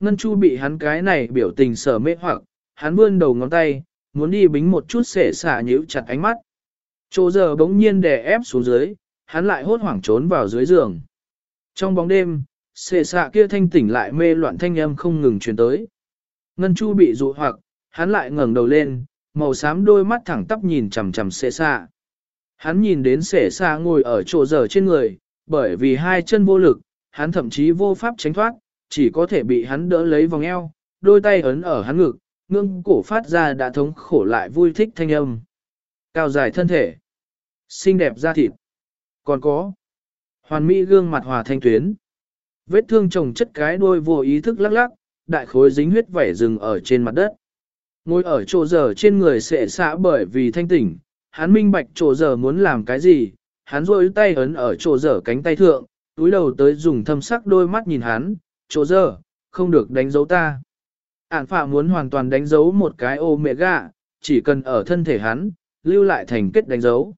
Ngân Chu bị hắn cái này biểu tình sở mê hoặc, hắn vươn đầu ngón tay, muốn đi bính một chút sể xả nhíu chặt ánh mắt. Chỗ giờ bỗng nhiên đè ép xuống dưới, hắn lại hốt hoảng trốn vào dưới giường. Trong bóng đêm, xệ xạ kia thanh tỉnh lại mê loạn thanh âm không ngừng truyền tới. Ngân Chu bị dụ hoặc, hắn lại ngẩng đầu lên, màu xám đôi mắt thẳng tắp nhìn chằm chằm xệ xạ. Hắn nhìn đến xệ xạ ngồi ở chỗ giờ trên người, bởi vì hai chân vô lực, hắn thậm chí vô pháp tránh thoát, chỉ có thể bị hắn đỡ lấy vòng eo, đôi tay ấn ở hắn ngực, ngưng cổ phát ra đã thống khổ lại vui thích thanh âm. Cao dài thân thể, xinh đẹp da thịt, còn có hoàn mỹ gương mặt hòa thanh tuyến. Vết thương chồng chất cái đôi vô ý thức lắc lắc, đại khối dính huyết vảy rừng ở trên mặt đất. Ngồi ở chỗ giờ trên người sẽ xạ bởi vì thanh tỉnh, hắn minh bạch chỗ giờ muốn làm cái gì, hắn rôi tay ấn ở chỗ giờ cánh tay thượng, túi đầu tới dùng thâm sắc đôi mắt nhìn hắn, chỗ giờ, không được đánh dấu ta. Ản phạ muốn hoàn toàn đánh dấu một cái ô mẹ gạ, chỉ cần ở thân thể hắn, lưu lại thành kết đánh dấu.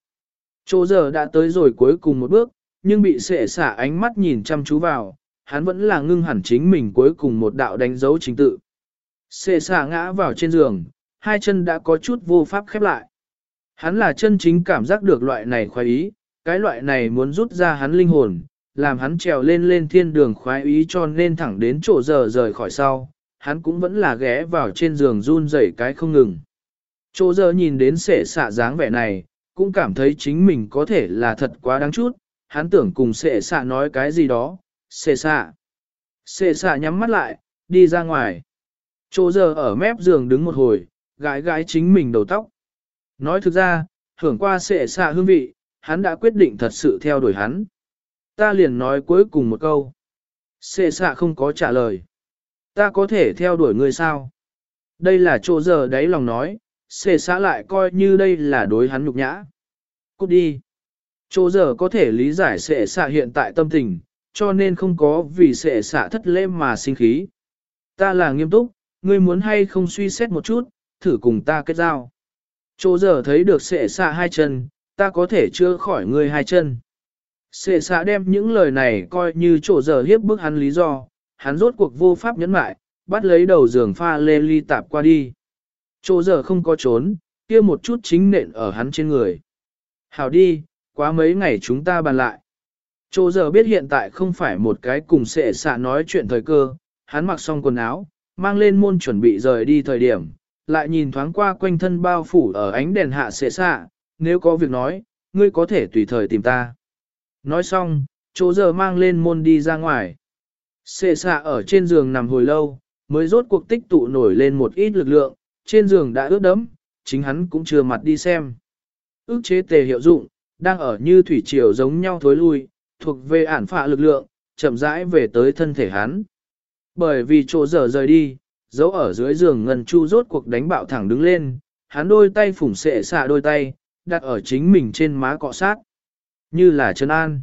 Chỗ giờ đã tới rồi cuối cùng một bước, nhưng bị sệ xả ánh mắt nhìn chăm chú vào, hắn vẫn là ngưng hẳn chính mình cuối cùng một đạo đánh dấu chính tự. Sệ xả ngã vào trên giường, hai chân đã có chút vô pháp khép lại. Hắn là chân chính cảm giác được loại này khoái ý, cái loại này muốn rút ra hắn linh hồn, làm hắn trèo lên lên thiên đường khoái ý cho nên thẳng đến chỗ giờ rời khỏi sau, hắn cũng vẫn là ghé vào trên giường run rẩy cái không ngừng. Chỗ giờ nhìn đến sệ xạ dáng vẻ này, cũng cảm thấy chính mình có thể là thật quá đáng chút, hắn tưởng cùng sệ xạ nói cái gì đó, sệ xạ. Sệ xạ nhắm mắt lại, đi ra ngoài. Chỗ giờ ở mép giường đứng một hồi, gái gái chính mình đầu tóc. Nói thực ra, hưởng qua sệ xạ hương vị, hắn đã quyết định thật sự theo đuổi hắn. Ta liền nói cuối cùng một câu. xệ xạ không có trả lời. Ta có thể theo đuổi ngươi sao? Đây là chỗ giờ đáy lòng nói, xê xạ lại coi như đây là đối hắn nhục nhã. Cút đi. Chỗ giờ có thể lý giải xệ xạ hiện tại tâm tình, cho nên không có vì xệ xạ thất lễ mà sinh khí. Ta là nghiêm túc, ngươi muốn hay không suy xét một chút, thử cùng ta kết giao. Chỗ giờ thấy được xệ xạ hai chân, ta có thể chưa khỏi ngươi hai chân. Sệ xã đem những lời này coi như chỗ giờ hiếp bức hắn lý do, hắn rốt cuộc vô pháp nhẫn mại, bắt lấy đầu giường pha lê ly tạp qua đi. Chỗ giờ không có trốn, kia một chút chính nện ở hắn trên người. Hảo đi, quá mấy ngày chúng ta bàn lại. Chỗ giờ biết hiện tại không phải một cái cùng sệ xạ nói chuyện thời cơ, hắn mặc xong quần áo, mang lên môn chuẩn bị rời đi thời điểm, lại nhìn thoáng qua quanh thân bao phủ ở ánh đèn hạ sệ xạ, nếu có việc nói, ngươi có thể tùy thời tìm ta. Nói xong, chỗ giờ mang lên môn đi ra ngoài. xệ xạ ở trên giường nằm hồi lâu, mới rốt cuộc tích tụ nổi lên một ít lực lượng, trên giường đã ướt đẫm, chính hắn cũng chưa mặt đi xem. Ước chế tề hiệu dụng, đang ở như thủy triều giống nhau thối lui, thuộc về ản phạ lực lượng, chậm rãi về tới thân thể hắn. Bởi vì chỗ giờ rời đi, dấu ở dưới giường ngân chu rốt cuộc đánh bạo thẳng đứng lên, hắn đôi tay phủng xệ xạ đôi tay, đặt ở chính mình trên má cọ sát. Như là chân an.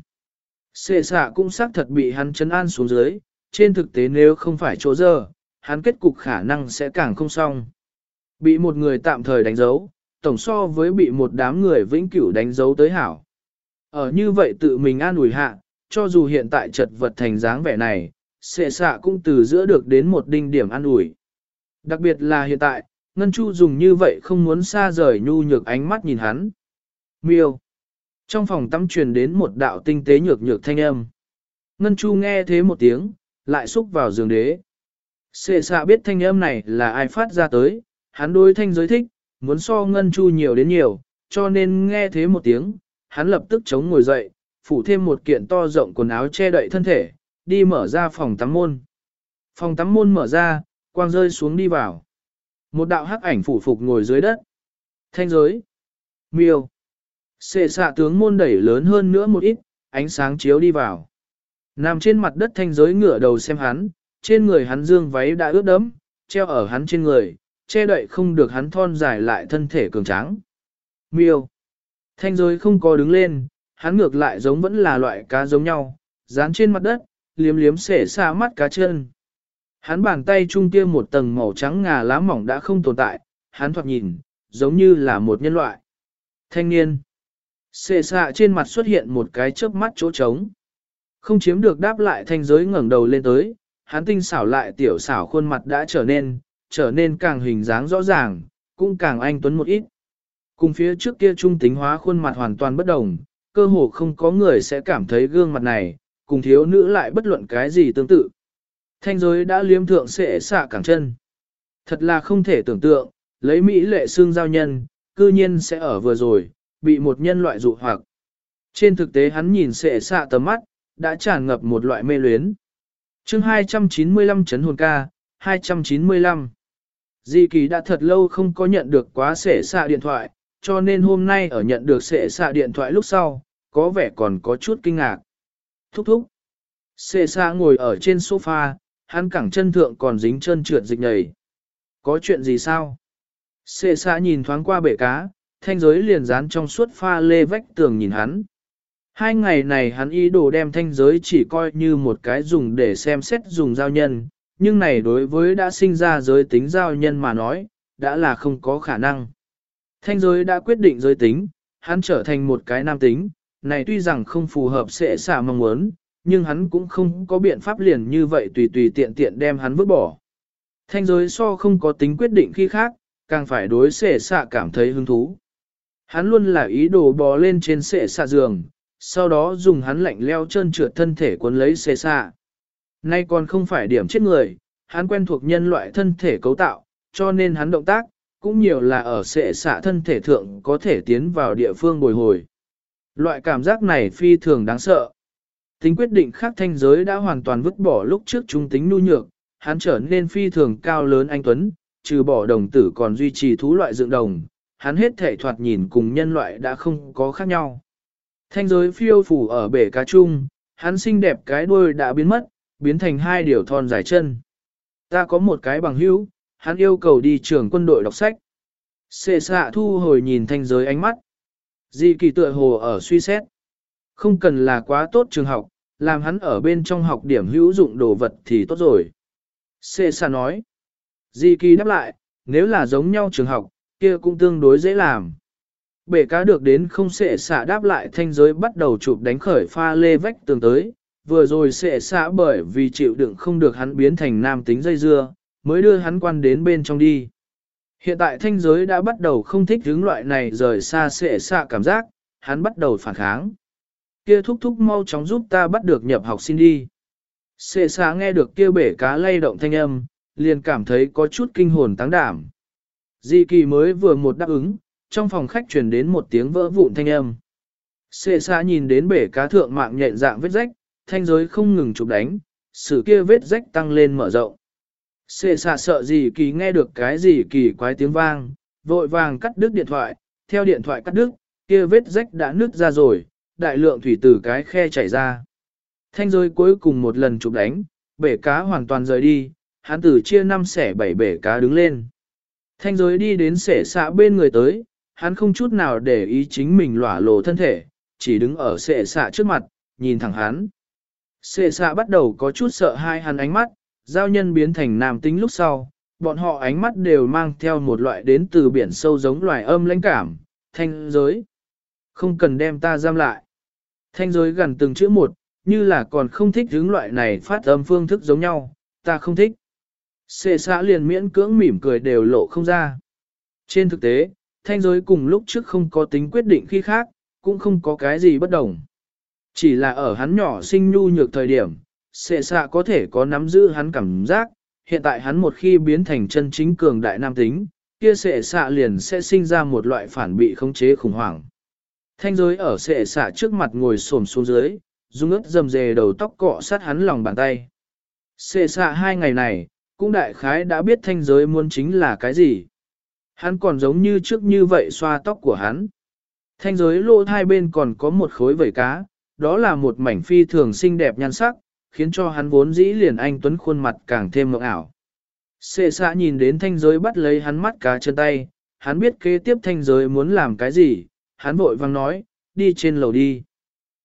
Sệ xạ cũng xác thật bị hắn chân an xuống dưới, trên thực tế nếu không phải chỗ giờ, hắn kết cục khả năng sẽ càng không xong. Bị một người tạm thời đánh dấu, tổng so với bị một đám người vĩnh cửu đánh dấu tới hảo. Ở như vậy tự mình an ủi hạ, cho dù hiện tại chật vật thành dáng vẻ này, sệ xạ cũng từ giữa được đến một đinh điểm an ủi. Đặc biệt là hiện tại, Ngân Chu dùng như vậy không muốn xa rời nhu nhược ánh mắt nhìn hắn. Miêu. Trong phòng tắm truyền đến một đạo tinh tế nhược nhược thanh âm. Ngân Chu nghe thế một tiếng, lại xúc vào giường đế. Sệ xạ biết thanh âm này là ai phát ra tới, hắn đối thanh giới thích, muốn so ngân chu nhiều đến nhiều, cho nên nghe thế một tiếng, hắn lập tức chống ngồi dậy, phủ thêm một kiện to rộng quần áo che đậy thân thể, đi mở ra phòng tắm môn. Phòng tắm môn mở ra, quang rơi xuống đi vào. Một đạo hắc ảnh phủ phục ngồi dưới đất. Thanh giới. Miêu. Xệ xạ tướng môn đẩy lớn hơn nữa một ít, ánh sáng chiếu đi vào. Nằm trên mặt đất thanh giới ngửa đầu xem hắn, trên người hắn dương váy đã ướt đẫm, treo ở hắn trên người, che đậy không được hắn thon dài lại thân thể cường tráng. Miêu. Thanh giới không có đứng lên, hắn ngược lại giống vẫn là loại cá giống nhau, dán trên mặt đất, liếm liếm sệ xạ mắt cá chân. Hắn bàn tay trung kia một tầng màu trắng ngà lá mỏng đã không tồn tại, hắn thoạt nhìn, giống như là một nhân loại. Thanh niên. Xệ xạ trên mặt xuất hiện một cái chớp mắt chỗ trống. Không chiếm được đáp lại thanh giới ngẩng đầu lên tới, hắn tinh xảo lại tiểu xảo khuôn mặt đã trở nên, trở nên càng hình dáng rõ ràng, cũng càng anh tuấn một ít. Cùng phía trước kia trung tính hóa khuôn mặt hoàn toàn bất đồng, cơ hồ không có người sẽ cảm thấy gương mặt này, cùng thiếu nữ lại bất luận cái gì tương tự. Thanh giới đã liếm thượng sệ xạ cẳng chân. Thật là không thể tưởng tượng, lấy Mỹ lệ xương giao nhân, cư nhiên sẽ ở vừa rồi, bị một nhân loại dụ hoặc. Trên thực tế hắn nhìn sệ xạ tầm mắt, đã tràn ngập một loại mê luyến. chương 295 chấn hồn ca, 295. Di kỳ đã thật lâu không có nhận được quá sệ xạ điện thoại, cho nên hôm nay ở nhận được sệ xạ điện thoại lúc sau, có vẻ còn có chút kinh ngạc. Thúc thúc. Sệ xạ ngồi ở trên sofa, hắn cẳng chân thượng còn dính chân trượt dịch nhầy. Có chuyện gì sao? Sệ xạ nhìn thoáng qua bể cá, thanh giới liền dán trong suốt pha lê vách tường nhìn hắn. Hai ngày này hắn ý đồ đem thanh giới chỉ coi như một cái dùng để xem xét dùng giao nhân, nhưng này đối với đã sinh ra giới tính giao nhân mà nói, đã là không có khả năng. Thanh giới đã quyết định giới tính, hắn trở thành một cái nam tính, này tuy rằng không phù hợp sẽ xả mong muốn, nhưng hắn cũng không có biện pháp liền như vậy tùy tùy tiện tiện đem hắn vứt bỏ. Thanh giới so không có tính quyết định khi khác, càng phải đối xệ xạ cảm thấy hứng thú. Hắn luôn là ý đồ bò lên trên sệ xạ giường, sau đó dùng hắn lạnh leo chân trượt thân thể cuốn lấy sệ xạ. Nay còn không phải điểm chết người, hắn quen thuộc nhân loại thân thể cấu tạo, cho nên hắn động tác, cũng nhiều là ở sệ xạ thân thể thượng có thể tiến vào địa phương bồi hồi. Loại cảm giác này phi thường đáng sợ. Tính quyết định khác thanh giới đã hoàn toàn vứt bỏ lúc trước trung tính nu nhược, hắn trở nên phi thường cao lớn anh Tuấn, trừ bỏ đồng tử còn duy trì thú loại dựng đồng, hắn hết thể thoạt nhìn cùng nhân loại đã không có khác nhau. Thanh giới phiêu phủ ở bể cá chung, hắn xinh đẹp cái đuôi đã biến mất, biến thành hai điều thon dài chân. Ta có một cái bằng hữu, hắn yêu cầu đi trường quân đội đọc sách. Xê xạ thu hồi nhìn thanh giới ánh mắt. Di kỳ tựa hồ ở suy xét. Không cần là quá tốt trường học, làm hắn ở bên trong học điểm hữu dụng đồ vật thì tốt rồi. Xê xạ nói. Di kỳ đáp lại, nếu là giống nhau trường học, kia cũng tương đối dễ làm. Bể cá được đến không xệ xả đáp lại thanh giới bắt đầu chụp đánh khởi pha lê vách tường tới, vừa rồi xệ xả bởi vì chịu đựng không được hắn biến thành nam tính dây dưa, mới đưa hắn quan đến bên trong đi. Hiện tại thanh giới đã bắt đầu không thích hướng loại này rời xa xệ xạ cảm giác, hắn bắt đầu phản kháng. Kia thúc thúc mau chóng giúp ta bắt được nhập học sinh đi. Xệ xạ nghe được kia bể cá lay động thanh âm, liền cảm thấy có chút kinh hồn táng đảm. Di kỳ mới vừa một đáp ứng, trong phòng khách truyền đến một tiếng vỡ vụn thanh âm. Xê xa nhìn đến bể cá thượng mạng nhện dạng vết rách, thanh giới không ngừng chụp đánh, sự kia vết rách tăng lên mở rộng. Xê xa sợ gì kỳ nghe được cái gì kỳ quái tiếng vang, vội vàng cắt đứt điện thoại, theo điện thoại cắt đứt, kia vết rách đã nứt ra rồi, đại lượng thủy từ cái khe chảy ra. Thanh giới cuối cùng một lần chụp đánh, bể cá hoàn toàn rời đi, hắn tử chia năm xẻ bảy bể cá đứng lên. Thanh giới đi đến xẻ xạ bên người tới, hắn không chút nào để ý chính mình lỏa lộ thân thể, chỉ đứng ở xẻ xạ trước mặt, nhìn thẳng hắn. Xẻ xạ bắt đầu có chút sợ hai hắn ánh mắt, giao nhân biến thành nam tính lúc sau, bọn họ ánh mắt đều mang theo một loại đến từ biển sâu giống loài âm lãnh cảm, thanh giới. Không cần đem ta giam lại. Thanh giới gần từng chữ một, như là còn không thích hướng loại này phát âm phương thức giống nhau, ta không thích. Xê xã liền miễn cưỡng mỉm cười đều lộ không ra. Trên thực tế, thanh giới cùng lúc trước không có tính quyết định khi khác, cũng không có cái gì bất đồng. Chỉ là ở hắn nhỏ sinh nhu nhược thời điểm, xệ xạ có thể có nắm giữ hắn cảm giác, hiện tại hắn một khi biến thành chân chính cường đại nam tính, kia xệ xạ liền sẽ sinh ra một loại phản bị khống chế khủng hoảng. Thanh giới ở xệ xạ trước mặt ngồi xổm xuống dưới, dung ướt dầm dề đầu tóc cọ sát hắn lòng bàn tay. Xệ xạ hai ngày này, cũng đại khái đã biết thanh giới muốn chính là cái gì. Hắn còn giống như trước như vậy xoa tóc của hắn. Thanh giới lỗ hai bên còn có một khối vẩy cá, đó là một mảnh phi thường xinh đẹp nhan sắc, khiến cho hắn vốn dĩ liền anh tuấn khuôn mặt càng thêm mộng ảo. Sệ xạ nhìn đến thanh giới bắt lấy hắn mắt cá chân tay, hắn biết kế tiếp thanh giới muốn làm cái gì, hắn vội vang nói, đi trên lầu đi.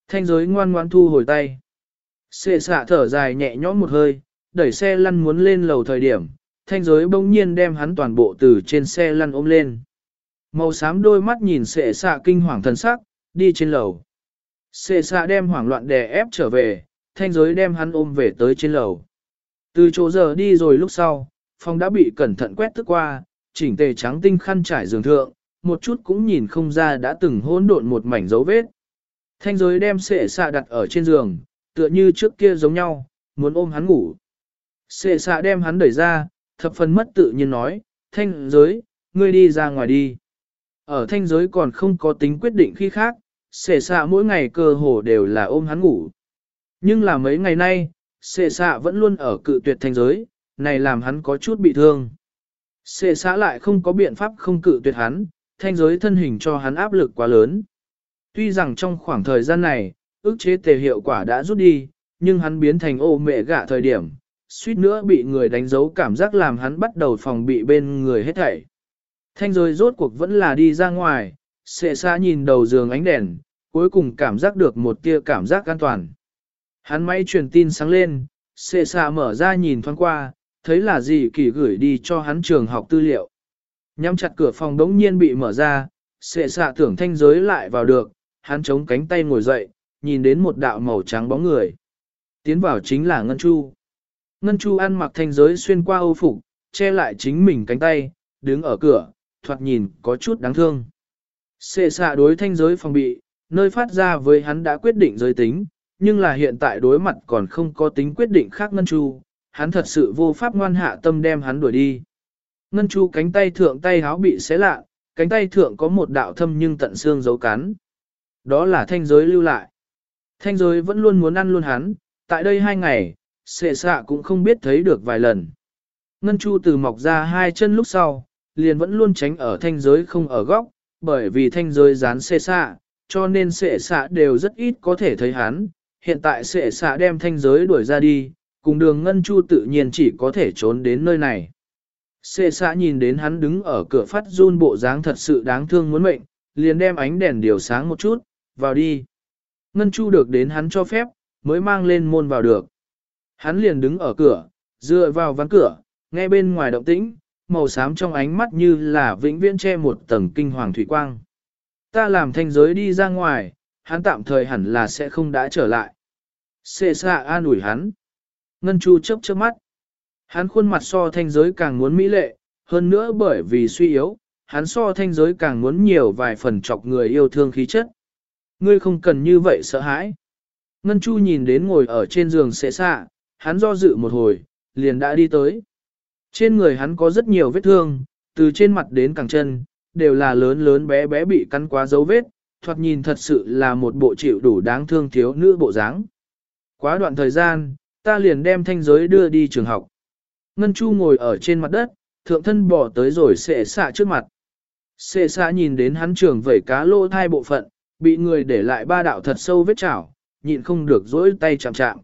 Thanh giới ngoan ngoan thu hồi tay. Sệ xạ thở dài nhẹ nhõm một hơi, đẩy xe lăn muốn lên lầu thời điểm, thanh giới bỗng nhiên đem hắn toàn bộ từ trên xe lăn ôm lên. Màu xám đôi mắt nhìn sệ xạ kinh hoàng thần sắc, đi trên lầu. Sệ xạ đem hoảng loạn đè ép trở về, thanh giới đem hắn ôm về tới trên lầu. Từ chỗ giờ đi rồi lúc sau, phòng đã bị cẩn thận quét thức qua, chỉnh tề trắng tinh khăn trải giường thượng, một chút cũng nhìn không ra đã từng hỗn độn một mảnh dấu vết. Thanh giới đem sệ xạ đặt ở trên giường, tựa như trước kia giống nhau, muốn ôm hắn ngủ. Sệ xạ đem hắn đẩy ra, thập phần mất tự nhiên nói, thanh giới, ngươi đi ra ngoài đi. Ở thanh giới còn không có tính quyết định khi khác, sệ xạ mỗi ngày cơ hồ đều là ôm hắn ngủ. Nhưng là mấy ngày nay, sệ xạ vẫn luôn ở cự tuyệt thanh giới, này làm hắn có chút bị thương. Sệ xạ lại không có biện pháp không cự tuyệt hắn, thanh giới thân hình cho hắn áp lực quá lớn. Tuy rằng trong khoảng thời gian này, ước chế tề hiệu quả đã rút đi, nhưng hắn biến thành ô mẹ gạ thời điểm, suýt nữa bị người đánh dấu cảm giác làm hắn bắt đầu phòng bị bên người hết thảy. Thanh rồi rốt cuộc vẫn là đi ra ngoài, xệ xa nhìn đầu giường ánh đèn, cuối cùng cảm giác được một tia cảm giác an toàn. Hắn máy truyền tin sáng lên, xệ xa mở ra nhìn thoáng qua, thấy là gì kỳ gửi đi cho hắn trường học tư liệu. Nhắm chặt cửa phòng đống nhiên bị mở ra, xệ xạ tưởng thanh giới lại vào được, hắn chống cánh tay ngồi dậy, nhìn đến một đạo màu trắng bóng người. Tiến vào chính là Ngân Chu. Ngân Chu ăn mặc thanh giới xuyên qua âu phục, che lại chính mình cánh tay, đứng ở cửa, thoạt nhìn có chút đáng thương. Xệ xạ đối thanh giới phòng bị, nơi phát ra với hắn đã quyết định giới tính, nhưng là hiện tại đối mặt còn không có tính quyết định khác Ngân Chu, hắn thật sự vô pháp ngoan hạ tâm đem hắn đuổi đi. Ngân Chu cánh tay thượng tay háo bị xé lạ, cánh tay thượng có một đạo thâm nhưng tận xương dấu cắn. Đó là thanh giới lưu lại. Thanh giới vẫn luôn muốn ăn luôn hắn, tại đây hai ngày, xệ xạ cũng không biết thấy được vài lần. Ngân Chu từ mọc ra hai chân lúc sau, liền vẫn luôn tránh ở thanh giới không ở góc, bởi vì thanh giới dán xệ xạ, cho nên xệ xạ đều rất ít có thể thấy hắn. Hiện tại xệ xạ đem thanh giới đuổi ra đi, cùng đường Ngân Chu tự nhiên chỉ có thể trốn đến nơi này. Xệ xạ nhìn đến hắn đứng ở cửa phát run bộ dáng thật sự đáng thương muốn mệnh, liền đem ánh đèn điều sáng một chút, vào đi. Ngân Chu được đến hắn cho phép, mới mang lên môn vào được. Hắn liền đứng ở cửa, dựa vào ván cửa, nghe bên ngoài động tĩnh, màu xám trong ánh mắt như là vĩnh viễn che một tầng kinh hoàng thủy quang. Ta làm thanh giới đi ra ngoài, hắn tạm thời hẳn là sẽ không đã trở lại. Xê xạ an ủi hắn. Ngân Chu chớp chớp mắt. Hắn khuôn mặt so thanh giới càng muốn mỹ lệ, hơn nữa bởi vì suy yếu, hắn so thanh giới càng muốn nhiều vài phần chọc người yêu thương khí chất. Ngươi không cần như vậy sợ hãi. Ngân Chu nhìn đến ngồi ở trên giường xệ xạ, hắn do dự một hồi, liền đã đi tới. Trên người hắn có rất nhiều vết thương, từ trên mặt đến cẳng chân, đều là lớn lớn bé bé bị cắn quá dấu vết, thoạt nhìn thật sự là một bộ chịu đủ đáng thương thiếu nữ bộ dáng. Quá đoạn thời gian, ta liền đem thanh giới đưa đi trường học. Ngân Chu ngồi ở trên mặt đất, thượng thân bỏ tới rồi xệ xạ trước mặt. Xệ xạ nhìn đến hắn trường vẩy cá lô thai bộ phận, bị người để lại ba đạo thật sâu vết chảo, nhịn không được dỗi tay chạm chạm.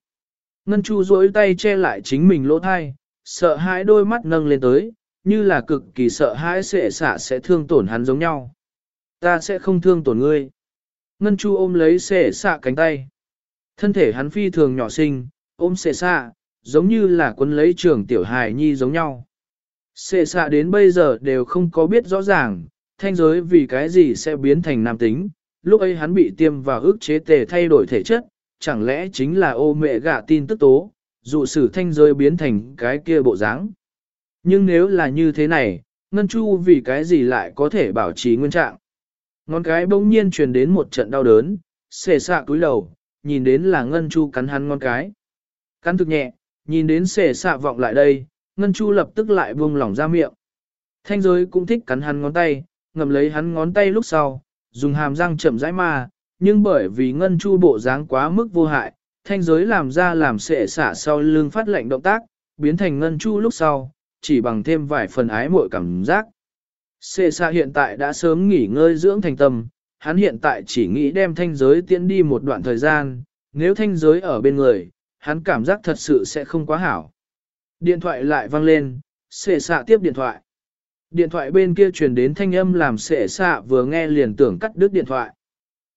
Ngân Chu duỗi tay che lại chính mình lỗ thai, sợ hãi đôi mắt nâng lên tới, như là cực kỳ sợ hãi sẽ xả sẽ thương tổn hắn giống nhau. Ta sẽ không thương tổn ngươi. Ngân Chu ôm lấy xệ xạ cánh tay. Thân thể hắn phi thường nhỏ xinh, ôm xệ xạ, giống như là quân lấy trường tiểu hài nhi giống nhau. Xệ xạ đến bây giờ đều không có biết rõ ràng, thanh giới vì cái gì sẽ biến thành nam tính, lúc ấy hắn bị tiêm vào ức chế tề thay đổi thể chất, chẳng lẽ chính là ô mẹ gạ tin tức tố, dụ sử thanh giới biến thành cái kia bộ dáng. Nhưng nếu là như thế này, Ngân Chu vì cái gì lại có thể bảo trì nguyên trạng? Ngón cái bỗng nhiên truyền đến một trận đau đớn, xệ xạ túi đầu, nhìn đến là Ngân Chu cắn hắn ngón cái. Cắn thực nhẹ, Nhìn đến xệ xạ vọng lại đây, Ngân Chu lập tức lại buông lỏng ra miệng. Thanh giới cũng thích cắn hắn ngón tay, ngầm lấy hắn ngón tay lúc sau, dùng hàm răng chậm rãi mà, nhưng bởi vì Ngân Chu bộ dáng quá mức vô hại, thanh giới làm ra làm sệ xả sau lưng phát lệnh động tác, biến thành Ngân Chu lúc sau, chỉ bằng thêm vài phần ái muội cảm giác. Sệ xả hiện tại đã sớm nghỉ ngơi dưỡng thành tâm, hắn hiện tại chỉ nghĩ đem thanh giới tiễn đi một đoạn thời gian, nếu thanh giới ở bên người, hắn cảm giác thật sự sẽ không quá hảo. Điện thoại lại vang lên, sệ xạ tiếp điện thoại. Điện thoại bên kia truyền đến thanh âm làm sệ xạ vừa nghe liền tưởng cắt đứt điện thoại.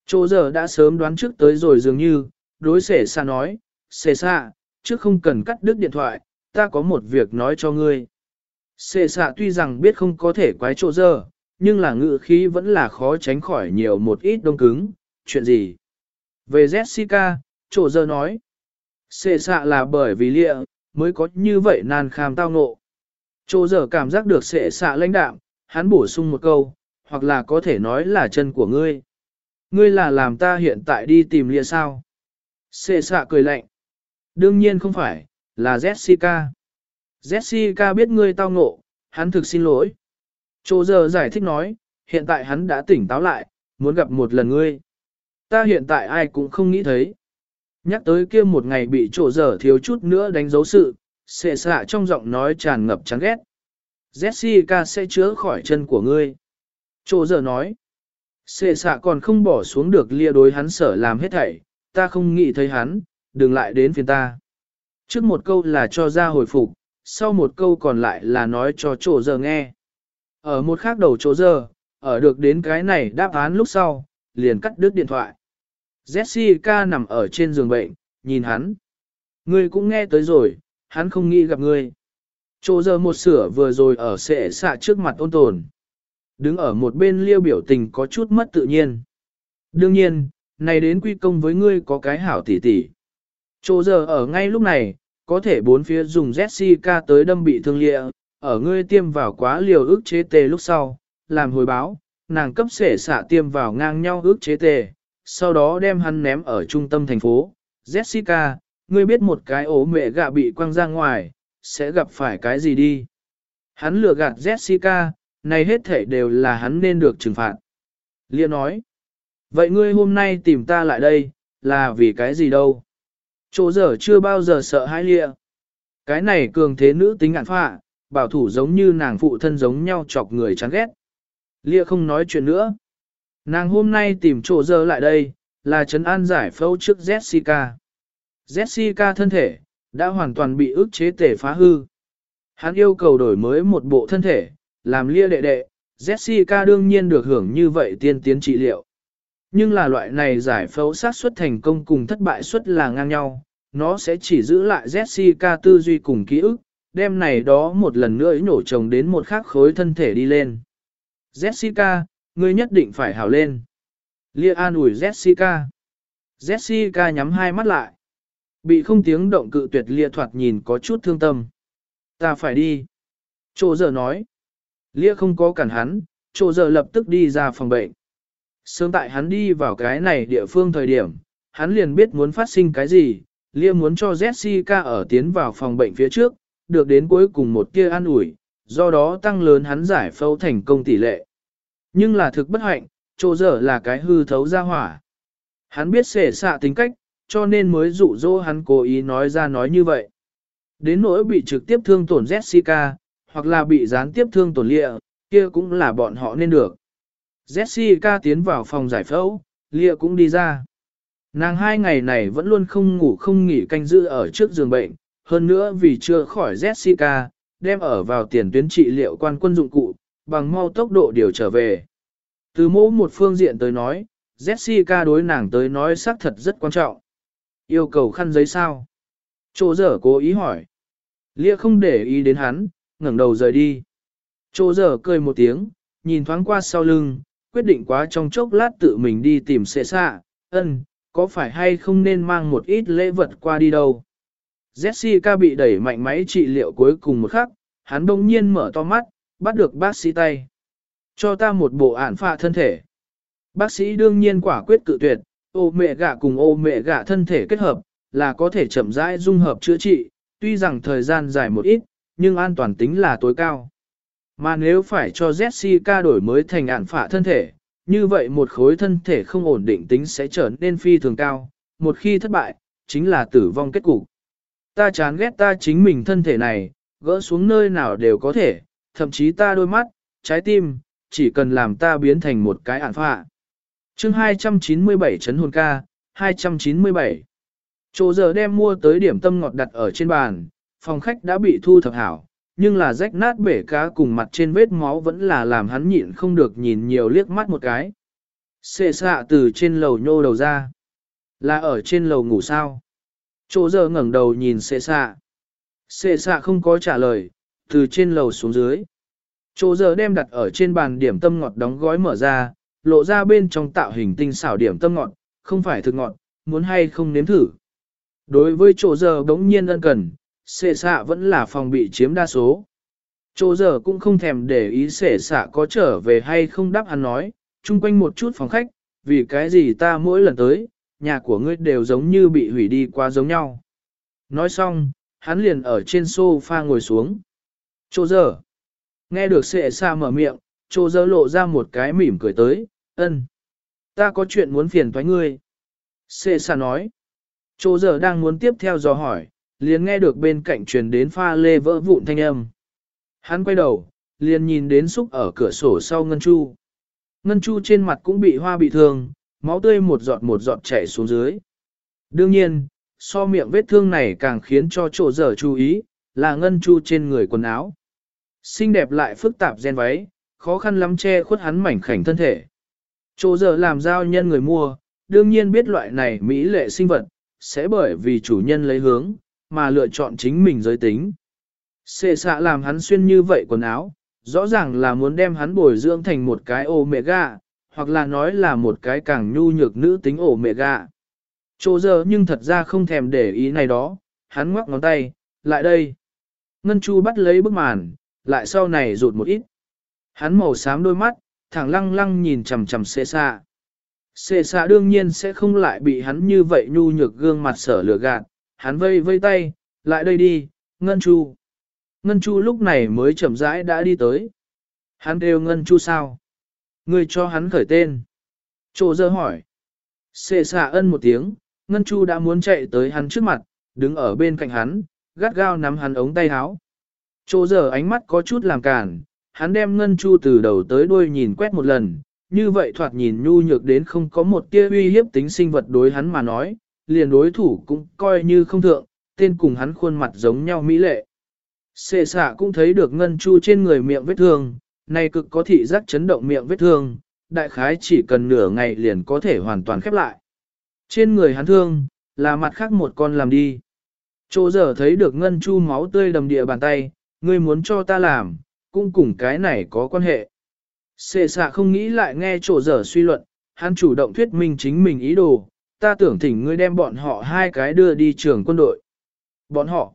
Chỗ giờ đã sớm đoán trước tới rồi dường như, đối sệ xa nói, sệ xa, trước không cần cắt đứt điện thoại, ta có một việc nói cho ngươi. Xệ xạ tuy rằng biết không có thể quái chỗ giờ, nhưng là ngự khí vẫn là khó tránh khỏi nhiều một ít đông cứng, chuyện gì. Về Jessica, chỗ giờ nói, Xệ xạ là bởi vì lịa, mới có như vậy nan kham tao ngộ. Chỗ giờ cảm giác được xệ xạ lãnh đạm, hắn bổ sung một câu, hoặc là có thể nói là chân của ngươi. Ngươi là làm ta hiện tại đi tìm lia sao? Xê xạ cười lạnh. Đương nhiên không phải, là Jessica. Jessica biết ngươi tao ngộ, hắn thực xin lỗi. Chỗ giờ giải thích nói, hiện tại hắn đã tỉnh táo lại, muốn gặp một lần ngươi. Ta hiện tại ai cũng không nghĩ thấy. Nhắc tới kia một ngày bị chỗ giờ thiếu chút nữa đánh dấu sự, xệ xạ trong giọng nói tràn ngập chán ghét. Jessica sẽ chữa khỏi chân của ngươi. Chỗ giờ nói. Xệ xạ còn không bỏ xuống được lia đối hắn sở làm hết thảy, ta không nghĩ thấy hắn, đừng lại đến phiền ta. Trước một câu là cho ra hồi phục, sau một câu còn lại là nói cho chỗ giờ nghe. Ở một khác đầu chỗ giờ, ở được đến cái này đáp án lúc sau, liền cắt đứt điện thoại. Jessica nằm ở trên giường bệnh, nhìn hắn. Ngươi cũng nghe tới rồi, hắn không nghĩ gặp ngươi. Chỗ giờ một sửa vừa rồi ở sệ xạ trước mặt ôn tồn. Đứng ở một bên liêu biểu tình có chút mất tự nhiên. Đương nhiên, này đến quy công với ngươi có cái hảo tỉ tỉ. Chỗ giờ ở ngay lúc này, có thể bốn phía dùng Jessica tới đâm bị thương lịa, ở ngươi tiêm vào quá liều ức chế tề lúc sau, làm hồi báo, nàng cấp sể xạ tiêm vào ngang nhau ức chế tề, sau đó đem hắn ném ở trung tâm thành phố. Jessica, ngươi biết một cái ố mẹ gạ bị quăng ra ngoài, sẽ gặp phải cái gì đi? Hắn lừa gạt Jessica, này hết thể đều là hắn nên được trừng phạt. Lia nói, vậy ngươi hôm nay tìm ta lại đây, là vì cái gì đâu? Chỗ giờ chưa bao giờ sợ hãi Lia. Cái này cường thế nữ tính ngạn phạ, bảo thủ giống như nàng phụ thân giống nhau chọc người chán ghét. Lia không nói chuyện nữa. Nàng hôm nay tìm chỗ giờ lại đây, là trấn an giải phẫu trước Jessica. Jessica thân thể, đã hoàn toàn bị ức chế tể phá hư. Hắn yêu cầu đổi mới một bộ thân thể, làm lia đệ đệ, Jessica đương nhiên được hưởng như vậy tiên tiến trị liệu. Nhưng là loại này giải phẫu sát xuất thành công cùng thất bại suất là ngang nhau, nó sẽ chỉ giữ lại Jessica tư duy cùng ký ức, đem này đó một lần nữa nổ chồng đến một khắc khối thân thể đi lên. Jessica, ngươi nhất định phải hào lên. Lia an ủi Jessica. Jessica nhắm hai mắt lại. Bị không tiếng động cự tuyệt lia thoạt nhìn có chút thương tâm. Ta phải đi. Chỗ giờ nói. Lia không có cản hắn, chỗ giờ lập tức đi ra phòng bệnh. Sớm tại hắn đi vào cái này địa phương thời điểm, hắn liền biết muốn phát sinh cái gì, Lia muốn cho Jessica ở tiến vào phòng bệnh phía trước, được đến cuối cùng một kia an ủi, do đó tăng lớn hắn giải phẫu thành công tỷ lệ. Nhưng là thực bất hạnh, chỗ giờ là cái hư thấu ra hỏa. Hắn biết xể xạ tính cách, cho nên mới dụ dỗ hắn cố ý nói ra nói như vậy. Đến nỗi bị trực tiếp thương tổn Jessica, hoặc là bị gián tiếp thương tổn lịa, kia cũng là bọn họ nên được. Jessica tiến vào phòng giải phẫu, lịa cũng đi ra. Nàng hai ngày này vẫn luôn không ngủ không nghỉ canh giữ ở trước giường bệnh, hơn nữa vì chưa khỏi Jessica, đem ở vào tiền tuyến trị liệu quan quân dụng cụ, bằng mau tốc độ điều trở về. Từ mỗi một phương diện tới nói, Jessica đối nàng tới nói xác thật rất quan trọng. Yêu cầu khăn giấy sao? Chỗ dở cố ý hỏi. Lia không để ý đến hắn, ngẩng đầu rời đi. Chỗ dở cười một tiếng, nhìn thoáng qua sau lưng, quyết định quá trong chốc lát tự mình đi tìm xệ xạ, ân, có phải hay không nên mang một ít lễ vật qua đi đâu. Jessica bị đẩy mạnh máy trị liệu cuối cùng một khắc, hắn đông nhiên mở to mắt, bắt được bác sĩ tay. Cho ta một bộ ản phạ thân thể. Bác sĩ đương nhiên quả quyết cự tuyệt, ô mẹ gạ cùng ô mẹ gạ thân thể kết hợp, là có thể chậm rãi dung hợp chữa trị, tuy rằng thời gian dài một ít, nhưng an toàn tính là tối cao. Mà nếu phải cho Jessica đổi mới thành ản phạ thân thể, như vậy một khối thân thể không ổn định tính sẽ trở nên phi thường cao, một khi thất bại, chính là tử vong kết cục. Ta chán ghét ta chính mình thân thể này, gỡ xuống nơi nào đều có thể, thậm chí ta đôi mắt, trái tim, chỉ cần làm ta biến thành một cái ản phạ. chương 297 chấn hồn ca, 297. Chỗ giờ đem mua tới điểm tâm ngọt đặt ở trên bàn, phòng khách đã bị thu thập hảo, nhưng là rách nát bể cá cùng mặt trên vết máu vẫn là làm hắn nhịn không được nhìn nhiều liếc mắt một cái. Xệ xạ từ trên lầu nhô đầu ra. Là ở trên lầu ngủ sao? Chỗ giờ ngẩng đầu nhìn xệ xạ. Xệ xạ không có trả lời, từ trên lầu xuống dưới. Chỗ giờ đem đặt ở trên bàn điểm tâm ngọt đóng gói mở ra, lộ ra bên trong tạo hình tinh xảo điểm tâm ngọt, không phải thực ngọt, muốn hay không nếm thử. Đối với chỗ giờ đống nhiên ân cần, xệ xạ vẫn là phòng bị chiếm đa số. Chỗ giờ cũng không thèm để ý xệ xạ có trở về hay không đáp hắn nói, chung quanh một chút phòng khách, vì cái gì ta mỗi lần tới, nhà của ngươi đều giống như bị hủy đi qua giống nhau. Nói xong, hắn liền ở trên sofa ngồi xuống. Chỗ giờ, nghe được xệ xạ mở miệng, chỗ giờ lộ ra một cái mỉm cười tới, ân. Ta có chuyện muốn phiền thoái ngươi. Xệ xạ nói, chỗ giờ đang muốn tiếp theo dò hỏi, liền nghe được bên cạnh truyền đến pha lê vỡ vụn thanh âm. Hắn quay đầu, liền nhìn đến xúc ở cửa sổ sau Ngân Chu. Ngân Chu trên mặt cũng bị hoa bị thương, máu tươi một giọt một giọt chảy xuống dưới. Đương nhiên, so miệng vết thương này càng khiến cho chỗ dở chú ý, là Ngân Chu trên người quần áo. Xinh đẹp lại phức tạp gen váy, khó khăn lắm che khuất hắn mảnh khảnh thân thể. Chỗ dở làm giao nhân người mua, đương nhiên biết loại này mỹ lệ sinh vật, sẽ bởi vì chủ nhân lấy hướng, mà lựa chọn chính mình giới tính. Xệ xạ làm hắn xuyên như vậy quần áo, rõ ràng là muốn đem hắn bồi dưỡng thành một cái omega, hoặc là nói là một cái càng nhu nhược nữ tính omega. Chỗ giờ nhưng thật ra không thèm để ý này đó, hắn ngoắc ngón tay, lại đây. Ngân Chu bắt lấy bức màn, lại sau này rụt một ít. Hắn màu xám đôi mắt, thẳng lăng lăng nhìn chằm chằm xê xa. Xê xa đương nhiên sẽ không lại bị hắn như vậy nhu nhược gương mặt sở lửa gạt, hắn vây vây tay, lại đây đi, Ngân Chu. Ngân Chu lúc này mới chậm rãi đã đi tới. Hắn đều Ngân Chu sao? Người cho hắn khởi tên. Chỗ dơ hỏi. Xệ xạ ân một tiếng, Ngân Chu đã muốn chạy tới hắn trước mặt, đứng ở bên cạnh hắn, gắt gao nắm hắn ống tay áo. Chỗ dơ ánh mắt có chút làm cản, hắn đem Ngân Chu từ đầu tới đuôi nhìn quét một lần, như vậy thoạt nhìn nhu nhược đến không có một tia uy hiếp tính sinh vật đối hắn mà nói, liền đối thủ cũng coi như không thượng, tên cùng hắn khuôn mặt giống nhau mỹ lệ. Xệ xạ cũng thấy được ngân chu trên người miệng vết thương, này cực có thị giác chấn động miệng vết thương, đại khái chỉ cần nửa ngày liền có thể hoàn toàn khép lại. Trên người hắn thương, là mặt khác một con làm đi. Chỗ giờ thấy được ngân chu máu tươi đầm địa bàn tay, ngươi muốn cho ta làm, cũng cùng cái này có quan hệ. Xệ xạ không nghĩ lại nghe chỗ giờ suy luận, hắn chủ động thuyết minh chính mình ý đồ, ta tưởng thỉnh ngươi đem bọn họ hai cái đưa đi trường quân đội. Bọn họ,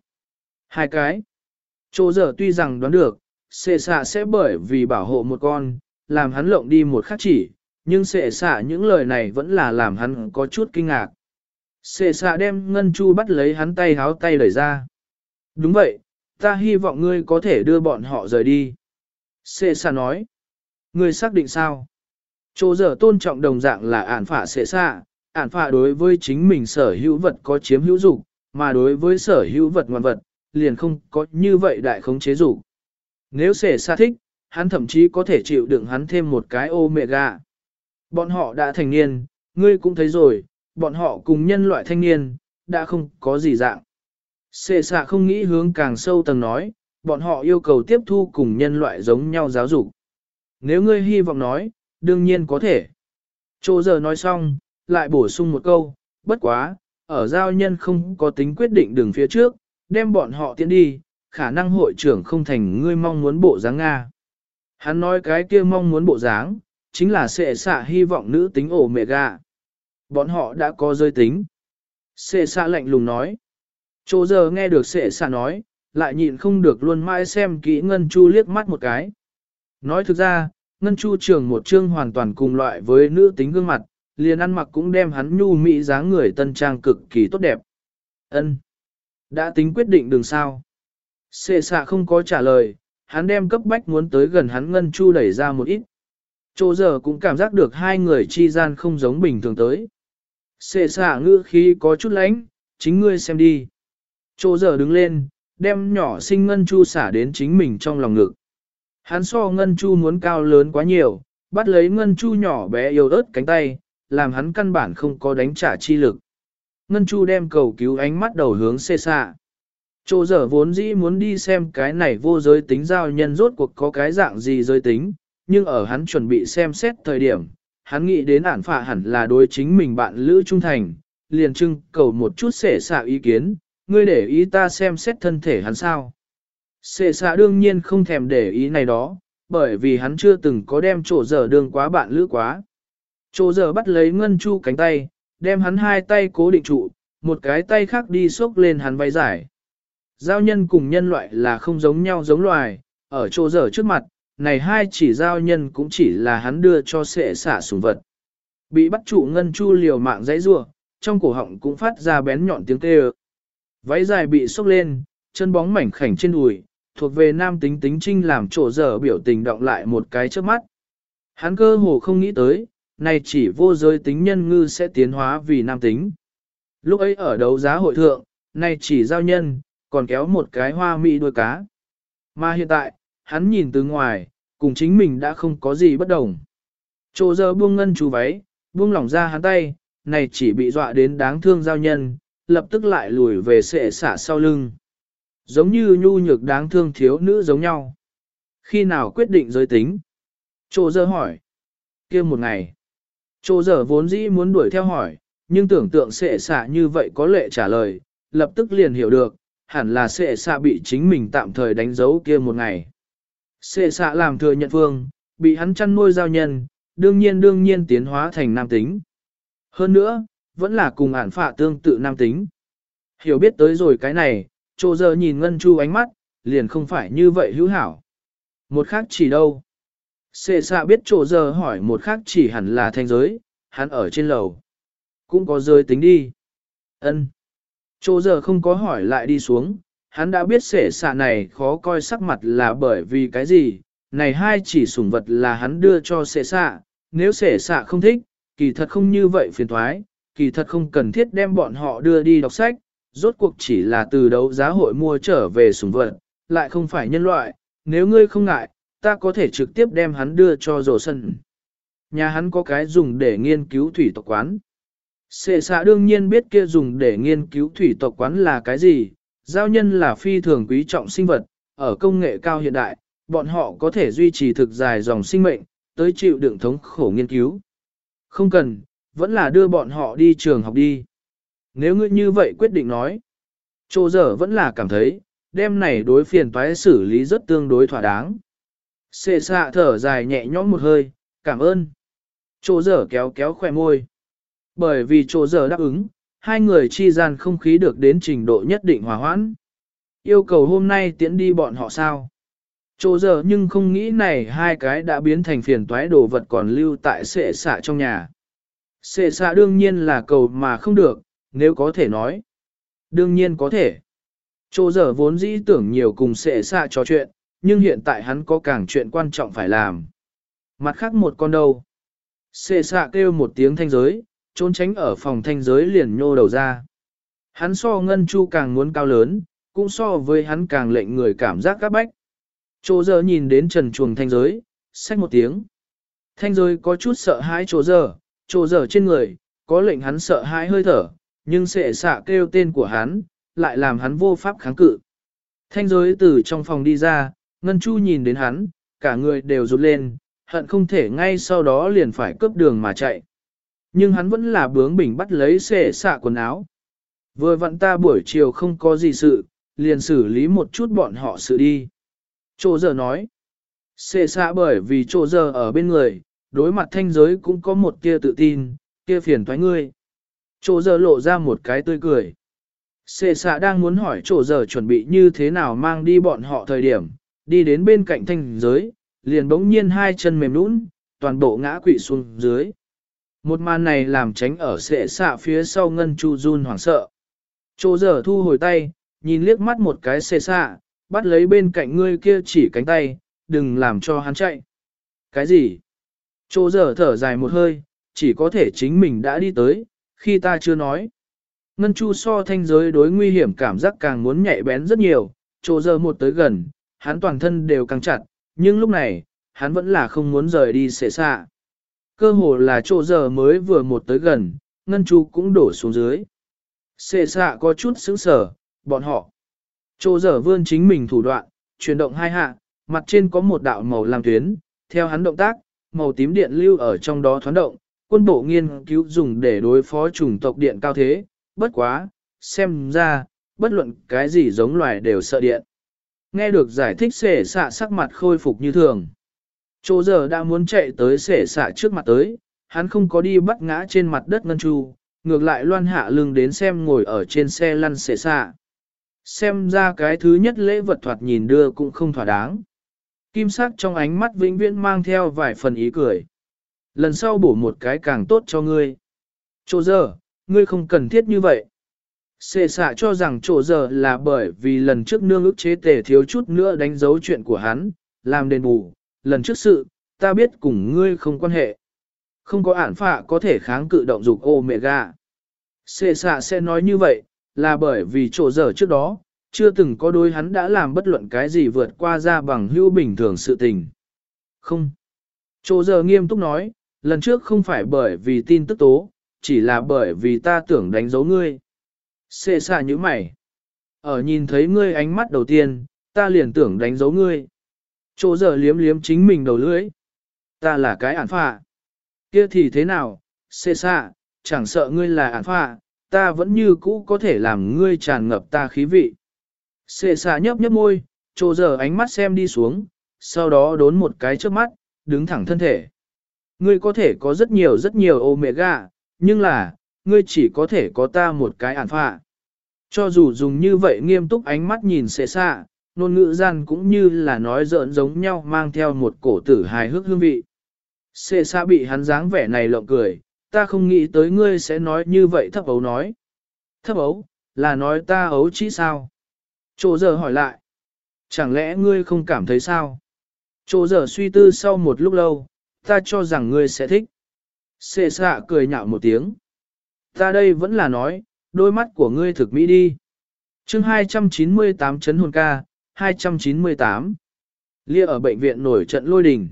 hai cái. Chỗ giờ tuy rằng đoán được, xệ xạ sẽ bởi vì bảo hộ một con, làm hắn lộng đi một khắc chỉ, nhưng xệ xạ những lời này vẫn là làm hắn có chút kinh ngạc. Xệ xạ đem ngân chu bắt lấy hắn tay háo tay đẩy ra. Đúng vậy, ta hy vọng ngươi có thể đưa bọn họ rời đi. Xệ xạ nói. Ngươi xác định sao? Chỗ giờ tôn trọng đồng dạng là ản phả xệ xạ, ản phạ đối với chính mình sở hữu vật có chiếm hữu dục, mà đối với sở hữu vật ngoan vật, liền không có như vậy đại khống chế dục. Nếu sể xa thích, hắn thậm chí có thể chịu đựng hắn thêm một cái ôm mẹ gà. Bọn họ đã thành niên, ngươi cũng thấy rồi, bọn họ cùng nhân loại thanh niên, đã không có gì dạng. Sệ xạ không nghĩ hướng càng sâu tầng nói, bọn họ yêu cầu tiếp thu cùng nhân loại giống nhau giáo dục. Nếu ngươi hy vọng nói, đương nhiên có thể. Chô giờ nói xong, lại bổ sung một câu, bất quá, ở giao nhân không có tính quyết định đường phía trước, đem bọn họ tiến đi, khả năng hội trưởng không thành ngươi mong muốn bộ dáng Nga. Hắn nói cái kia mong muốn bộ dáng, chính là sẽ xạ hy vọng nữ tính ổ mẹ gà. Bọn họ đã có rơi tính. Sệ xạ lạnh lùng nói. Chỗ giờ nghe được sệ xạ nói, lại nhịn không được luôn mãi xem kỹ Ngân Chu liếc mắt một cái. Nói thực ra, Ngân Chu trưởng một chương hoàn toàn cùng loại với nữ tính gương mặt, liền ăn mặc cũng đem hắn nhu mỹ dáng người tân trang cực kỳ tốt đẹp. Ân, Đã tính quyết định đường sao? Xê xạ không có trả lời, hắn đem cấp bách muốn tới gần hắn Ngân Chu đẩy ra một ít. Chỗ giờ cũng cảm giác được hai người chi gian không giống bình thường tới. Xê xạ ngữ khí có chút lánh, chính ngươi xem đi. Chỗ giờ đứng lên, đem nhỏ sinh Ngân Chu xả đến chính mình trong lòng ngực. Hắn so Ngân Chu muốn cao lớn quá nhiều, bắt lấy Ngân Chu nhỏ bé yếu ớt cánh tay, làm hắn căn bản không có đánh trả chi lực. Ngân Chu đem cầu cứu ánh mắt đầu hướng xê xạ. Chỗ dở vốn dĩ muốn đi xem cái này vô giới tính giao nhân rốt cuộc có cái dạng gì giới tính, nhưng ở hắn chuẩn bị xem xét thời điểm, hắn nghĩ đến ản phạ hẳn là đối chính mình bạn Lữ Trung Thành, liền trưng cầu một chút xệ xạ ý kiến, ngươi để ý ta xem xét thân thể hắn sao. Xệ xạ đương nhiên không thèm để ý này đó, bởi vì hắn chưa từng có đem chỗ dở đương quá bạn Lữ quá. Chỗ giờ bắt lấy Ngân Chu cánh tay, đem hắn hai tay cố định trụ, một cái tay khác đi xốc lên hắn vai giải. Giao nhân cùng nhân loại là không giống nhau giống loài, ở chỗ dở trước mặt, này hai chỉ giao nhân cũng chỉ là hắn đưa cho sệ xả sùng vật. Bị bắt trụ ngân chu liều mạng dãy rua, trong cổ họng cũng phát ra bén nhọn tiếng kêu. Váy dài bị xúc lên, chân bóng mảnh khảnh trên đùi, thuộc về nam tính tính trinh làm chỗ dở biểu tình động lại một cái trước mắt. Hắn cơ hồ không nghĩ tới, này chỉ vô giới tính nhân ngư sẽ tiến hóa vì nam tính. Lúc ấy ở đấu giá hội thượng, này chỉ giao nhân, còn kéo một cái hoa mỹ đuôi cá. Mà hiện tại, hắn nhìn từ ngoài, cùng chính mình đã không có gì bất đồng. Chỗ giờ buông ngân chú váy, buông lỏng ra hắn tay, này chỉ bị dọa đến đáng thương giao nhân, lập tức lại lùi về sệ xả sau lưng. Giống như nhu nhược đáng thương thiếu nữ giống nhau. Khi nào quyết định giới tính? Chỗ giờ hỏi. kia một ngày. Chỗ giờ vốn dĩ muốn đuổi theo hỏi, nhưng tưởng tượng sệ xạ như vậy có lệ trả lời, lập tức liền hiểu được, hẳn là sệ xạ bị chính mình tạm thời đánh dấu kia một ngày. Sệ xạ làm thừa nhận phương, bị hắn chăn nuôi giao nhân, đương nhiên đương nhiên tiến hóa thành nam tính. Hơn nữa, vẫn là cùng ản phạ tương tự nam tính. Hiểu biết tới rồi cái này, trô giờ nhìn Ngân Chu ánh mắt, liền không phải như vậy hữu hảo. Một khác chỉ đâu? Xê xạ biết chỗ giờ hỏi một khác chỉ hẳn là thanh giới, hắn ở trên lầu. Cũng có rơi tính đi. ân. Chỗ giờ không có hỏi lại đi xuống, hắn đã biết sể xạ này khó coi sắc mặt là bởi vì cái gì, này hai chỉ sủng vật là hắn đưa cho sể xạ, nếu sể xạ không thích, kỳ thật không như vậy phiền thoái, kỳ thật không cần thiết đem bọn họ đưa đi đọc sách, rốt cuộc chỉ là từ đấu giá hội mua trở về sủng vật, lại không phải nhân loại, nếu ngươi không ngại, ta có thể trực tiếp đem hắn đưa cho rổ sân. Nhà hắn có cái dùng để nghiên cứu thủy tộc quán. Sệ xạ đương nhiên biết kia dùng để nghiên cứu thủy tộc quán là cái gì, giao nhân là phi thường quý trọng sinh vật, ở công nghệ cao hiện đại, bọn họ có thể duy trì thực dài dòng sinh mệnh, tới chịu đựng thống khổ nghiên cứu. Không cần, vẫn là đưa bọn họ đi trường học đi. Nếu ngươi như vậy quyết định nói, trô dở vẫn là cảm thấy, đêm này đối phiền toái xử lý rất tương đối thỏa đáng. Xê xạ thở dài nhẹ nhõm một hơi, cảm ơn. Chỗ dở kéo kéo khỏe môi. Bởi vì chỗ dở đáp ứng, hai người chi gian không khí được đến trình độ nhất định hòa hoãn. Yêu cầu hôm nay tiễn đi bọn họ sao? Chỗ giờ nhưng không nghĩ này hai cái đã biến thành phiền toái đồ vật còn lưu tại sệ xạ trong nhà. Sệ xạ đương nhiên là cầu mà không được, nếu có thể nói. Đương nhiên có thể. Chỗ giờ vốn dĩ tưởng nhiều cùng sệ xạ trò chuyện, nhưng hiện tại hắn có càng chuyện quan trọng phải làm. Mặt khác một con đâu. xệ xạ kêu một tiếng thanh giới, trốn tránh ở phòng thanh giới liền nhô đầu ra. Hắn so ngân chu càng muốn cao lớn, cũng so với hắn càng lệnh người cảm giác các bách. Chỗ giờ nhìn đến trần chuồng thanh giới, xách một tiếng. Thanh giới có chút sợ hãi chỗ giờ, chỗ giờ trên người, có lệnh hắn sợ hãi hơi thở, nhưng xệ xạ kêu tên của hắn, lại làm hắn vô pháp kháng cự. Thanh giới từ trong phòng đi ra, ngân chu nhìn đến hắn, cả người đều rụt lên, hận không thể ngay sau đó liền phải cướp đường mà chạy. Nhưng hắn vẫn là bướng bỉnh bắt lấy xệ xạ quần áo. Vừa vặn ta buổi chiều không có gì sự, liền xử lý một chút bọn họ sự đi. Chô giờ nói. Xệ xạ bởi vì chô giờ ở bên người, đối mặt thanh giới cũng có một kia tự tin, kia phiền thoái ngươi. Chô giờ lộ ra một cái tươi cười. Xệ xạ đang muốn hỏi chô giờ chuẩn bị như thế nào mang đi bọn họ thời điểm, đi đến bên cạnh thanh giới, liền bỗng nhiên hai chân mềm nũng, toàn bộ ngã quỵ xuống dưới. Một màn này làm tránh ở sệ xạ phía sau ngân chu run hoảng sợ. Chô giờ thu hồi tay, nhìn liếc mắt một cái sệ xạ, bắt lấy bên cạnh ngươi kia chỉ cánh tay, đừng làm cho hắn chạy. Cái gì? Chô giờ thở dài một hơi, chỉ có thể chính mình đã đi tới, khi ta chưa nói. Ngân chu so thanh giới đối nguy hiểm cảm giác càng muốn nhạy bén rất nhiều, chô giờ một tới gần, hắn toàn thân đều căng chặt, nhưng lúc này, hắn vẫn là không muốn rời đi xệ xạ. Cơ hồ là chỗ giờ mới vừa một tới gần, ngân chu cũng đổ xuống dưới. Xệ xạ có chút sững sở, bọn họ. Chỗ giờ vươn chính mình thủ đoạn, chuyển động hai hạ, mặt trên có một đạo màu làm tuyến, theo hắn động tác, màu tím điện lưu ở trong đó thoáng động, quân bộ nghiên cứu dùng để đối phó chủng tộc điện cao thế, bất quá, xem ra, bất luận cái gì giống loài đều sợ điện. Nghe được giải thích sể xạ sắc mặt khôi phục như thường. Chỗ giờ đã muốn chạy tới sể xạ trước mặt tới, hắn không có đi bắt ngã trên mặt đất ngân chu, ngược lại loan hạ lưng đến xem ngồi ở trên xe lăn sể xạ. Xem ra cái thứ nhất lễ vật thoạt nhìn đưa cũng không thỏa đáng. Kim sắc trong ánh mắt vĩnh viễn mang theo vài phần ý cười. Lần sau bổ một cái càng tốt cho ngươi. Chỗ giờ, ngươi không cần thiết như vậy. Xê xạ cho rằng chỗ giờ là bởi vì lần trước nương ức chế tề thiếu chút nữa đánh dấu chuyện của hắn, làm đền bù, lần trước sự, ta biết cùng ngươi không quan hệ. Không có ản phạ có thể kháng cự động dục Omega. Xê xạ sẽ nói như vậy, là bởi vì chỗ giờ trước đó, chưa từng có đôi hắn đã làm bất luận cái gì vượt qua ra bằng hữu bình thường sự tình. Không. Chỗ giờ nghiêm túc nói, lần trước không phải bởi vì tin tức tố, chỉ là bởi vì ta tưởng đánh dấu ngươi. Xê xa như mày. Ở nhìn thấy ngươi ánh mắt đầu tiên, ta liền tưởng đánh dấu ngươi. Chỗ giờ liếm liếm chính mình đầu lưỡi. Ta là cái ản phạ. Kia thì thế nào, xê xa, chẳng sợ ngươi là ản phạ, ta vẫn như cũ có thể làm ngươi tràn ngập ta khí vị. Xê xa nhấp nhấp môi, chỗ giờ ánh mắt xem đi xuống, sau đó đốn một cái trước mắt, đứng thẳng thân thể. Ngươi có thể có rất nhiều rất nhiều omega, nhưng là, ngươi chỉ có thể có ta một cái ản phạ. Cho dù dùng như vậy nghiêm túc ánh mắt nhìn xệ xạ, nôn ngữ gian cũng như là nói giỡn giống nhau mang theo một cổ tử hài hước hương vị. Xệ xạ bị hắn dáng vẻ này lộng cười, ta không nghĩ tới ngươi sẽ nói như vậy thấp ấu nói. Thấp ấu, là nói ta ấu chỉ sao? Chỗ giờ hỏi lại. Chẳng lẽ ngươi không cảm thấy sao? Chỗ giờ suy tư sau một lúc lâu, ta cho rằng ngươi sẽ thích. Xệ xạ cười nhạo một tiếng. Ta đây vẫn là nói, đôi mắt của ngươi thực mỹ đi. chương 298 chấn hồn ca, 298. Lia ở bệnh viện nổi trận lôi đình.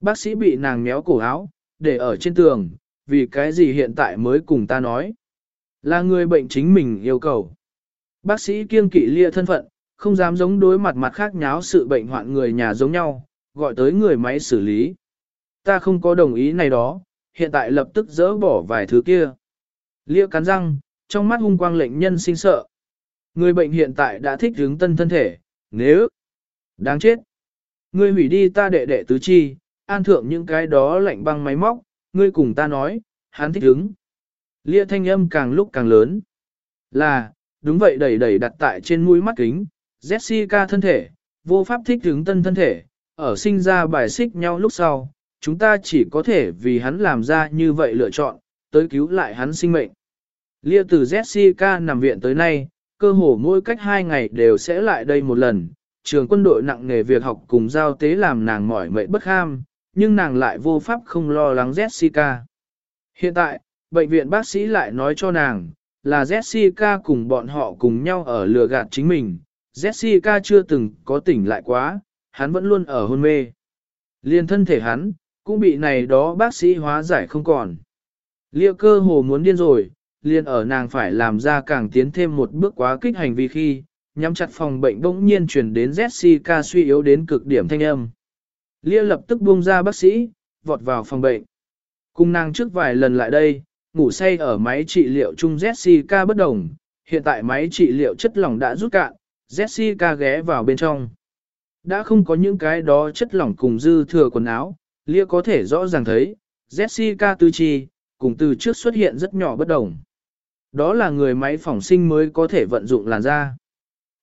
Bác sĩ bị nàng méo cổ áo, để ở trên tường, vì cái gì hiện tại mới cùng ta nói. Là người bệnh chính mình yêu cầu. Bác sĩ kiêng kỵ Lia thân phận, không dám giống đối mặt mặt khác nháo sự bệnh hoạn người nhà giống nhau, gọi tới người máy xử lý. Ta không có đồng ý này đó, hiện tại lập tức dỡ bỏ vài thứ kia. Lia cắn răng, trong mắt hung quang lệnh nhân sinh sợ. Người bệnh hiện tại đã thích hướng tân thân thể, nếu đáng chết. Ngươi hủy đi ta đệ đệ tứ chi, an thượng những cái đó lạnh băng máy móc, ngươi cùng ta nói, hắn thích hứng. Lia thanh âm càng lúc càng lớn. Là, đúng vậy đẩy đẩy đặt tại trên mũi mắt kính, Jessica thân thể, vô pháp thích hứng tân thân thể, ở sinh ra bài xích nhau lúc sau, chúng ta chỉ có thể vì hắn làm ra như vậy lựa chọn, tới cứu lại hắn sinh mệnh. Lia từ Jessica nằm viện tới nay, cơ hồ mỗi cách hai ngày đều sẽ lại đây một lần, trường quân đội nặng nghề việc học cùng giao tế làm nàng mỏi mệt bất ham, nhưng nàng lại vô pháp không lo lắng Jessica. Hiện tại, bệnh viện bác sĩ lại nói cho nàng, là Jessica cùng bọn họ cùng nhau ở lừa gạt chính mình, Jessica chưa từng có tỉnh lại quá, hắn vẫn luôn ở hôn mê. Liên thân thể hắn, cũng bị này đó bác sĩ hóa giải không còn. Lia cơ hồ muốn điên rồi, liền ở nàng phải làm ra càng tiến thêm một bước quá kích hành vi khi, nhắm chặt phòng bệnh bỗng nhiên chuyển đến Jessica suy yếu đến cực điểm thanh âm. Lia lập tức buông ra bác sĩ, vọt vào phòng bệnh. Cùng nàng trước vài lần lại đây, ngủ say ở máy trị liệu chung Jessica bất đồng, hiện tại máy trị liệu chất lỏng đã rút cạn, Jessica ghé vào bên trong. Đã không có những cái đó chất lỏng cùng dư thừa quần áo, Lia có thể rõ ràng thấy, Jessica tư chi, cùng từ trước xuất hiện rất nhỏ bất đồng. Đó là người máy phỏng sinh mới có thể vận dụng làn da.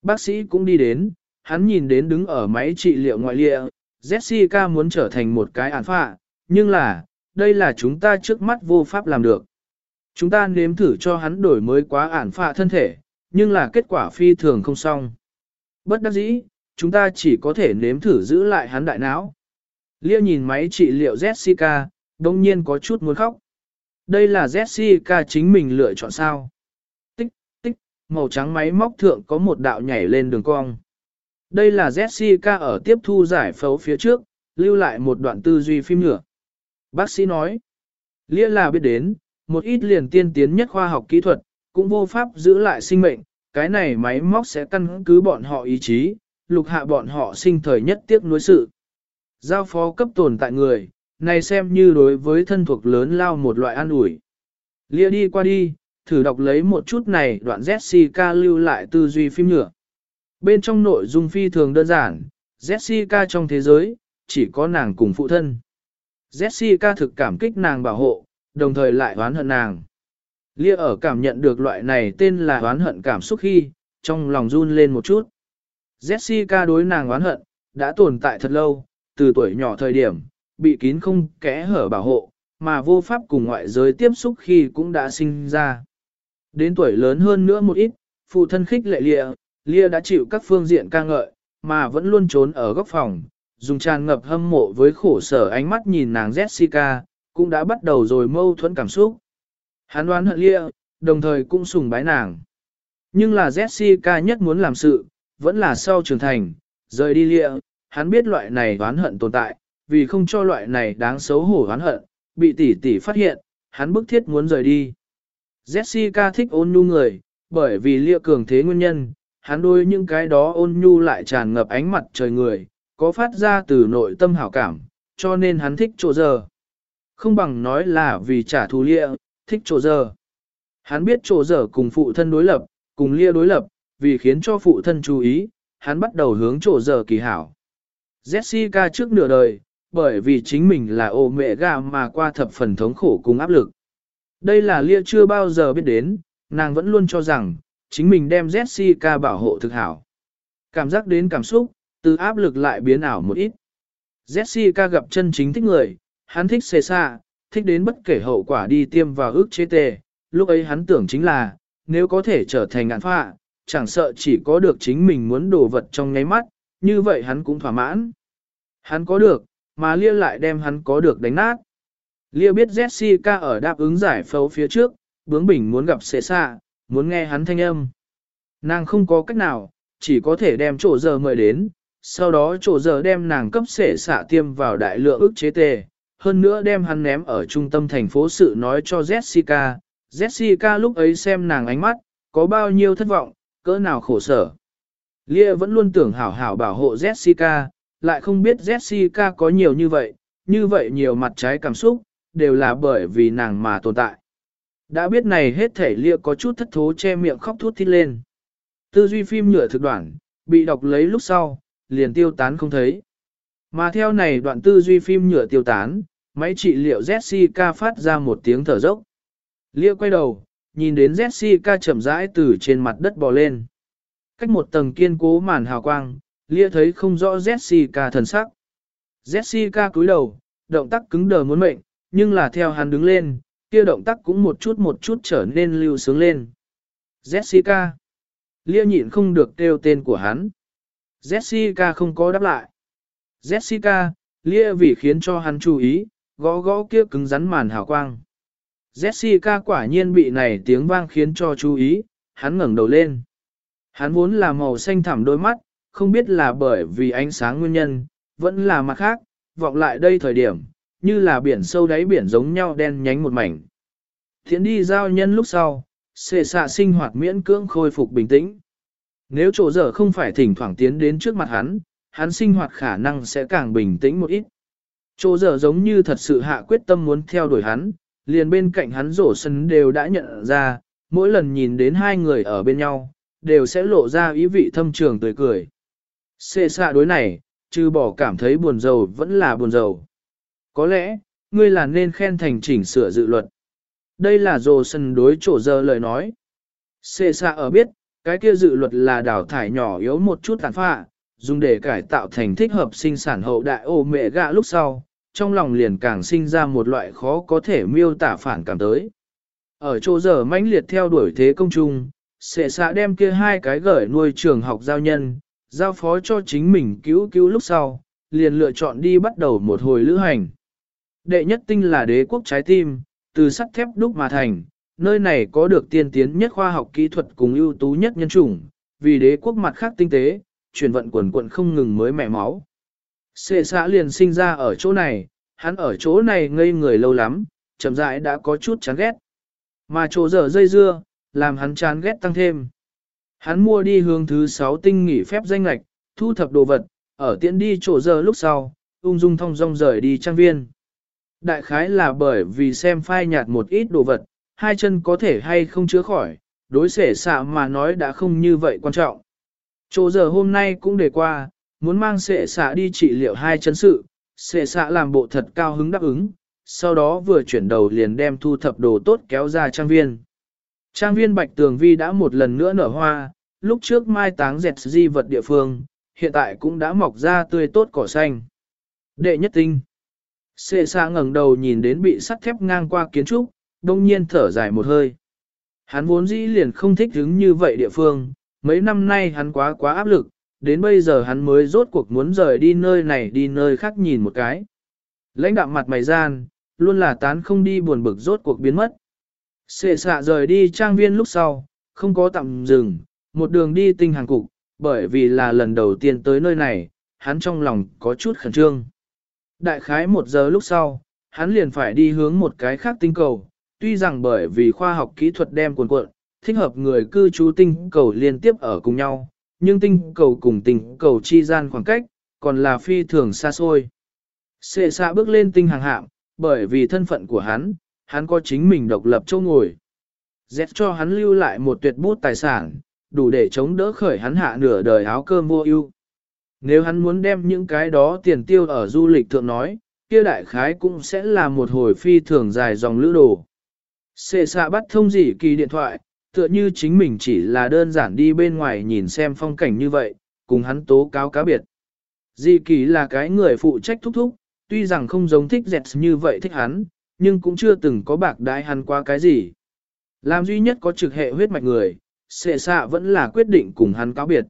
Bác sĩ cũng đi đến, hắn nhìn đến đứng ở máy trị liệu ngoại lịa, Jessica muốn trở thành một cái án phạ, nhưng là, đây là chúng ta trước mắt vô pháp làm được. Chúng ta nếm thử cho hắn đổi mới quá ản phạ thân thể, nhưng là kết quả phi thường không xong. Bất đắc dĩ, chúng ta chỉ có thể nếm thử giữ lại hắn đại não. Lia nhìn máy trị liệu Jessica, đồng nhiên có chút muốn khóc. Đây là Jessica chính mình lựa chọn sao. Tích, tích, màu trắng máy móc thượng có một đạo nhảy lên đường cong. Đây là Jessica ở tiếp thu giải phẫu phía trước, lưu lại một đoạn tư duy phim nhựa. Bác sĩ nói, Lia là biết đến, một ít liền tiên tiến nhất khoa học kỹ thuật, cũng vô pháp giữ lại sinh mệnh, cái này máy móc sẽ căn cứ bọn họ ý chí, lục hạ bọn họ sinh thời nhất tiếc nuối sự. Giao phó cấp tồn tại người, này xem như đối với thân thuộc lớn lao một loại an ủi. Lia đi qua đi, thử đọc lấy một chút này đoạn Jessica lưu lại tư duy phim nhựa. Bên trong nội dung phi thường đơn giản, Jessica trong thế giới, chỉ có nàng cùng phụ thân. Jessica thực cảm kích nàng bảo hộ, đồng thời lại oán hận nàng. Lia ở cảm nhận được loại này tên là oán hận cảm xúc khi, trong lòng run lên một chút. Jessica đối nàng oán hận, đã tồn tại thật lâu, từ tuổi nhỏ thời điểm, bị kín không kẽ hở bảo hộ, mà vô pháp cùng ngoại giới tiếp xúc khi cũng đã sinh ra. Đến tuổi lớn hơn nữa một ít, phụ thân khích lệ lịa, Lia đã chịu các phương diện ca ngợi, mà vẫn luôn trốn ở góc phòng, dùng tràn ngập hâm mộ với khổ sở ánh mắt nhìn nàng Jessica, cũng đã bắt đầu rồi mâu thuẫn cảm xúc. Hắn đoán hận Lia, đồng thời cũng sùng bái nàng. Nhưng là Jessica nhất muốn làm sự, vẫn là sau trưởng thành, rời đi Lia, hắn biết loại này đoán hận tồn tại, vì không cho loại này đáng xấu hổ oán hận, bị tỷ tỷ phát hiện, hắn bức thiết muốn rời đi. Jessica thích ôn nhu người, bởi vì Lia cường thế nguyên nhân, hắn đôi những cái đó ôn nhu lại tràn ngập ánh mặt trời người, có phát ra từ nội tâm hảo cảm, cho nên hắn thích chỗ giờ. Không bằng nói là vì trả thù lia, thích chỗ giờ. Hắn biết chỗ giờ cùng phụ thân đối lập, cùng lia đối lập, vì khiến cho phụ thân chú ý, hắn bắt đầu hướng chỗ giờ kỳ hảo. Jessica trước nửa đời, bởi vì chính mình là ô mẹ gà mà qua thập phần thống khổ cùng áp lực. Đây là lia chưa bao giờ biết đến, nàng vẫn luôn cho rằng, chính mình đem Jessica bảo hộ thực hảo. Cảm giác đến cảm xúc, từ áp lực lại biến ảo một ít. Jessica gặp chân chính thích người, hắn thích xê xa, thích đến bất kể hậu quả đi tiêm vào ước chế tề. Lúc ấy hắn tưởng chính là, nếu có thể trở thành ngạn phạ, chẳng sợ chỉ có được chính mình muốn đồ vật trong nháy mắt, như vậy hắn cũng thỏa mãn. Hắn có được, mà Lia lại đem hắn có được đánh nát. Lia biết Jessica ở đáp ứng giải phẫu phía trước, bướng bỉnh muốn gặp xệ xạ, muốn nghe hắn thanh âm. Nàng không có cách nào, chỉ có thể đem chỗ giờ mời đến, sau đó chỗ giờ đem nàng cấp sể xạ tiêm vào đại lượng ức chế tề, hơn nữa đem hắn ném ở trung tâm thành phố sự nói cho Jessica. Jessica lúc ấy xem nàng ánh mắt, có bao nhiêu thất vọng, cỡ nào khổ sở. Lia vẫn luôn tưởng hảo hảo bảo hộ Jessica, lại không biết Jessica có nhiều như vậy, như vậy nhiều mặt trái cảm xúc, đều là bởi vì nàng mà tồn tại. Đã biết này hết thể Lia có chút thất thố che miệng khóc thút thít lên. Tư duy phim nhựa thực đoạn, bị đọc lấy lúc sau, liền tiêu tán không thấy. Mà theo này đoạn tư duy phim nhựa tiêu tán, máy trị liệu Jessica phát ra một tiếng thở dốc. Lia quay đầu, nhìn đến Jessica chậm rãi từ trên mặt đất bò lên. Cách một tầng kiên cố màn hào quang, Lia thấy không rõ Jessica thần sắc. Jessica cúi đầu, động tác cứng đờ muốn mệnh, nhưng là theo hắn đứng lên, kia động tác cũng một chút một chút trở nên lưu sướng lên. Jessica. Lia nhịn không được kêu tên của hắn. Jessica không có đáp lại. Jessica, lia vì khiến cho hắn chú ý, gõ gõ kia cứng rắn màn hào quang. Jessica quả nhiên bị này tiếng vang khiến cho chú ý, hắn ngẩng đầu lên. Hắn vốn là màu xanh thẳm đôi mắt, không biết là bởi vì ánh sáng nguyên nhân, vẫn là mặt khác, vọng lại đây thời điểm, như là biển sâu đáy biển giống nhau đen nhánh một mảnh. Thiện đi giao nhân lúc sau, xệ xạ sinh hoạt miễn cưỡng khôi phục bình tĩnh. Nếu chỗ dở không phải thỉnh thoảng tiến đến trước mặt hắn, hắn sinh hoạt khả năng sẽ càng bình tĩnh một ít. Chỗ dở giống như thật sự hạ quyết tâm muốn theo đuổi hắn, liền bên cạnh hắn rổ sân đều đã nhận ra, mỗi lần nhìn đến hai người ở bên nhau, đều sẽ lộ ra ý vị thâm trường tươi cười. Xê xạ đối này, trừ bỏ cảm thấy buồn rầu vẫn là buồn rầu. Có lẽ, ngươi là nên khen thành chỉnh sửa dự luật. Đây là dồ sân đối chỗ giờ lời nói. Xê xạ ở biết, cái kia dự luật là đào thải nhỏ yếu một chút tàn phạ, dùng để cải tạo thành thích hợp sinh sản hậu đại ô mẹ gạ lúc sau, trong lòng liền càng sinh ra một loại khó có thể miêu tả phản cảm tới. Ở chỗ giờ mãnh liệt theo đuổi thế công chung, sẽ xạ đem kia hai cái gửi nuôi trường học giao nhân, giao phó cho chính mình cứu cứu lúc sau, liền lựa chọn đi bắt đầu một hồi lữ hành. Đệ nhất tinh là đế quốc trái tim, từ sắt thép đúc mà thành, nơi này có được tiên tiến nhất khoa học kỹ thuật cùng ưu tú nhất nhân chủng, vì đế quốc mặt khác tinh tế, chuyển vận quần quận không ngừng mới mẻ máu. Xê xã liền sinh ra ở chỗ này, hắn ở chỗ này ngây người lâu lắm, chậm rãi đã có chút chán ghét. Mà chỗ dở dây dưa, làm hắn chán ghét tăng thêm. Hắn mua đi hướng thứ 6 tinh nghỉ phép danh lạch, thu thập đồ vật, ở tiện đi chỗ giờ lúc sau, ung dung thong dong rời đi trang viên. Đại khái là bởi vì xem phai nhạt một ít đồ vật, hai chân có thể hay không chữa khỏi, đối xể xạ mà nói đã không như vậy quan trọng. Chỗ giờ hôm nay cũng để qua, muốn mang xệ xạ đi trị liệu hai chân sự, xệ xạ làm bộ thật cao hứng đáp ứng, sau đó vừa chuyển đầu liền đem thu thập đồ tốt kéo ra trang viên. Trang viên bạch tường vi đã một lần nữa nở hoa, lúc trước mai táng dẹt di vật địa phương, hiện tại cũng đã mọc ra tươi tốt cỏ xanh. Đệ nhất tinh. Xê xa ngẩng đầu nhìn đến bị sắt thép ngang qua kiến trúc, đông nhiên thở dài một hơi. Hắn vốn dĩ liền không thích đứng như vậy địa phương, mấy năm nay hắn quá quá áp lực, đến bây giờ hắn mới rốt cuộc muốn rời đi nơi này đi nơi khác nhìn một cái. Lãnh đạm mặt mày gian, luôn là tán không đi buồn bực rốt cuộc biến mất. Xệ xạ rời đi trang viên lúc sau, không có tạm dừng, một đường đi tinh hàng cục, bởi vì là lần đầu tiên tới nơi này, hắn trong lòng có chút khẩn trương. Đại khái một giờ lúc sau, hắn liền phải đi hướng một cái khác tinh cầu, tuy rằng bởi vì khoa học kỹ thuật đem cuộn cuộn, thích hợp người cư trú tinh cầu liên tiếp ở cùng nhau, nhưng tinh cầu cùng tinh cầu chi gian khoảng cách, còn là phi thường xa xôi. Xệ xạ bước lên tinh hàng hạm, bởi vì thân phận của hắn, hắn có chính mình độc lập châu ngồi. Z cho hắn lưu lại một tuyệt bút tài sản, đủ để chống đỡ khởi hắn hạ nửa đời áo cơm vô ưu. Nếu hắn muốn đem những cái đó tiền tiêu ở du lịch thượng nói, kia đại khái cũng sẽ là một hồi phi thường dài dòng lữ đồ. Xê xạ bắt thông dị kỳ điện thoại, tựa như chính mình chỉ là đơn giản đi bên ngoài nhìn xem phong cảnh như vậy, cùng hắn tố cáo cá biệt. Dị kỳ là cái người phụ trách thúc thúc, tuy rằng không giống thích dẹt như vậy thích hắn, nhưng cũng chưa từng có bạc đái hắn qua cái gì. Làm duy nhất có trực hệ huyết mạch người, sệ xạ vẫn là quyết định cùng hắn cáo biệt.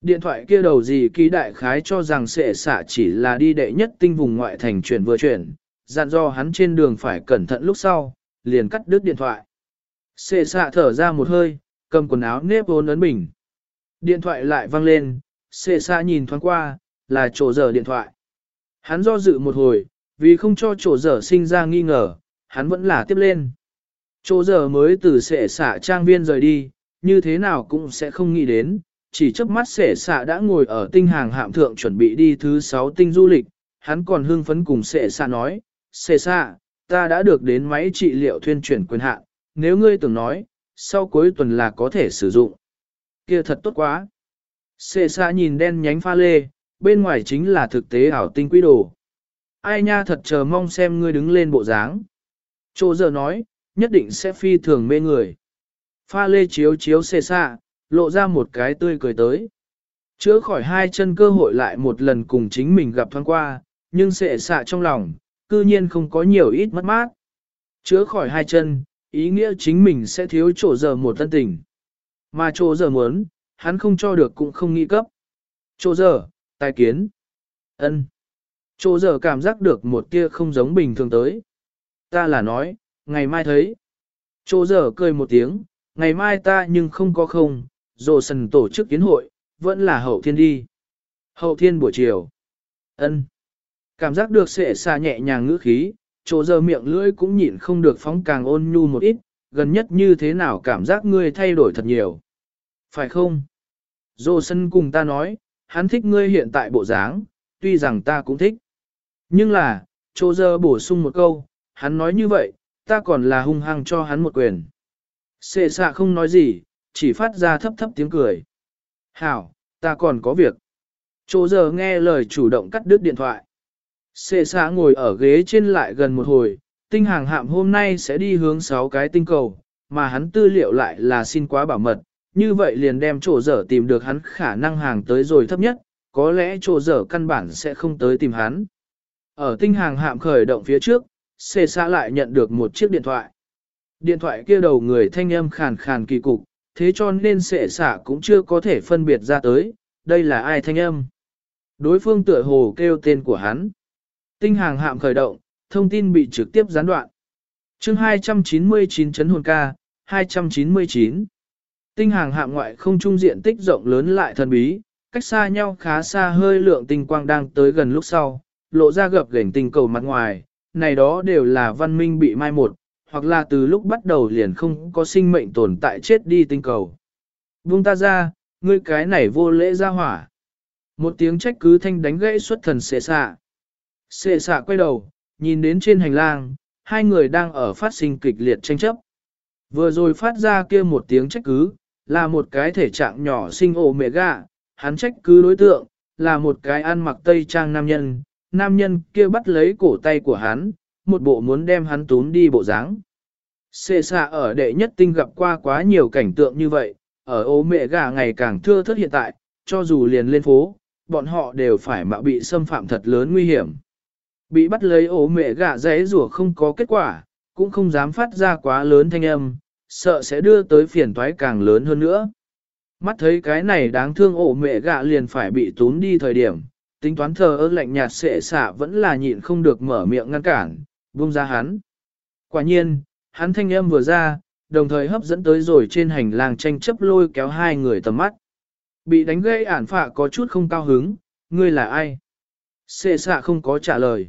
Điện thoại kia đầu gì ký đại khái cho rằng sệ xạ chỉ là đi đệ nhất tinh vùng ngoại thành chuyển vừa chuyển, dặn do hắn trên đường phải cẩn thận lúc sau, liền cắt đứt điện thoại. Sệ xạ thở ra một hơi, cầm quần áo nếp vốn ấn bình. Điện thoại lại vang lên, sệ xạ nhìn thoáng qua, là chỗ giờ điện thoại. Hắn do dự một hồi, vì không cho chỗ dở sinh ra nghi ngờ, hắn vẫn là tiếp lên. Chỗ dở mới từ xệ xạ trang viên rời đi, như thế nào cũng sẽ không nghĩ đến, chỉ chớp mắt xệ xạ đã ngồi ở tinh hàng hạm thượng chuẩn bị đi thứ sáu tinh du lịch, hắn còn hưng phấn cùng xệ xạ nói, xệ xạ, ta đã được đến máy trị liệu thuyên chuyển quyền hạn, nếu ngươi tưởng nói, sau cuối tuần là có thể sử dụng. kia thật tốt quá. Sệ xạ nhìn đen nhánh pha lê, bên ngoài chính là thực tế ảo tinh quý đồ. Ai nha thật chờ mong xem ngươi đứng lên bộ dáng. Chô giờ nói, nhất định sẽ phi thường mê người. Pha lê chiếu chiếu xê xạ, lộ ra một cái tươi cười tới. Chữa khỏi hai chân cơ hội lại một lần cùng chính mình gặp thoáng qua, nhưng xệ xạ trong lòng, cư nhiên không có nhiều ít mất mát. Chữa khỏi hai chân, ý nghĩa chính mình sẽ thiếu chỗ giờ một tân tình. Mà chỗ giờ muốn, hắn không cho được cũng không nghĩ cấp. Chỗ giờ, tài kiến. ân. Chỗ giờ cảm giác được một tia không giống bình thường tới. Ta là nói, ngày mai thấy. Chỗ giờ cười một tiếng, ngày mai ta nhưng không có không, dồ sần tổ chức kiến hội, vẫn là hậu thiên đi. Hậu thiên buổi chiều. ân. Cảm giác được sệ xa nhẹ nhàng ngữ khí, chỗ giờ miệng lưỡi cũng nhịn không được phóng càng ôn nhu một ít, gần nhất như thế nào cảm giác ngươi thay đổi thật nhiều. Phải không? Dô sân cùng ta nói, hắn thích ngươi hiện tại bộ dáng, tuy rằng ta cũng thích. Nhưng là, Chô Dơ bổ sung một câu, hắn nói như vậy, ta còn là hung hăng cho hắn một quyền. Sệ xạ không nói gì, chỉ phát ra thấp thấp tiếng cười. Hảo, ta còn có việc. Chô Dơ nghe lời chủ động cắt đứt điện thoại. Sệ xạ ngồi ở ghế trên lại gần một hồi, tinh hàng hạm hôm nay sẽ đi hướng 6 cái tinh cầu, mà hắn tư liệu lại là xin quá bảo mật, như vậy liền đem chỗ dở tìm được hắn khả năng hàng tới rồi thấp nhất, có lẽ chỗ dở căn bản sẽ không tới tìm hắn. Ở tinh hàng hạm khởi động phía trước, xê xã lại nhận được một chiếc điện thoại. Điện thoại kia đầu người thanh âm khàn khàn kỳ cục, thế cho nên xệ xả cũng chưa có thể phân biệt ra tới, đây là ai thanh âm. Đối phương tựa hồ kêu tên của hắn. Tinh hàng hạm khởi động, thông tin bị trực tiếp gián đoạn. chương 299 chấn hồn ca, 299. Tinh hàng hạm ngoại không trung diện tích rộng lớn lại thần bí, cách xa nhau khá xa hơi lượng tinh quang đang tới gần lúc sau, lộ ra gập gềnh tình cầu mặt ngoài, này đó đều là văn minh bị mai một, hoặc là từ lúc bắt đầu liền không có sinh mệnh tồn tại chết đi tinh cầu. Vung ta ra, ngươi cái này vô lễ ra hỏa. Một tiếng trách cứ thanh đánh gãy xuất thần xệ xạ. Xệ xạ quay đầu, nhìn đến trên hành lang, hai người đang ở phát sinh kịch liệt tranh chấp. Vừa rồi phát ra kia một tiếng trách cứ, là một cái thể trạng nhỏ sinh ổ mẹ gạ, hắn trách cứ đối tượng, là một cái ăn mặc tây trang nam nhân, nam nhân kia bắt lấy cổ tay của hắn, một bộ muốn đem hắn tún đi bộ dáng. Xê xạ ở đệ nhất tinh gặp qua quá nhiều cảnh tượng như vậy, ở ô mẹ gà ngày càng thưa thất hiện tại, cho dù liền lên phố, bọn họ đều phải mạo bị xâm phạm thật lớn nguy hiểm. Bị bắt lấy ổ mẹ gà rẽ rủa không có kết quả, cũng không dám phát ra quá lớn thanh âm, sợ sẽ đưa tới phiền toái càng lớn hơn nữa. Mắt thấy cái này đáng thương ổ mẹ gạ liền phải bị tún đi thời điểm, tính toán thờ ơ lạnh nhạt sệ xạ vẫn là nhịn không được mở miệng ngăn cản, buông ra hắn. Quả nhiên, hắn thanh âm vừa ra, đồng thời hấp dẫn tới rồi trên hành lang tranh chấp lôi kéo hai người tầm mắt. Bị đánh gây ản phạ có chút không cao hứng, ngươi là ai? Xê xạ không có trả lời.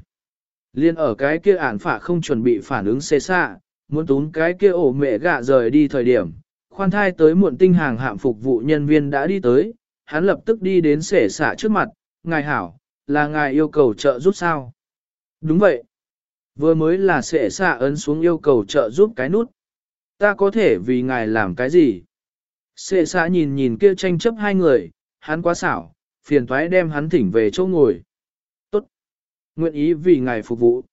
Liên ở cái kia ản phạ không chuẩn bị phản ứng xê xạ, muốn tún cái kia ổ mẹ gạ rời đi thời điểm. Khoan thai tới muộn tinh hàng hạm phục vụ nhân viên đã đi tới, hắn lập tức đi đến xệ xạ trước mặt, ngài hảo, là ngài yêu cầu trợ giúp sao? Đúng vậy. Vừa mới là sẽ xạ ấn xuống yêu cầu trợ giúp cái nút. Ta có thể vì ngài làm cái gì? Sệ xạ nhìn nhìn kia tranh chấp hai người, hắn quá xảo, phiền thoái đem hắn thỉnh về chỗ ngồi. Tốt. Nguyện ý vì ngài phục vụ.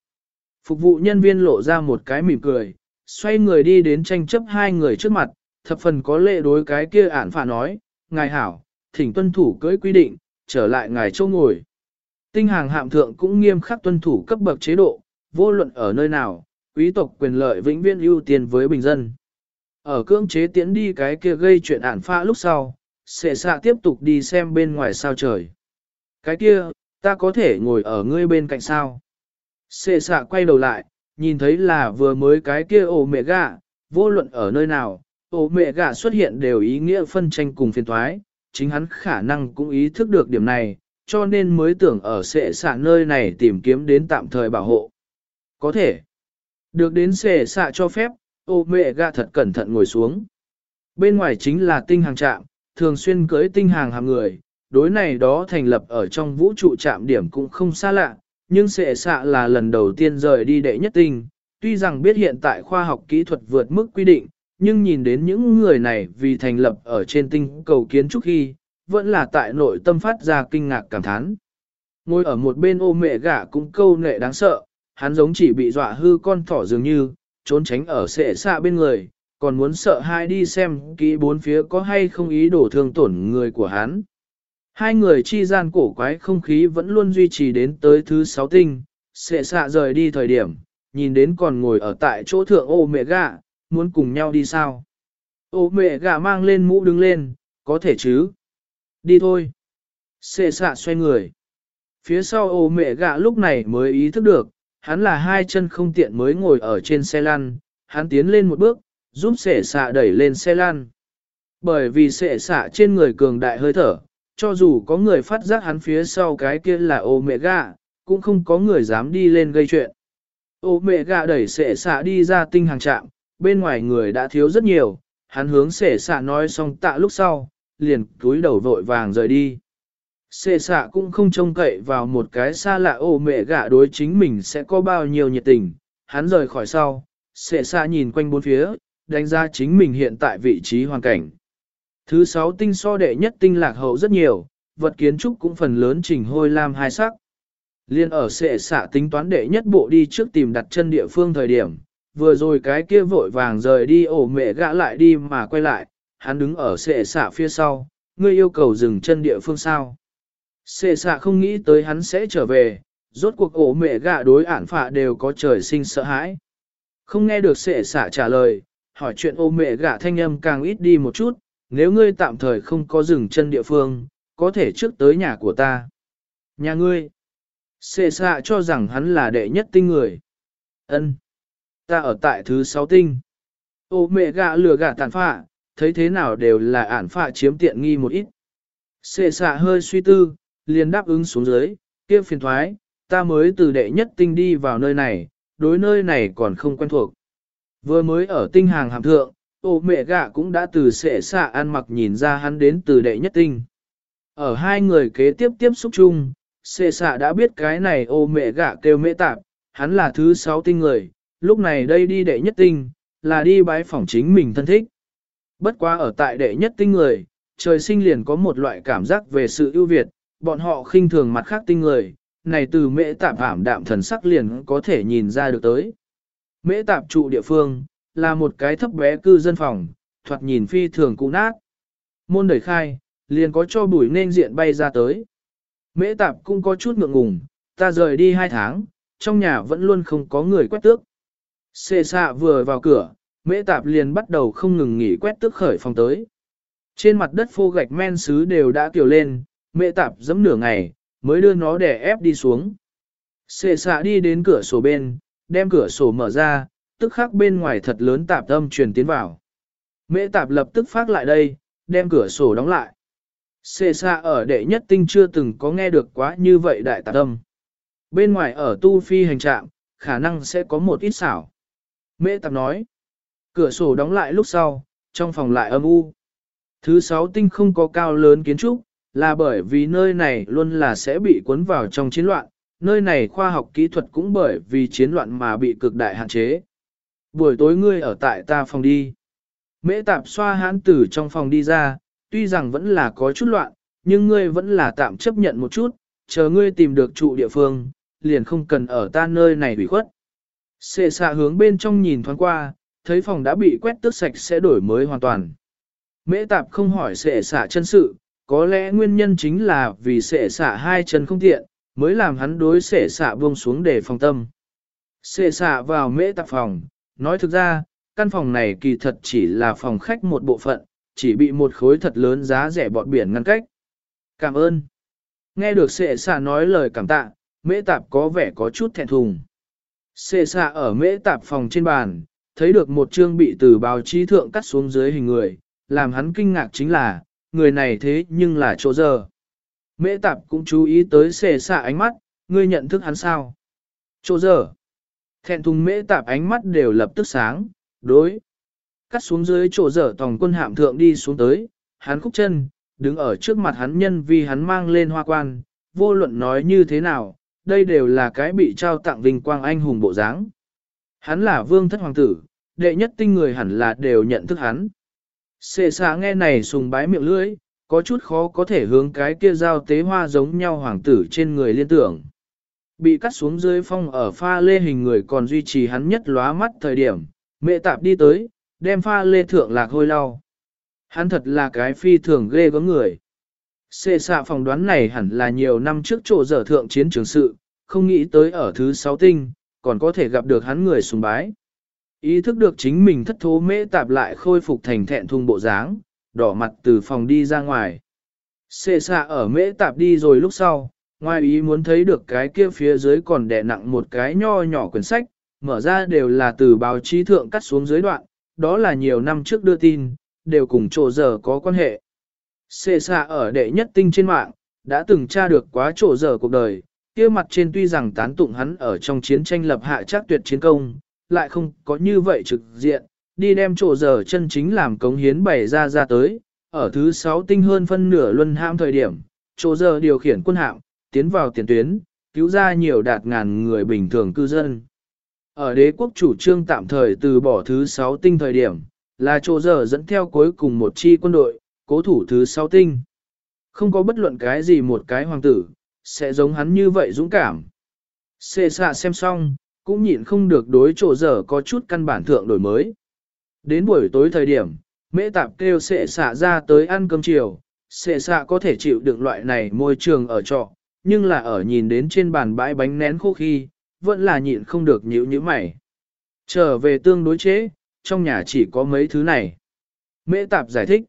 Phục vụ nhân viên lộ ra một cái mỉm cười, xoay người đi đến tranh chấp hai người trước mặt, thập phần có lệ đối cái kia ản phả nói, ngài hảo, thỉnh tuân thủ cưỡi quy định, trở lại ngài chỗ ngồi. Tinh hàng hạm thượng cũng nghiêm khắc tuân thủ cấp bậc chế độ, vô luận ở nơi nào, quý tộc quyền lợi vĩnh viễn ưu tiên với bình dân. Ở cưỡng chế tiễn đi cái kia gây chuyện ản pha lúc sau, sẽ xạ tiếp tục đi xem bên ngoài sao trời. Cái kia, ta có thể ngồi ở ngươi bên cạnh sao? Sệ xạ quay đầu lại, nhìn thấy là vừa mới cái kia ổ mẹ gạ, vô luận ở nơi nào, ổ mẹ gạ xuất hiện đều ý nghĩa phân tranh cùng phiền thoái, chính hắn khả năng cũng ý thức được điểm này, cho nên mới tưởng ở sệ xạ nơi này tìm kiếm đến tạm thời bảo hộ. Có thể, được đến sệ xạ cho phép, ô mẹ gạ thật cẩn thận ngồi xuống. Bên ngoài chính là tinh hàng trạm, thường xuyên cưới tinh hàng hàng người, đối này đó thành lập ở trong vũ trụ trạm điểm cũng không xa lạ, nhưng sệ xạ là lần đầu tiên rời đi đệ nhất tinh, tuy rằng biết hiện tại khoa học kỹ thuật vượt mức quy định, nhưng nhìn đến những người này vì thành lập ở trên tinh cầu kiến trúc khi, vẫn là tại nội tâm phát ra kinh ngạc cảm thán. Ngồi ở một bên ô mẹ gả cũng câu nệ đáng sợ, hắn giống chỉ bị dọa hư con thỏ dường như, trốn tránh ở sệ xạ bên người, còn muốn sợ hai đi xem kỹ bốn phía có hay không ý đổ thương tổn người của hắn. Hai người chi gian cổ quái không khí vẫn luôn duy trì đến tới thứ sáu tinh, sẽ xạ rời đi thời điểm, nhìn đến còn ngồi ở tại chỗ thượng ô mẹ gà, muốn cùng nhau đi sao. Ô mẹ gà mang lên mũ đứng lên, có thể chứ. Đi thôi. Xê xạ xoay người. Phía sau ô mẹ gà lúc này mới ý thức được, hắn là hai chân không tiện mới ngồi ở trên xe lăn, hắn tiến lên một bước, giúp xệ xạ đẩy lên xe lăn. Bởi vì xệ xạ trên người cường đại hơi thở, cho dù có người phát giác hắn phía sau cái kia là ô mẹ gà, cũng không có người dám đi lên gây chuyện. Ô mẹ gà đẩy xệ xạ đi ra tinh hàng trạm, bên ngoài người đã thiếu rất nhiều, hắn hướng xệ xạ nói xong tạ lúc sau, liền cúi đầu vội vàng rời đi. Xệ xạ cũng không trông cậy vào một cái xa lạ ô mẹ gạ đối chính mình sẽ có bao nhiêu nhiệt tình, hắn rời khỏi sau, xệ xạ nhìn quanh bốn phía, đánh giá chính mình hiện tại vị trí hoàn cảnh. Thứ sáu tinh so đệ nhất tinh lạc hậu rất nhiều, vật kiến trúc cũng phần lớn trình hôi lam hai sắc. Liên ở xệ xạ tính toán đệ nhất bộ đi trước tìm đặt chân địa phương thời điểm, vừa rồi cái kia vội vàng rời đi ổ mẹ gã lại đi mà quay lại, hắn đứng ở sệ xạ phía sau, ngươi yêu cầu dừng chân địa phương sao. Sệ xạ không nghĩ tới hắn sẽ trở về, rốt cuộc ổ mẹ gã đối ản phạ đều có trời sinh sợ hãi. Không nghe được sệ xạ trả lời, hỏi chuyện ổ mẹ gã thanh âm càng ít đi một chút, nếu ngươi tạm thời không có dừng chân địa phương, có thể trước tới nhà của ta. Nhà ngươi. Xệ xạ cho rằng hắn là đệ nhất tinh người. ân Ta ở tại thứ sáu tinh. Ô mẹ gạ lừa gạ tàn phạ, thấy thế nào đều là ản phạ chiếm tiện nghi một ít. Xệ xạ hơi suy tư, liền đáp ứng xuống dưới, kia phiền thoái, ta mới từ đệ nhất tinh đi vào nơi này, đối nơi này còn không quen thuộc. Vừa mới ở tinh hàng hàm thượng, ô mẹ gạ cũng đã từ xệ xạ ăn mặc nhìn ra hắn đến từ đệ nhất tinh. Ở hai người kế tiếp tiếp xúc chung, xệ xạ đã biết cái này ô mẹ gạ kêu mẹ tạp, hắn là thứ sáu tinh người, lúc này đây đi đệ nhất tinh, là đi bái phỏng chính mình thân thích. Bất quá ở tại đệ nhất tinh người, trời sinh liền có một loại cảm giác về sự ưu việt, bọn họ khinh thường mặt khác tinh người, này từ mễ tạp ảm đạm thần sắc liền có thể nhìn ra được tới. Mễ tạp trụ địa phương, là một cái thấp bé cư dân phòng, thoạt nhìn phi thường cũ nát. Môn đẩy khai, liền có cho bùi nên diện bay ra tới. Mễ tạp cũng có chút ngượng ngùng, ta rời đi hai tháng, trong nhà vẫn luôn không có người quét tước. Xê xạ vừa vào cửa, mễ tạp liền bắt đầu không ngừng nghỉ quét tước khởi phòng tới. Trên mặt đất phô gạch men sứ đều đã kiều lên, mễ tạp giẫm nửa ngày, mới đưa nó để ép đi xuống. Xê xạ đi đến cửa sổ bên, đem cửa sổ mở ra, tức khắc bên ngoài thật lớn tạp âm truyền tiến vào. Mễ tạp lập tức phát lại đây, đem cửa sổ đóng lại. Xê xạ ở đệ nhất tinh chưa từng có nghe được quá như vậy đại tạp âm. Bên ngoài ở tu phi hành trạm, khả năng sẽ có một ít xảo. Mễ tạp nói, cửa sổ đóng lại lúc sau, trong phòng lại âm u. Thứ sáu tinh không có cao lớn kiến trúc, là bởi vì nơi này luôn là sẽ bị cuốn vào trong chiến loạn, nơi này khoa học kỹ thuật cũng bởi vì chiến loạn mà bị cực đại hạn chế. Buổi tối ngươi ở tại ta phòng đi. Mễ tạp xoa hãn tử trong phòng đi ra, tuy rằng vẫn là có chút loạn, nhưng ngươi vẫn là tạm chấp nhận một chút, chờ ngươi tìm được trụ địa phương, liền không cần ở ta nơi này bị khuất. Xê xạ hướng bên trong nhìn thoáng qua, thấy phòng đã bị quét tước sạch sẽ đổi mới hoàn toàn. Mễ tạp không hỏi xệ xạ chân sự, có lẽ nguyên nhân chính là vì xệ xạ hai chân không tiện, mới làm hắn đối xệ xạ buông xuống để phòng tâm. Xệ xạ vào mễ tạp phòng, nói thực ra, căn phòng này kỳ thật chỉ là phòng khách một bộ phận, chỉ bị một khối thật lớn giá rẻ bọt biển ngăn cách. Cảm ơn. Nghe được xệ xạ nói lời cảm tạ, mễ tạp có vẻ có chút thẹn thùng. Xê xạ ở mễ tạp phòng trên bàn, thấy được một chương bị từ báo chí thượng cắt xuống dưới hình người, làm hắn kinh ngạc chính là, người này thế nhưng là chỗ giờ. Mễ tạp cũng chú ý tới xê xạ ánh mắt, ngươi nhận thức hắn sao? Chỗ giờ. Thẹn thùng mễ tạp ánh mắt đều lập tức sáng, đối. Cắt xuống dưới chỗ dở tòng quân hạm thượng đi xuống tới, hắn khúc chân, đứng ở trước mặt hắn nhân vì hắn mang lên hoa quan, vô luận nói như thế nào, đây đều là cái bị trao tặng vinh quang anh hùng bộ dáng. Hắn là vương thất hoàng tử, đệ nhất tinh người hẳn là đều nhận thức hắn. Xê xa nghe này sùng bái miệng lưỡi, có chút khó có thể hướng cái kia giao tế hoa giống nhau hoàng tử trên người liên tưởng. Bị cắt xuống dưới phong ở pha lê hình người còn duy trì hắn nhất lóa mắt thời điểm, mẹ tạp đi tới, đem pha lê thượng lạc hôi lau. Hắn thật là cái phi thường ghê có người. Xê xạ phòng đoán này hẳn là nhiều năm trước chỗ dở thượng chiến trường sự, không nghĩ tới ở thứ sáu tinh, còn có thể gặp được hắn người sùng bái. Ý thức được chính mình thất thố mễ tạp lại khôi phục thành thẹn thùng bộ dáng, đỏ mặt từ phòng đi ra ngoài. Xê xạ ở mễ tạp đi rồi lúc sau, ngoài ý muốn thấy được cái kia phía dưới còn đè nặng một cái nho nhỏ quyển sách, mở ra đều là từ báo chí thượng cắt xuống dưới đoạn, đó là nhiều năm trước đưa tin, đều cùng chỗ giờ có quan hệ. Xê xạ ở đệ nhất tinh trên mạng, đã từng tra được quá trổ giờ cuộc đời, kia mặt trên tuy rằng tán tụng hắn ở trong chiến tranh lập hạ chắc tuyệt chiến công, lại không có như vậy trực diện, đi đem trổ giờ chân chính làm cống hiến bày ra ra tới, ở thứ sáu tinh hơn phân nửa luân ham thời điểm, trổ giờ điều khiển quân hạm, tiến vào tiền tuyến, cứu ra nhiều đạt ngàn người bình thường cư dân. Ở đế quốc chủ trương tạm thời từ bỏ thứ 6 tinh thời điểm, là trổ giờ dẫn theo cuối cùng một chi quân đội, cố thủ thứ sau tinh. Không có bất luận cái gì một cái hoàng tử, sẽ giống hắn như vậy dũng cảm. Xê xạ xem xong, cũng nhịn không được đối chỗ giờ có chút căn bản thượng đổi mới. Đến buổi tối thời điểm, mễ tạp kêu xệ xạ ra tới ăn cơm chiều, xệ xạ có thể chịu đựng loại này môi trường ở trọ, nhưng là ở nhìn đến trên bàn bãi bánh nén khô khi, vẫn là nhịn không được nhíu nhíu mày. Trở về tương đối chế, trong nhà chỉ có mấy thứ này. Mễ tạp giải thích.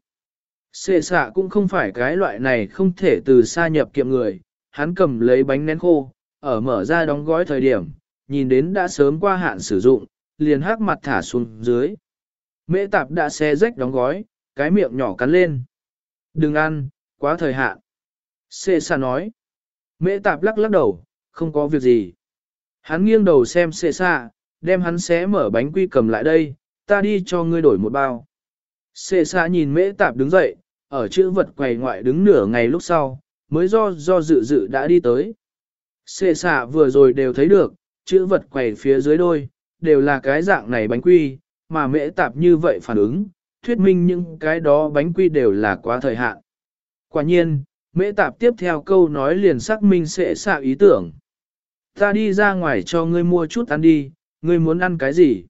Xệ xạ cũng không phải cái loại này không thể từ xa nhập kiệm người, hắn cầm lấy bánh nén khô, ở mở ra đóng gói thời điểm, nhìn đến đã sớm qua hạn sử dụng, liền hắc mặt thả xuống dưới. Mễ tạp đã xe rách đóng gói, cái miệng nhỏ cắn lên. Đừng ăn, quá thời hạn. Xê xạ nói. Mễ tạp lắc lắc đầu, không có việc gì. Hắn nghiêng đầu xem xệ xạ, đem hắn xé mở bánh quy cầm lại đây, ta đi cho ngươi đổi một bao. Xệ xạ nhìn mễ tạp đứng dậy, ở chữ vật quầy ngoại đứng nửa ngày lúc sau, mới do do dự dự đã đi tới. xê xạ vừa rồi đều thấy được, chữ vật quầy phía dưới đôi, đều là cái dạng này bánh quy, mà mễ tạp như vậy phản ứng, thuyết minh những cái đó bánh quy đều là quá thời hạn. Quả nhiên, mễ tạp tiếp theo câu nói liền xác minh sẽ xạ ý tưởng. Ta đi ra ngoài cho ngươi mua chút ăn đi, ngươi muốn ăn cái gì?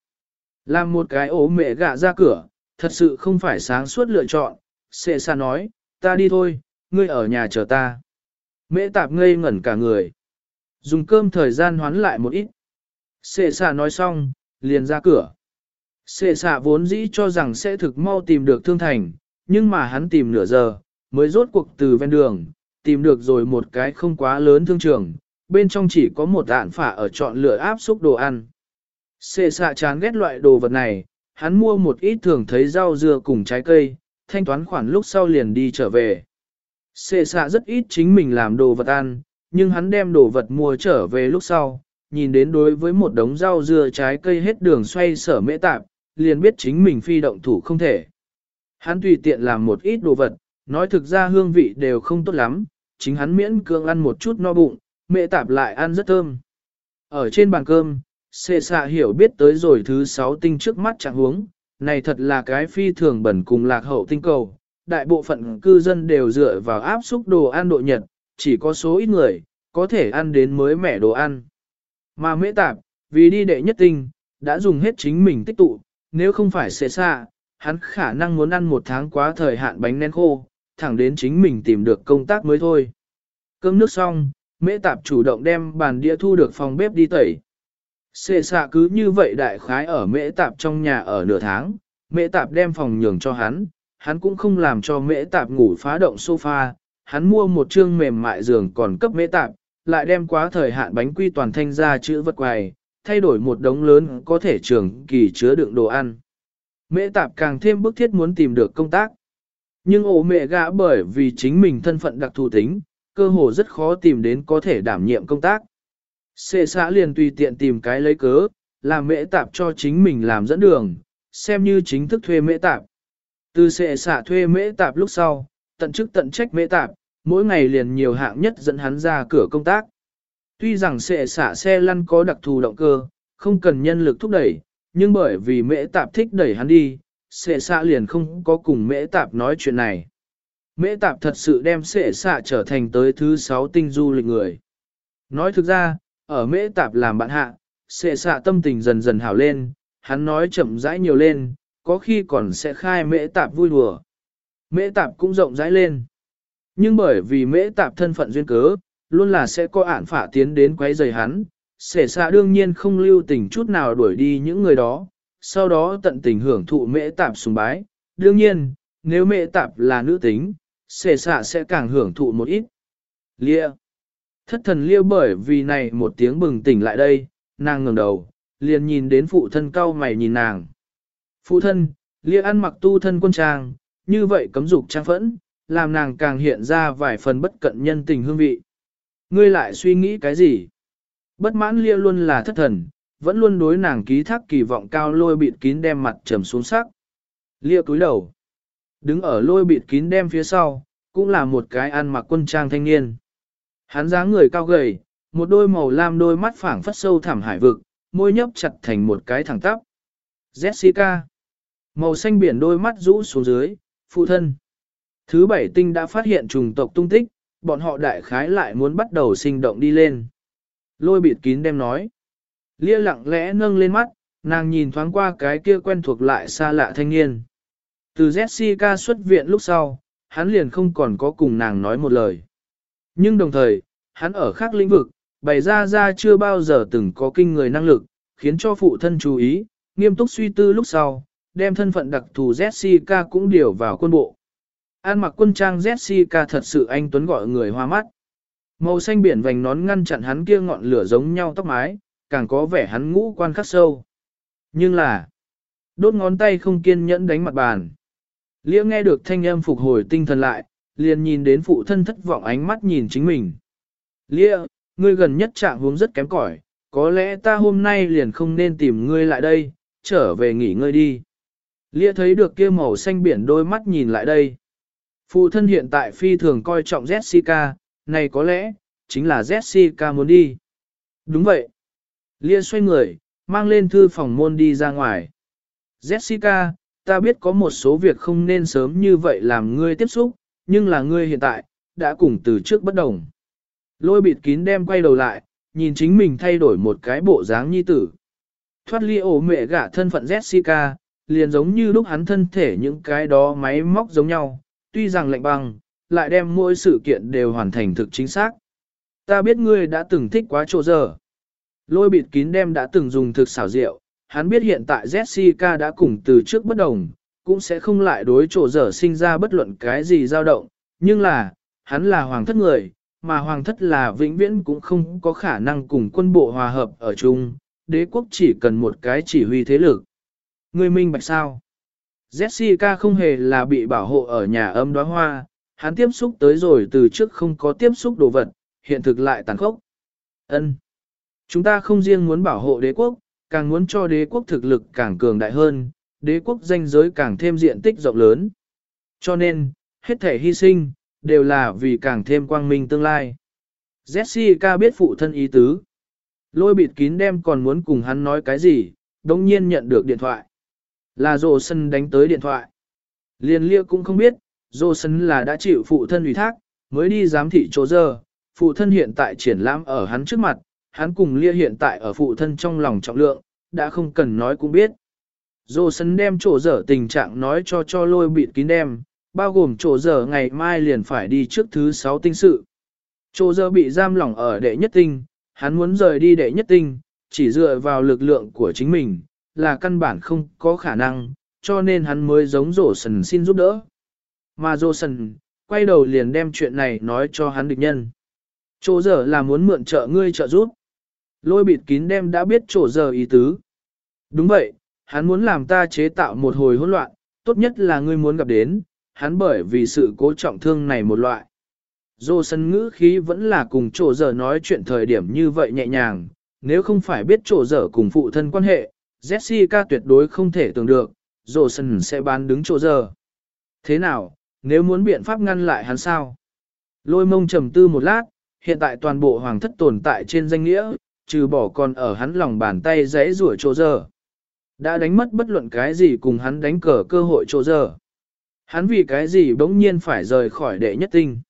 Làm một cái ố mẹ gạ ra cửa, thật sự không phải sáng suốt lựa chọn, Sệ xa nói, ta đi thôi, ngươi ở nhà chờ ta. Mễ tạp ngây ngẩn cả người. Dùng cơm thời gian hoán lại một ít. Sệ xa nói xong, liền ra cửa. Sệ xạ vốn dĩ cho rằng sẽ thực mau tìm được thương thành, nhưng mà hắn tìm nửa giờ, mới rốt cuộc từ ven đường, tìm được rồi một cái không quá lớn thương trường, bên trong chỉ có một đạn phả ở chọn lựa áp xúc đồ ăn. Sệ xạ chán ghét loại đồ vật này, hắn mua một ít thường thấy rau dưa cùng trái cây, thanh toán khoản lúc sau liền đi trở về. Xê xạ rất ít chính mình làm đồ vật ăn, nhưng hắn đem đồ vật mua trở về lúc sau, nhìn đến đối với một đống rau dưa trái cây hết đường xoay sở mễ tạp, liền biết chính mình phi động thủ không thể. Hắn tùy tiện làm một ít đồ vật, nói thực ra hương vị đều không tốt lắm, chính hắn miễn cưỡng ăn một chút no bụng, mễ tạp lại ăn rất thơm. Ở trên bàn cơm, xê xạ hiểu biết tới rồi thứ sáu tinh trước mắt chẳng huống, này thật là cái phi thường bẩn cùng lạc hậu tinh cầu. Đại bộ phận cư dân đều dựa vào áp xúc đồ ăn độ nhật, chỉ có số ít người, có thể ăn đến mới mẻ đồ ăn. Mà mễ tạp, vì đi đệ nhất tinh, đã dùng hết chính mình tích tụ, nếu không phải xệ xa, hắn khả năng muốn ăn một tháng quá thời hạn bánh nén khô, thẳng đến chính mình tìm được công tác mới thôi. Cơm nước xong, mễ tạp chủ động đem bàn đĩa thu được phòng bếp đi tẩy. Xê xạ cứ như vậy đại khái ở mễ tạp trong nhà ở nửa tháng, mễ tạp đem phòng nhường cho hắn, hắn cũng không làm cho mễ tạp ngủ phá động sofa, hắn mua một chương mềm mại giường còn cấp mễ tạp, lại đem quá thời hạn bánh quy toàn thanh ra chữ vật quầy, thay đổi một đống lớn có thể trường kỳ chứa đựng đồ ăn. Mễ tạp càng thêm bức thiết muốn tìm được công tác. Nhưng ổ mẹ gã bởi vì chính mình thân phận đặc thù tính, cơ hồ rất khó tìm đến có thể đảm nhiệm công tác. Xê xã liền tùy tiện tìm cái lấy cớ, làm mễ tạp cho chính mình làm dẫn đường, xem như chính thức thuê mễ tạp. Từ xệ xạ thuê mễ tạp lúc sau, tận chức tận trách mễ tạp, mỗi ngày liền nhiều hạng nhất dẫn hắn ra cửa công tác. Tuy rằng xệ xạ xe lăn có đặc thù động cơ, không cần nhân lực thúc đẩy, nhưng bởi vì mễ tạp thích đẩy hắn đi, xệ xạ liền không có cùng mễ tạp nói chuyện này. Mễ tạp thật sự đem xệ xạ trở thành tới thứ sáu tinh du lịch người. Nói thực ra, ở mễ tạp làm bạn hạ, xệ xạ tâm tình dần dần hảo lên, hắn nói chậm rãi nhiều lên, có khi còn sẽ khai mễ tạp vui đùa. Mễ tạp cũng rộng rãi lên. Nhưng bởi vì mễ tạp thân phận duyên cớ, luôn là sẽ có ản phả tiến đến quấy rầy hắn, xệ xạ đương nhiên không lưu tình chút nào đuổi đi những người đó, sau đó tận tình hưởng thụ mễ tạp sùng bái. Đương nhiên, nếu mễ tạp là nữ tính, xệ xạ sẽ càng hưởng thụ một ít. Lia. Thất thần liêu bởi vì này một tiếng bừng tỉnh lại đây, nàng ngẩng đầu, liền nhìn đến phụ thân cau mày nhìn nàng. Phụ thân, lia ăn mặc tu thân quân trang, như vậy cấm dục trang phẫn, làm nàng càng hiện ra vài phần bất cận nhân tình hương vị. Ngươi lại suy nghĩ cái gì? Bất mãn lia luôn là thất thần, vẫn luôn đối nàng ký thác kỳ vọng cao lôi bịt kín đem mặt trầm xuống sắc. Lia cúi đầu. Đứng ở lôi bịt kín đem phía sau, cũng là một cái ăn mặc quân trang thanh niên. Hắn dáng người cao gầy, một đôi màu lam đôi mắt phảng phất sâu thẳm hải vực, môi nhấp chặt thành một cái thẳng tắp. Jessica. Màu xanh biển đôi mắt rũ xuống dưới, phụ thân. Thứ bảy tinh đã phát hiện trùng tộc tung tích, bọn họ đại khái lại muốn bắt đầu sinh động đi lên. Lôi bịt kín đem nói. Lia lặng lẽ nâng lên mắt, nàng nhìn thoáng qua cái kia quen thuộc lại xa lạ thanh niên. Từ Jessica xuất viện lúc sau, hắn liền không còn có cùng nàng nói một lời. Nhưng đồng thời, hắn ở khác lĩnh vực, bày ra ra chưa bao giờ từng có kinh người năng lực, khiến cho phụ thân chú ý, nghiêm túc suy tư lúc sau, đem thân phận đặc thù Jessica cũng điều vào quân bộ. An mặc quân trang Jessica thật sự anh Tuấn gọi người hoa mắt. Màu xanh biển vành nón ngăn chặn hắn kia ngọn lửa giống nhau tóc mái, càng có vẻ hắn ngũ quan khắc sâu. Nhưng là, đốt ngón tay không kiên nhẫn đánh mặt bàn. liễu nghe được thanh âm phục hồi tinh thần lại, liền nhìn đến phụ thân thất vọng ánh mắt nhìn chính mình. Lia, ngươi gần nhất trạng huống rất kém cỏi, có lẽ ta hôm nay liền không nên tìm ngươi lại đây, trở về nghỉ ngơi đi. Lia thấy được kia màu xanh biển đôi mắt nhìn lại đây. Phụ thân hiện tại phi thường coi trọng Jessica, này có lẽ, chính là Jessica muốn đi. Đúng vậy. Lia xoay người, mang lên thư phòng môn đi ra ngoài. Jessica, ta biết có một số việc không nên sớm như vậy làm ngươi tiếp xúc, nhưng là ngươi hiện tại, đã cùng từ trước bất đồng. Lôi bịt kín đem quay đầu lại, nhìn chính mình thay đổi một cái bộ dáng nhi tử. Thoát ly ổ mẹ gả thân phận Jessica, liền giống như lúc hắn thân thể những cái đó máy móc giống nhau, tuy rằng lạnh băng, lại đem mỗi sự kiện đều hoàn thành thực chính xác. Ta biết ngươi đã từng thích quá chỗ giờ. Lôi bịt kín đem đã từng dùng thực xảo rượu hắn biết hiện tại Jessica đã cùng từ trước bất đồng, cũng sẽ không lại đối chỗ dở sinh ra bất luận cái gì dao động, nhưng là, hắn là hoàng thất người, mà hoàng thất là vĩnh viễn cũng không có khả năng cùng quân bộ hòa hợp ở chung, đế quốc chỉ cần một cái chỉ huy thế lực. Người minh bạch sao? Jessica không hề là bị bảo hộ ở nhà âm đóa hoa, hắn tiếp xúc tới rồi từ trước không có tiếp xúc đồ vật, hiện thực lại tàn khốc. Ân, Chúng ta không riêng muốn bảo hộ đế quốc, càng muốn cho đế quốc thực lực càng cường đại hơn, đế quốc danh giới càng thêm diện tích rộng lớn. Cho nên, hết thể hy sinh, đều là vì càng thêm quang minh tương lai. Jessica biết phụ thân ý tứ. Lôi bịt kín đem còn muốn cùng hắn nói cái gì, đồng nhiên nhận được điện thoại. Là Dô Sân đánh tới điện thoại. Liên lia cũng không biết, Dô Sân là đã chịu phụ thân ủy thác, mới đi giám thị chỗ giờ. Phụ thân hiện tại triển lãm ở hắn trước mặt, hắn cùng lia hiện tại ở phụ thân trong lòng trọng lượng, đã không cần nói cũng biết. Dô Sân đem chỗ dở tình trạng nói cho cho lôi bịt kín đem, bao gồm chỗ dở ngày mai liền phải đi trước thứ sáu tinh sự. Chỗ dở bị giam lỏng ở đệ nhất tinh, hắn muốn rời đi đệ nhất tinh, chỉ dựa vào lực lượng của chính mình, là căn bản không có khả năng, cho nên hắn mới giống rổ sần xin giúp đỡ. Mà rổ sần, quay đầu liền đem chuyện này nói cho hắn địch nhân. Chỗ giờ là muốn mượn trợ ngươi trợ giúp. Lôi bịt kín đem đã biết chỗ giờ ý tứ. Đúng vậy, hắn muốn làm ta chế tạo một hồi hỗn loạn, tốt nhất là ngươi muốn gặp đến, hắn bởi vì sự cố trọng thương này một loại. Dô sân ngữ khí vẫn là cùng chỗ giờ nói chuyện thời điểm như vậy nhẹ nhàng, nếu không phải biết chỗ giờ cùng phụ thân quan hệ, Jessica tuyệt đối không thể tưởng được, dô sân sẽ bán đứng chỗ giờ. Thế nào, nếu muốn biện pháp ngăn lại hắn sao? Lôi mông trầm tư một lát, hiện tại toàn bộ hoàng thất tồn tại trên danh nghĩa, trừ bỏ còn ở hắn lòng bàn tay dãy rủa chỗ giờ. Đã đánh mất bất luận cái gì cùng hắn đánh cờ cơ hội chỗ giờ. Hắn vì cái gì bỗng nhiên phải rời khỏi đệ nhất tinh.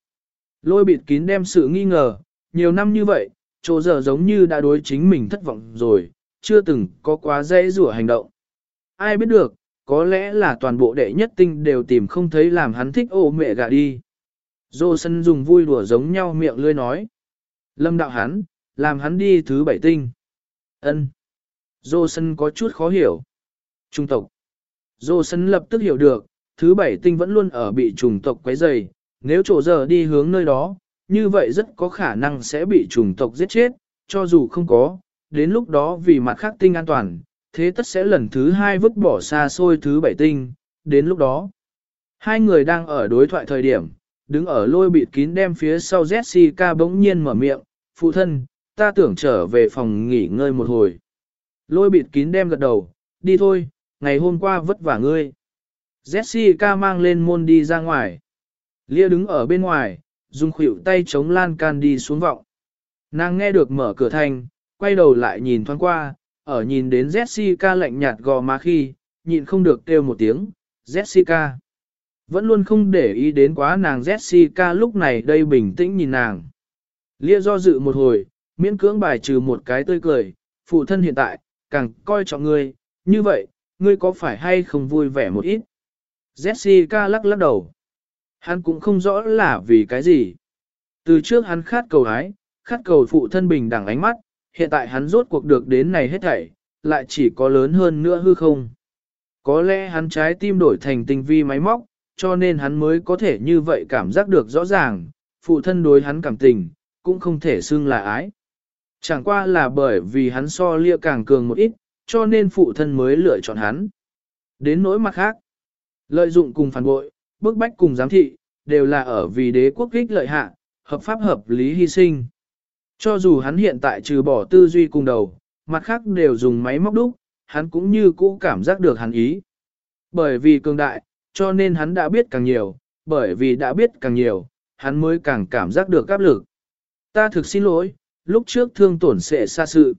Lôi bịt kín đem sự nghi ngờ, nhiều năm như vậy, chỗ giờ giống như đã đối chính mình thất vọng rồi, chưa từng có quá dễ rủa hành động. Ai biết được, có lẽ là toàn bộ đệ nhất tinh đều tìm không thấy làm hắn thích ô mẹ gà đi. Dô sân dùng vui đùa giống nhau miệng lươi nói. Lâm đạo hắn, làm hắn đi thứ bảy tinh. ân Dô sân có chút khó hiểu. Trung tộc. Dô sân lập tức hiểu được, thứ bảy tinh vẫn luôn ở bị trùng tộc quấy rầy, nếu chỗ giờ đi hướng nơi đó, như vậy rất có khả năng sẽ bị trùng tộc giết chết, cho dù không có, đến lúc đó vì mặt khác tinh an toàn, thế tất sẽ lần thứ hai vứt bỏ xa xôi thứ bảy tinh, đến lúc đó. Hai người đang ở đối thoại thời điểm, đứng ở lôi bịt kín đem phía sau Jessica bỗng nhiên mở miệng, phụ thân, ta tưởng trở về phòng nghỉ ngơi một hồi. Lôi bịt kín đem gật đầu, đi thôi, ngày hôm qua vất vả ngươi. Jessica mang lên môn đi ra ngoài. Lia đứng ở bên ngoài, dùng khuỷu tay chống lan can đi xuống vọng. Nàng nghe được mở cửa thành, quay đầu lại nhìn thoáng qua, ở nhìn đến Jessica lạnh nhạt gò má khi, nhịn không được kêu một tiếng, Jessica. Vẫn luôn không để ý đến quá nàng Jessica lúc này đây bình tĩnh nhìn nàng. Lia do dự một hồi, miễn cưỡng bài trừ một cái tươi cười, phụ thân hiện tại, càng coi trọng ngươi, như vậy, ngươi có phải hay không vui vẻ một ít? Jessica lắc lắc đầu. Hắn cũng không rõ là vì cái gì. Từ trước hắn khát cầu hái, khát cầu phụ thân bình đẳng ánh mắt, hiện tại hắn rốt cuộc được đến này hết thảy, lại chỉ có lớn hơn nữa hư không. Có lẽ hắn trái tim đổi thành tinh vi máy móc, cho nên hắn mới có thể như vậy cảm giác được rõ ràng, phụ thân đối hắn cảm tình, cũng không thể xưng là ái. Chẳng qua là bởi vì hắn so lia càng cường một ít, cho nên phụ thân mới lựa chọn hắn. Đến nỗi mặt khác, lợi dụng cùng phản bội, bức bách cùng giám thị, đều là ở vì đế quốc kích lợi hạ, hợp pháp hợp lý hy sinh. Cho dù hắn hiện tại trừ bỏ tư duy cùng đầu, mặt khác đều dùng máy móc đúc, hắn cũng như cũ cảm giác được hắn ý. Bởi vì cường đại, cho nên hắn đã biết càng nhiều, bởi vì đã biết càng nhiều, hắn mới càng cảm giác được áp lực. Ta thực xin lỗi, lúc trước thương tổn sẽ xa sự.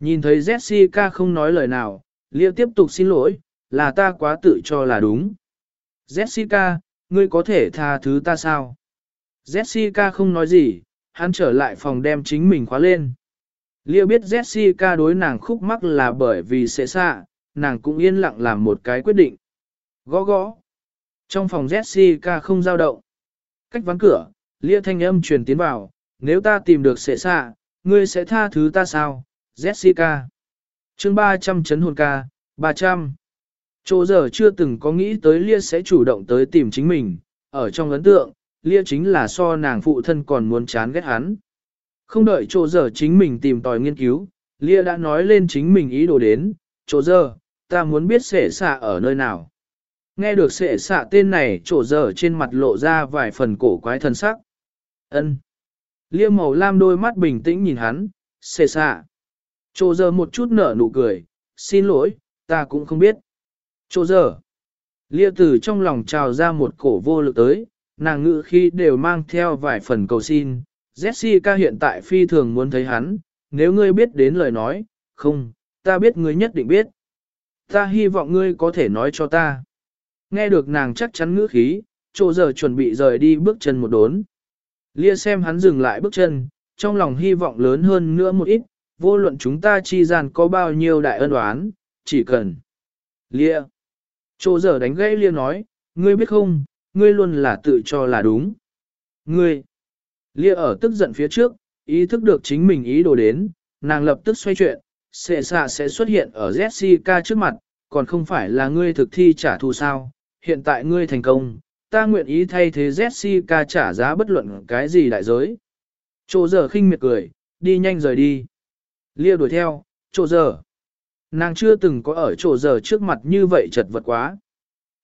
Nhìn thấy Jessica không nói lời nào, Liêu tiếp tục xin lỗi, là ta quá tự cho là đúng. Jessica, ngươi có thể tha thứ ta sao? Jessica không nói gì, hắn trở lại phòng đem chính mình khóa lên. Liêu biết Jessica đối nàng khúc mắc là bởi vì sẽ xa, nàng cũng yên lặng làm một cái quyết định. Gõ gõ. Trong phòng Jessica không giao động. Cách ván cửa, lia thanh âm truyền tiến vào, nếu ta tìm được sẽ xạ, ngươi sẽ tha thứ ta sao, Jessica. chương 300 chấn hồn ca, 300. Chỗ giờ chưa từng có nghĩ tới lia sẽ chủ động tới tìm chính mình, ở trong ấn tượng, lia chính là so nàng phụ thân còn muốn chán ghét hắn. Không đợi chỗ giờ chính mình tìm tòi nghiên cứu, lia đã nói lên chính mình ý đồ đến, chỗ giờ, ta muốn biết sẽ xạ ở nơi nào. Nghe được sệ xạ tên này trổ dở trên mặt lộ ra vài phần cổ quái thân sắc. ân Lia màu lam đôi mắt bình tĩnh nhìn hắn, xề xạ. Chô giờ một chút nở nụ cười, xin lỗi, ta cũng không biết. Chô giờ. Lia từ trong lòng trào ra một cổ vô lực tới, nàng ngự khi đều mang theo vài phần cầu xin. Jessica hiện tại phi thường muốn thấy hắn, nếu ngươi biết đến lời nói, không, ta biết ngươi nhất định biết. Ta hy vọng ngươi có thể nói cho ta. Nghe được nàng chắc chắn ngữ khí, chỗ giờ chuẩn bị rời đi bước chân một đốn. Lia xem hắn dừng lại bước chân, trong lòng hy vọng lớn hơn nữa một ít, vô luận chúng ta chi gian có bao nhiêu đại ân oán, chỉ cần. Lia. Chỗ giờ đánh gãy Lia nói, ngươi biết không, ngươi luôn là tự cho là đúng. Ngươi. Lia ở tức giận phía trước, ý thức được chính mình ý đồ đến, nàng lập tức xoay chuyện, xệ xạ sẽ xuất hiện ở Jessica trước mặt, còn không phải là ngươi thực thi trả thù sao, hiện tại ngươi thành công, ta nguyện ý thay thế Jessica trả giá bất luận cái gì đại giới. Chỗ giờ khinh miệt cười, đi nhanh rời đi. Lia đuổi theo, chỗ giờ. Nàng chưa từng có ở chỗ giờ trước mặt như vậy chật vật quá.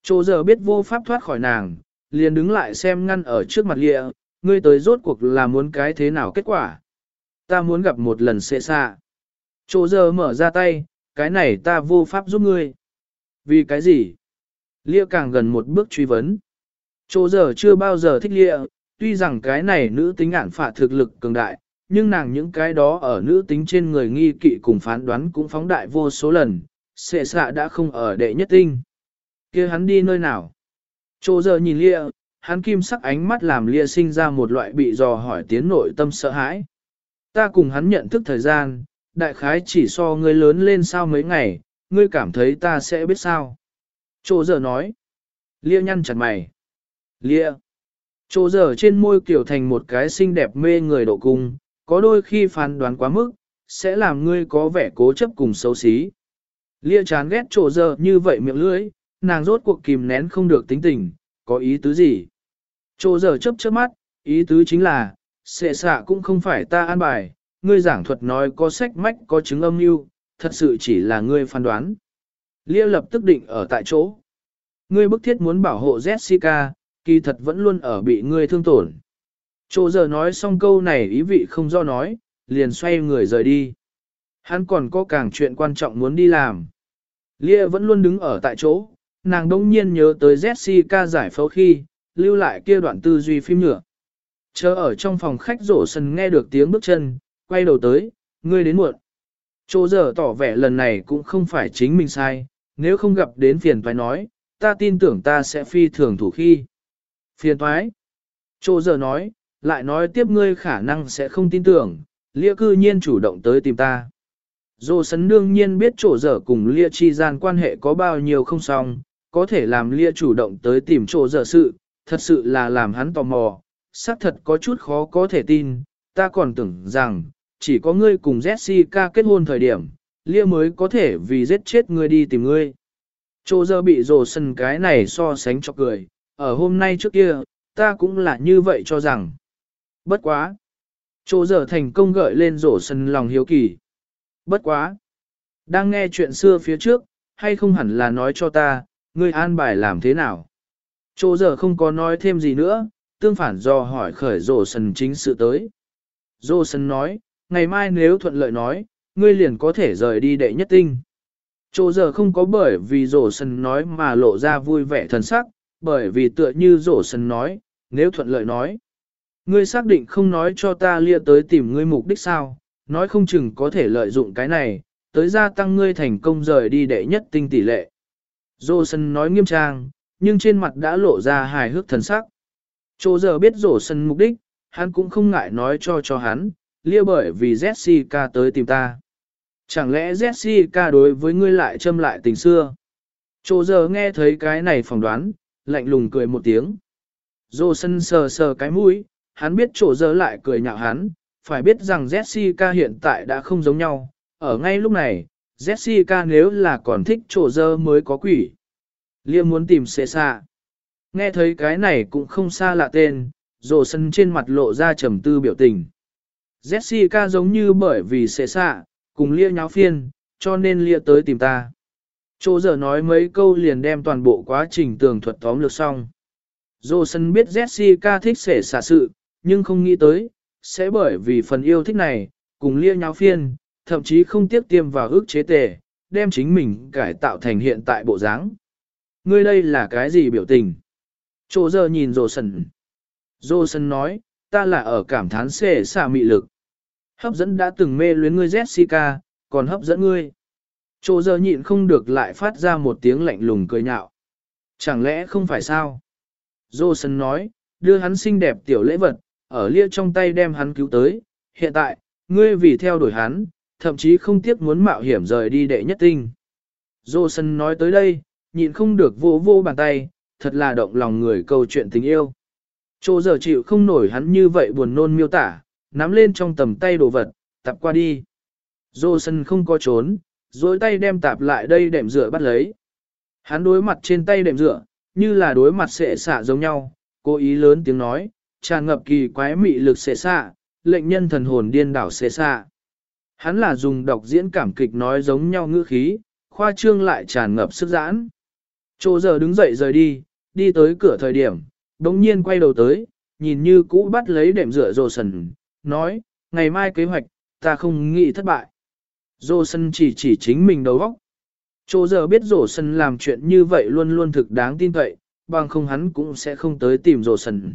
Chỗ giờ biết vô pháp thoát khỏi nàng, liền đứng lại xem ngăn ở trước mặt Lia, ngươi tới rốt cuộc là muốn cái thế nào kết quả. Ta muốn gặp một lần xệ xa. Chỗ giờ mở ra tay, cái này ta vô pháp giúp ngươi. Vì cái gì? Lia càng gần một bước truy vấn. Chỗ giờ chưa bao giờ thích Lia, tuy rằng cái này nữ tính ản phạ thực lực cường đại, nhưng nàng những cái đó ở nữ tính trên người nghi kỵ cùng phán đoán cũng phóng đại vô số lần, sệ xạ đã không ở đệ nhất tinh. kia hắn đi nơi nào? Chỗ giờ nhìn Lia, hắn kim sắc ánh mắt làm Lia sinh ra một loại bị dò hỏi tiến nội tâm sợ hãi. Ta cùng hắn nhận thức thời gian, đại khái chỉ so ngươi lớn lên sao mấy ngày, ngươi cảm thấy ta sẽ biết sao. Chỗ giờ nói. Lia nhăn chặt mày. Lia. Chỗ giờ trên môi kiểu thành một cái xinh đẹp mê người độ cung, có đôi khi phán đoán quá mức, sẽ làm ngươi có vẻ cố chấp cùng xấu xí. Lia chán ghét chỗ giờ như vậy miệng lưỡi, nàng rốt cuộc kìm nén không được tính tình, có ý tứ gì. Chỗ giờ chấp chớp mắt, ý tứ chính là, sệ xạ cũng không phải ta an bài, ngươi giảng thuật nói có sách mách có chứng âm mưu, thật sự chỉ là ngươi phán đoán. Lia lập tức định ở tại chỗ. Ngươi bức thiết muốn bảo hộ Jessica, kỳ thật vẫn luôn ở bị ngươi thương tổn. Chỗ giờ nói xong câu này ý vị không do nói, liền xoay người rời đi. Hắn còn có càng chuyện quan trọng muốn đi làm. Lia vẫn luôn đứng ở tại chỗ, nàng đông nhiên nhớ tới Jessica giải phẫu khi, lưu lại kia đoạn tư duy phim nhựa. Chờ ở trong phòng khách rổ sân nghe được tiếng bước chân, quay đầu tới, ngươi đến muộn. Chỗ giờ tỏ vẻ lần này cũng không phải chính mình sai, nếu không gặp đến phiền phải nói, ta tin tưởng ta sẽ phi thường thủ khi. Phiền thoái. Chô giờ nói, lại nói tiếp ngươi khả năng sẽ không tin tưởng, lia cư nhiên chủ động tới tìm ta. Dô sấn đương nhiên biết chỗ giờ cùng lia chi gian quan hệ có bao nhiêu không xong, có thể làm lia chủ động tới tìm chỗ giờ sự, thật sự là làm hắn tò mò, xác thật có chút khó có thể tin, ta còn tưởng rằng, chỉ có ngươi cùng Jessica kết hôn thời điểm, Lia mới có thể vì giết chết ngươi đi tìm ngươi. Chỗ giờ bị rồ sân cái này so sánh cho cười, ở hôm nay trước kia, ta cũng là như vậy cho rằng. Bất quá. Chô giờ thành công gợi lên rổ sân lòng hiếu kỳ. Bất quá. Đang nghe chuyện xưa phía trước, hay không hẳn là nói cho ta, ngươi an bài làm thế nào. Chô giờ không có nói thêm gì nữa, tương phản do hỏi khởi rổ sân chính sự tới. Rổ sân nói, ngày mai nếu thuận lợi nói, ngươi liền có thể rời đi đệ nhất tinh. Chỗ giờ không có bởi vì rổ sân nói mà lộ ra vui vẻ thần sắc, bởi vì tựa như rổ sân nói, nếu thuận lợi nói. Ngươi xác định không nói cho ta lia tới tìm ngươi mục đích sao, nói không chừng có thể lợi dụng cái này, tới gia tăng ngươi thành công rời đi đệ nhất tinh tỷ lệ. Rổ sân nói nghiêm trang, nhưng trên mặt đã lộ ra hài hước thần sắc. Chỗ giờ biết rổ sân mục đích, hắn cũng không ngại nói cho cho hắn, lia bởi vì Jessica tới tìm ta. Chẳng lẽ Jessica đối với ngươi lại châm lại tình xưa? Chỗ giờ nghe thấy cái này phỏng đoán, lạnh lùng cười một tiếng. Dô sân sờ sờ cái mũi, hắn biết chỗ giờ lại cười nhạo hắn, phải biết rằng Jessica hiện tại đã không giống nhau, ở ngay lúc này, Jessica nếu là còn thích chỗ giờ mới có quỷ. Liêm muốn tìm xệ xa. Nghe thấy cái này cũng không xa lạ tên, dồ sân trên mặt lộ ra trầm tư biểu tình. Jessica giống như bởi vì xệ xạ, cùng lia nháo phiên, cho nên lia tới tìm ta. Chỗ giờ nói mấy câu liền đem toàn bộ quá trình tường thuật tóm lược xong. Dô sân biết Jessica thích sể xả sự, nhưng không nghĩ tới, sẽ bởi vì phần yêu thích này, cùng lia nháo phiên, thậm chí không tiếc tiêm vào ước chế tề, đem chính mình cải tạo thành hiện tại bộ dáng. Ngươi đây là cái gì biểu tình? Chỗ giờ nhìn Dô sân. Dô sân nói, ta là ở cảm thán sể xả mị lực. Hấp dẫn đã từng mê luyến ngươi Jessica, còn hấp dẫn ngươi. Chỗ giờ nhịn không được lại phát ra một tiếng lạnh lùng cười nhạo. Chẳng lẽ không phải sao? Johnson nói, đưa hắn xinh đẹp tiểu lễ vật, ở lia trong tay đem hắn cứu tới. Hiện tại, ngươi vì theo đuổi hắn, thậm chí không tiếc muốn mạo hiểm rời đi đệ nhất tinh. Johnson nói tới đây, nhịn không được vô vô bàn tay, thật là động lòng người câu chuyện tình yêu. Chỗ giờ chịu không nổi hắn như vậy buồn nôn miêu tả, nắm lên trong tầm tay đồ vật, tập qua đi. Johnson không có trốn, dối tay đem tạp lại đây đệm rửa bắt lấy. Hắn đối mặt trên tay đệm rửa, như là đối mặt sệ xạ giống nhau, cố ý lớn tiếng nói, tràn ngập kỳ quái mị lực sệ xạ, lệnh nhân thần hồn điên đảo sệ xạ. Hắn là dùng đọc diễn cảm kịch nói giống nhau ngữ khí, khoa trương lại tràn ngập sức giãn. Chỗ giờ đứng dậy rời đi, đi tới cửa thời điểm, đống nhiên quay đầu tới, nhìn như cũ bắt lấy đệm rửa rồ sần, nói, ngày mai kế hoạch, ta không nghĩ thất bại. Dô sân chỉ chỉ chính mình đầu óc. Chỗ giờ biết rổ sân làm chuyện như vậy luôn luôn thực đáng tin cậy, bằng không hắn cũng sẽ không tới tìm rổ sân.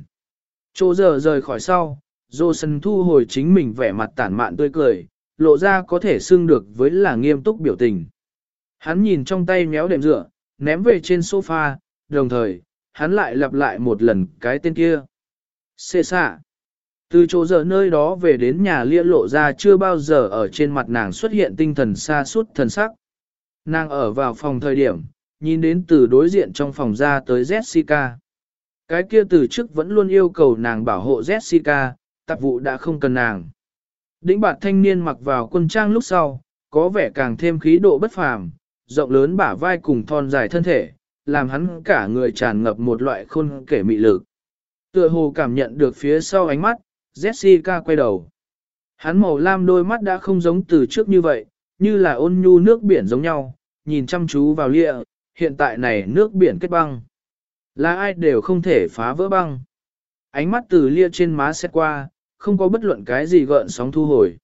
Chỗ giờ rời khỏi sau, rổ sân thu hồi chính mình vẻ mặt tản mạn tươi cười, lộ ra có thể xưng được với là nghiêm túc biểu tình. Hắn nhìn trong tay méo đệm dựa, ném về trên sofa, đồng thời, hắn lại lặp lại một lần cái tên kia. Xê xạ. Từ chỗ giờ nơi đó về đến nhà lia lộ ra chưa bao giờ ở trên mặt nàng xuất hiện tinh thần xa suốt thần sắc. Nàng ở vào phòng thời điểm, nhìn đến từ đối diện trong phòng ra tới Jessica. Cái kia từ trước vẫn luôn yêu cầu nàng bảo hộ Jessica, tạp vụ đã không cần nàng. Đĩnh bạt thanh niên mặc vào quân trang lúc sau, có vẻ càng thêm khí độ bất phàm, rộng lớn bả vai cùng thon dài thân thể, làm hắn cả người tràn ngập một loại khôn kể mị lực. Tựa hồ cảm nhận được phía sau ánh mắt, Jessica quay đầu. Hắn màu lam đôi mắt đã không giống từ trước như vậy, như là ôn nhu nước biển giống nhau, nhìn chăm chú vào lịa, hiện tại này nước biển kết băng. Là ai đều không thể phá vỡ băng. Ánh mắt từ lia trên má xét qua, không có bất luận cái gì gợn sóng thu hồi.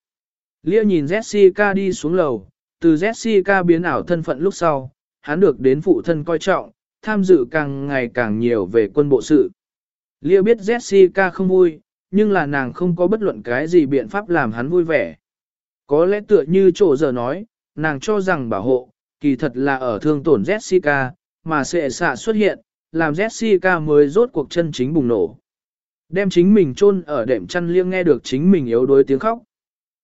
Lia nhìn Jessica đi xuống lầu, từ Jessica biến ảo thân phận lúc sau, hắn được đến phụ thân coi trọng, tham dự càng ngày càng nhiều về quân bộ sự. Lia biết Jessica không vui, nhưng là nàng không có bất luận cái gì biện pháp làm hắn vui vẻ. Có lẽ tựa như chỗ giờ nói, nàng cho rằng bảo hộ, kỳ thật là ở thương tổn Jessica, mà sẽ xạ xuất hiện, làm Jessica mới rốt cuộc chân chính bùng nổ. Đem chính mình chôn ở đệm chăn liêng nghe được chính mình yếu đuối tiếng khóc.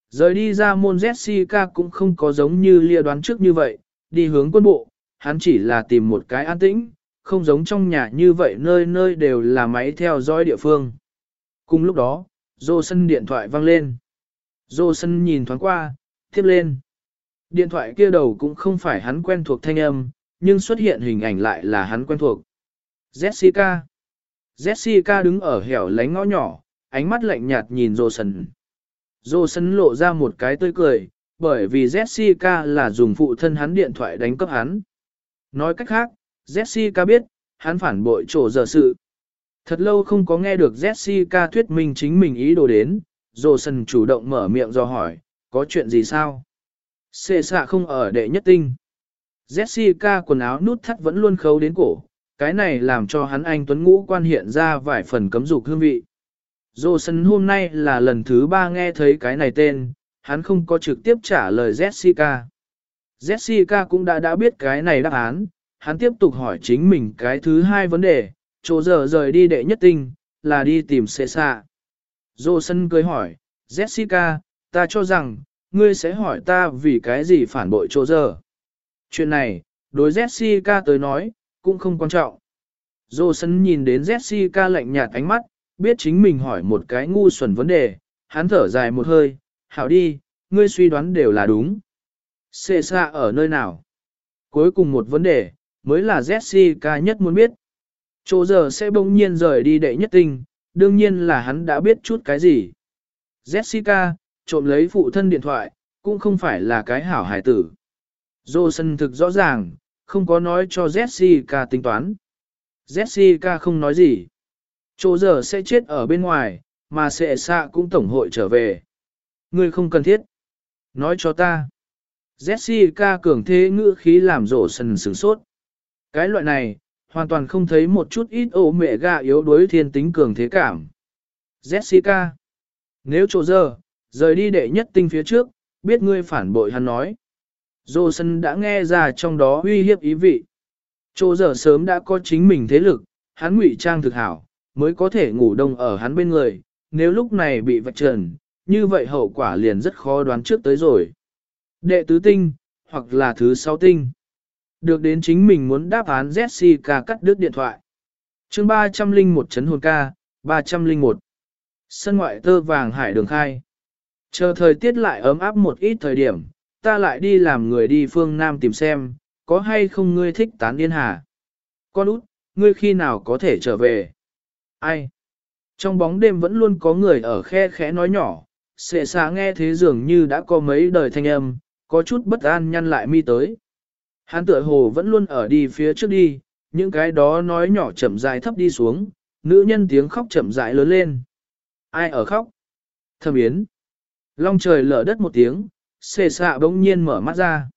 Rời đi ra môn Jessica cũng không có giống như lia đoán trước như vậy, đi hướng quân bộ, hắn chỉ là tìm một cái an tĩnh, không giống trong nhà như vậy nơi nơi đều là máy theo dõi địa phương. Cùng lúc đó, Dô Sân điện thoại vang lên. Dô Sân nhìn thoáng qua, tiếp lên. Điện thoại kia đầu cũng không phải hắn quen thuộc thanh âm, nhưng xuất hiện hình ảnh lại là hắn quen thuộc. Jessica. Jessica đứng ở hẻo lánh ngõ nhỏ, ánh mắt lạnh nhạt nhìn Dô Sân. Dô Sân lộ ra một cái tươi cười, bởi vì Jessica là dùng phụ thân hắn điện thoại đánh cấp hắn. Nói cách khác, Jessica biết, hắn phản bội chỗ giờ sự. Thật lâu không có nghe được Jessica thuyết minh chính mình ý đồ đến, Johnson chủ động mở miệng do hỏi, có chuyện gì sao? Xê xạ không ở đệ nhất tinh. Jessica quần áo nút thắt vẫn luôn khâu đến cổ, cái này làm cho hắn anh Tuấn Ngũ quan hiện ra vài phần cấm dục hương vị. Johnson hôm nay là lần thứ ba nghe thấy cái này tên, hắn không có trực tiếp trả lời Jessica. Jessica cũng đã đã biết cái này đáp án, hắn tiếp tục hỏi chính mình cái thứ hai vấn đề, chỗ giờ rời đi đệ nhất tinh, là đi tìm xệ xạ. Dô sân cười hỏi, Jessica, ta cho rằng, ngươi sẽ hỏi ta vì cái gì phản bội chỗ giờ. Chuyện này, đối Jessica tới nói, cũng không quan trọng. Dô sân nhìn đến Jessica lạnh nhạt ánh mắt, biết chính mình hỏi một cái ngu xuẩn vấn đề, hắn thở dài một hơi, hảo đi, ngươi suy đoán đều là đúng. Xê xa ở nơi nào? Cuối cùng một vấn đề, mới là Jessica nhất muốn biết. Chỗ giờ sẽ bỗng nhiên rời đi đệ nhất tinh, đương nhiên là hắn đã biết chút cái gì. Jessica, trộm lấy phụ thân điện thoại, cũng không phải là cái hảo hải tử. Johnson thực rõ ràng, không có nói cho Jessica tính toán. Jessica không nói gì. Chỗ giờ sẽ chết ở bên ngoài, mà sẽ xạ cũng tổng hội trở về. Ngươi không cần thiết. Nói cho ta. Jessica cường thế ngữ khí làm rổ sần sửng sốt. Cái loại này, hoàn toàn không thấy một chút ít ổ mẹ gà yếu đuối thiên tính cường thế cảm. Jessica. Nếu chỗ giờ, rời đi đệ nhất tinh phía trước, biết ngươi phản bội hắn nói. Dô sân đã nghe ra trong đó uy hiếp ý vị. Chỗ giờ sớm đã có chính mình thế lực, hắn ngụy trang thực hảo, mới có thể ngủ đông ở hắn bên người, nếu lúc này bị vạch trần, như vậy hậu quả liền rất khó đoán trước tới rồi. Đệ tứ tinh, hoặc là thứ sáu tinh. Được đến chính mình muốn đáp án Jessica cắt đứt điện thoại. chương 301 chấn hồn ca, 301. Sân ngoại tơ vàng hải đường khai. Chờ thời tiết lại ấm áp một ít thời điểm, ta lại đi làm người đi phương Nam tìm xem, có hay không ngươi thích tán điên hà. Con út, ngươi khi nào có thể trở về? Ai? Trong bóng đêm vẫn luôn có người ở khe khẽ nói nhỏ, sệ xạ nghe thế dường như đã có mấy đời thanh âm, có chút bất an nhăn lại mi tới. Hắn tựa hồ vẫn luôn ở đi phía trước đi, những cái đó nói nhỏ chậm rãi thấp đi xuống, nữ nhân tiếng khóc chậm rãi lớn lên. Ai ở khóc? Thầm yến. Long trời lở đất một tiếng, xê xạ bỗng nhiên mở mắt ra.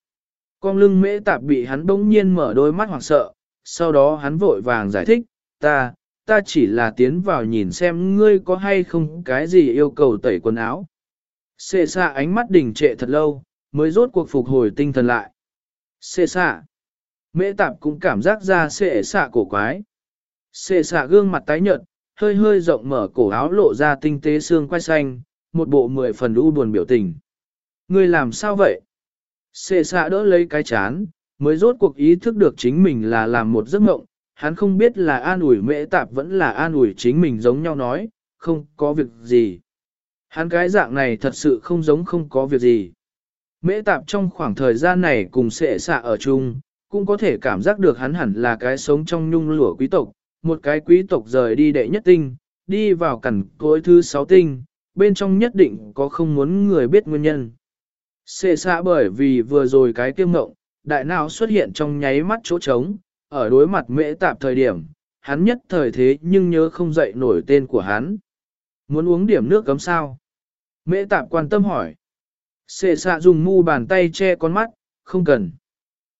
Con lưng mễ tạp bị hắn bỗng nhiên mở đôi mắt hoảng sợ, sau đó hắn vội vàng giải thích, ta, ta chỉ là tiến vào nhìn xem ngươi có hay không cái gì yêu cầu tẩy quần áo. Xê xạ ánh mắt đỉnh trệ thật lâu, mới rốt cuộc phục hồi tinh thần lại. Xê xạ. Mễ tạp cũng cảm giác ra xệ xạ cổ quái. Xệ xạ gương mặt tái nhợt, hơi hơi rộng mở cổ áo lộ ra tinh tế xương quai xanh, một bộ mười phần u buồn biểu tình. Ngươi làm sao vậy? Xệ xạ đỡ lấy cái chán, mới rốt cuộc ý thức được chính mình là làm một giấc mộng, hắn không biết là an ủi mễ tạp vẫn là an ủi chính mình giống nhau nói, không có việc gì. Hắn cái dạng này thật sự không giống không có việc gì. Mễ tạp trong khoảng thời gian này cùng sệ xạ ở chung, cũng có thể cảm giác được hắn hẳn là cái sống trong nhung lụa quý tộc, một cái quý tộc rời đi đệ nhất tinh, đi vào cẩn cối thứ sáu tinh, bên trong nhất định có không muốn người biết nguyên nhân. Sệ xạ bởi vì vừa rồi cái kiêm ngộng, đại não xuất hiện trong nháy mắt chỗ trống, ở đối mặt mễ tạp thời điểm, hắn nhất thời thế nhưng nhớ không dậy nổi tên của hắn. Muốn uống điểm nước cấm sao? Mễ tạp quan tâm hỏi. Sệ xạ dùng mu bàn tay che con mắt, không cần.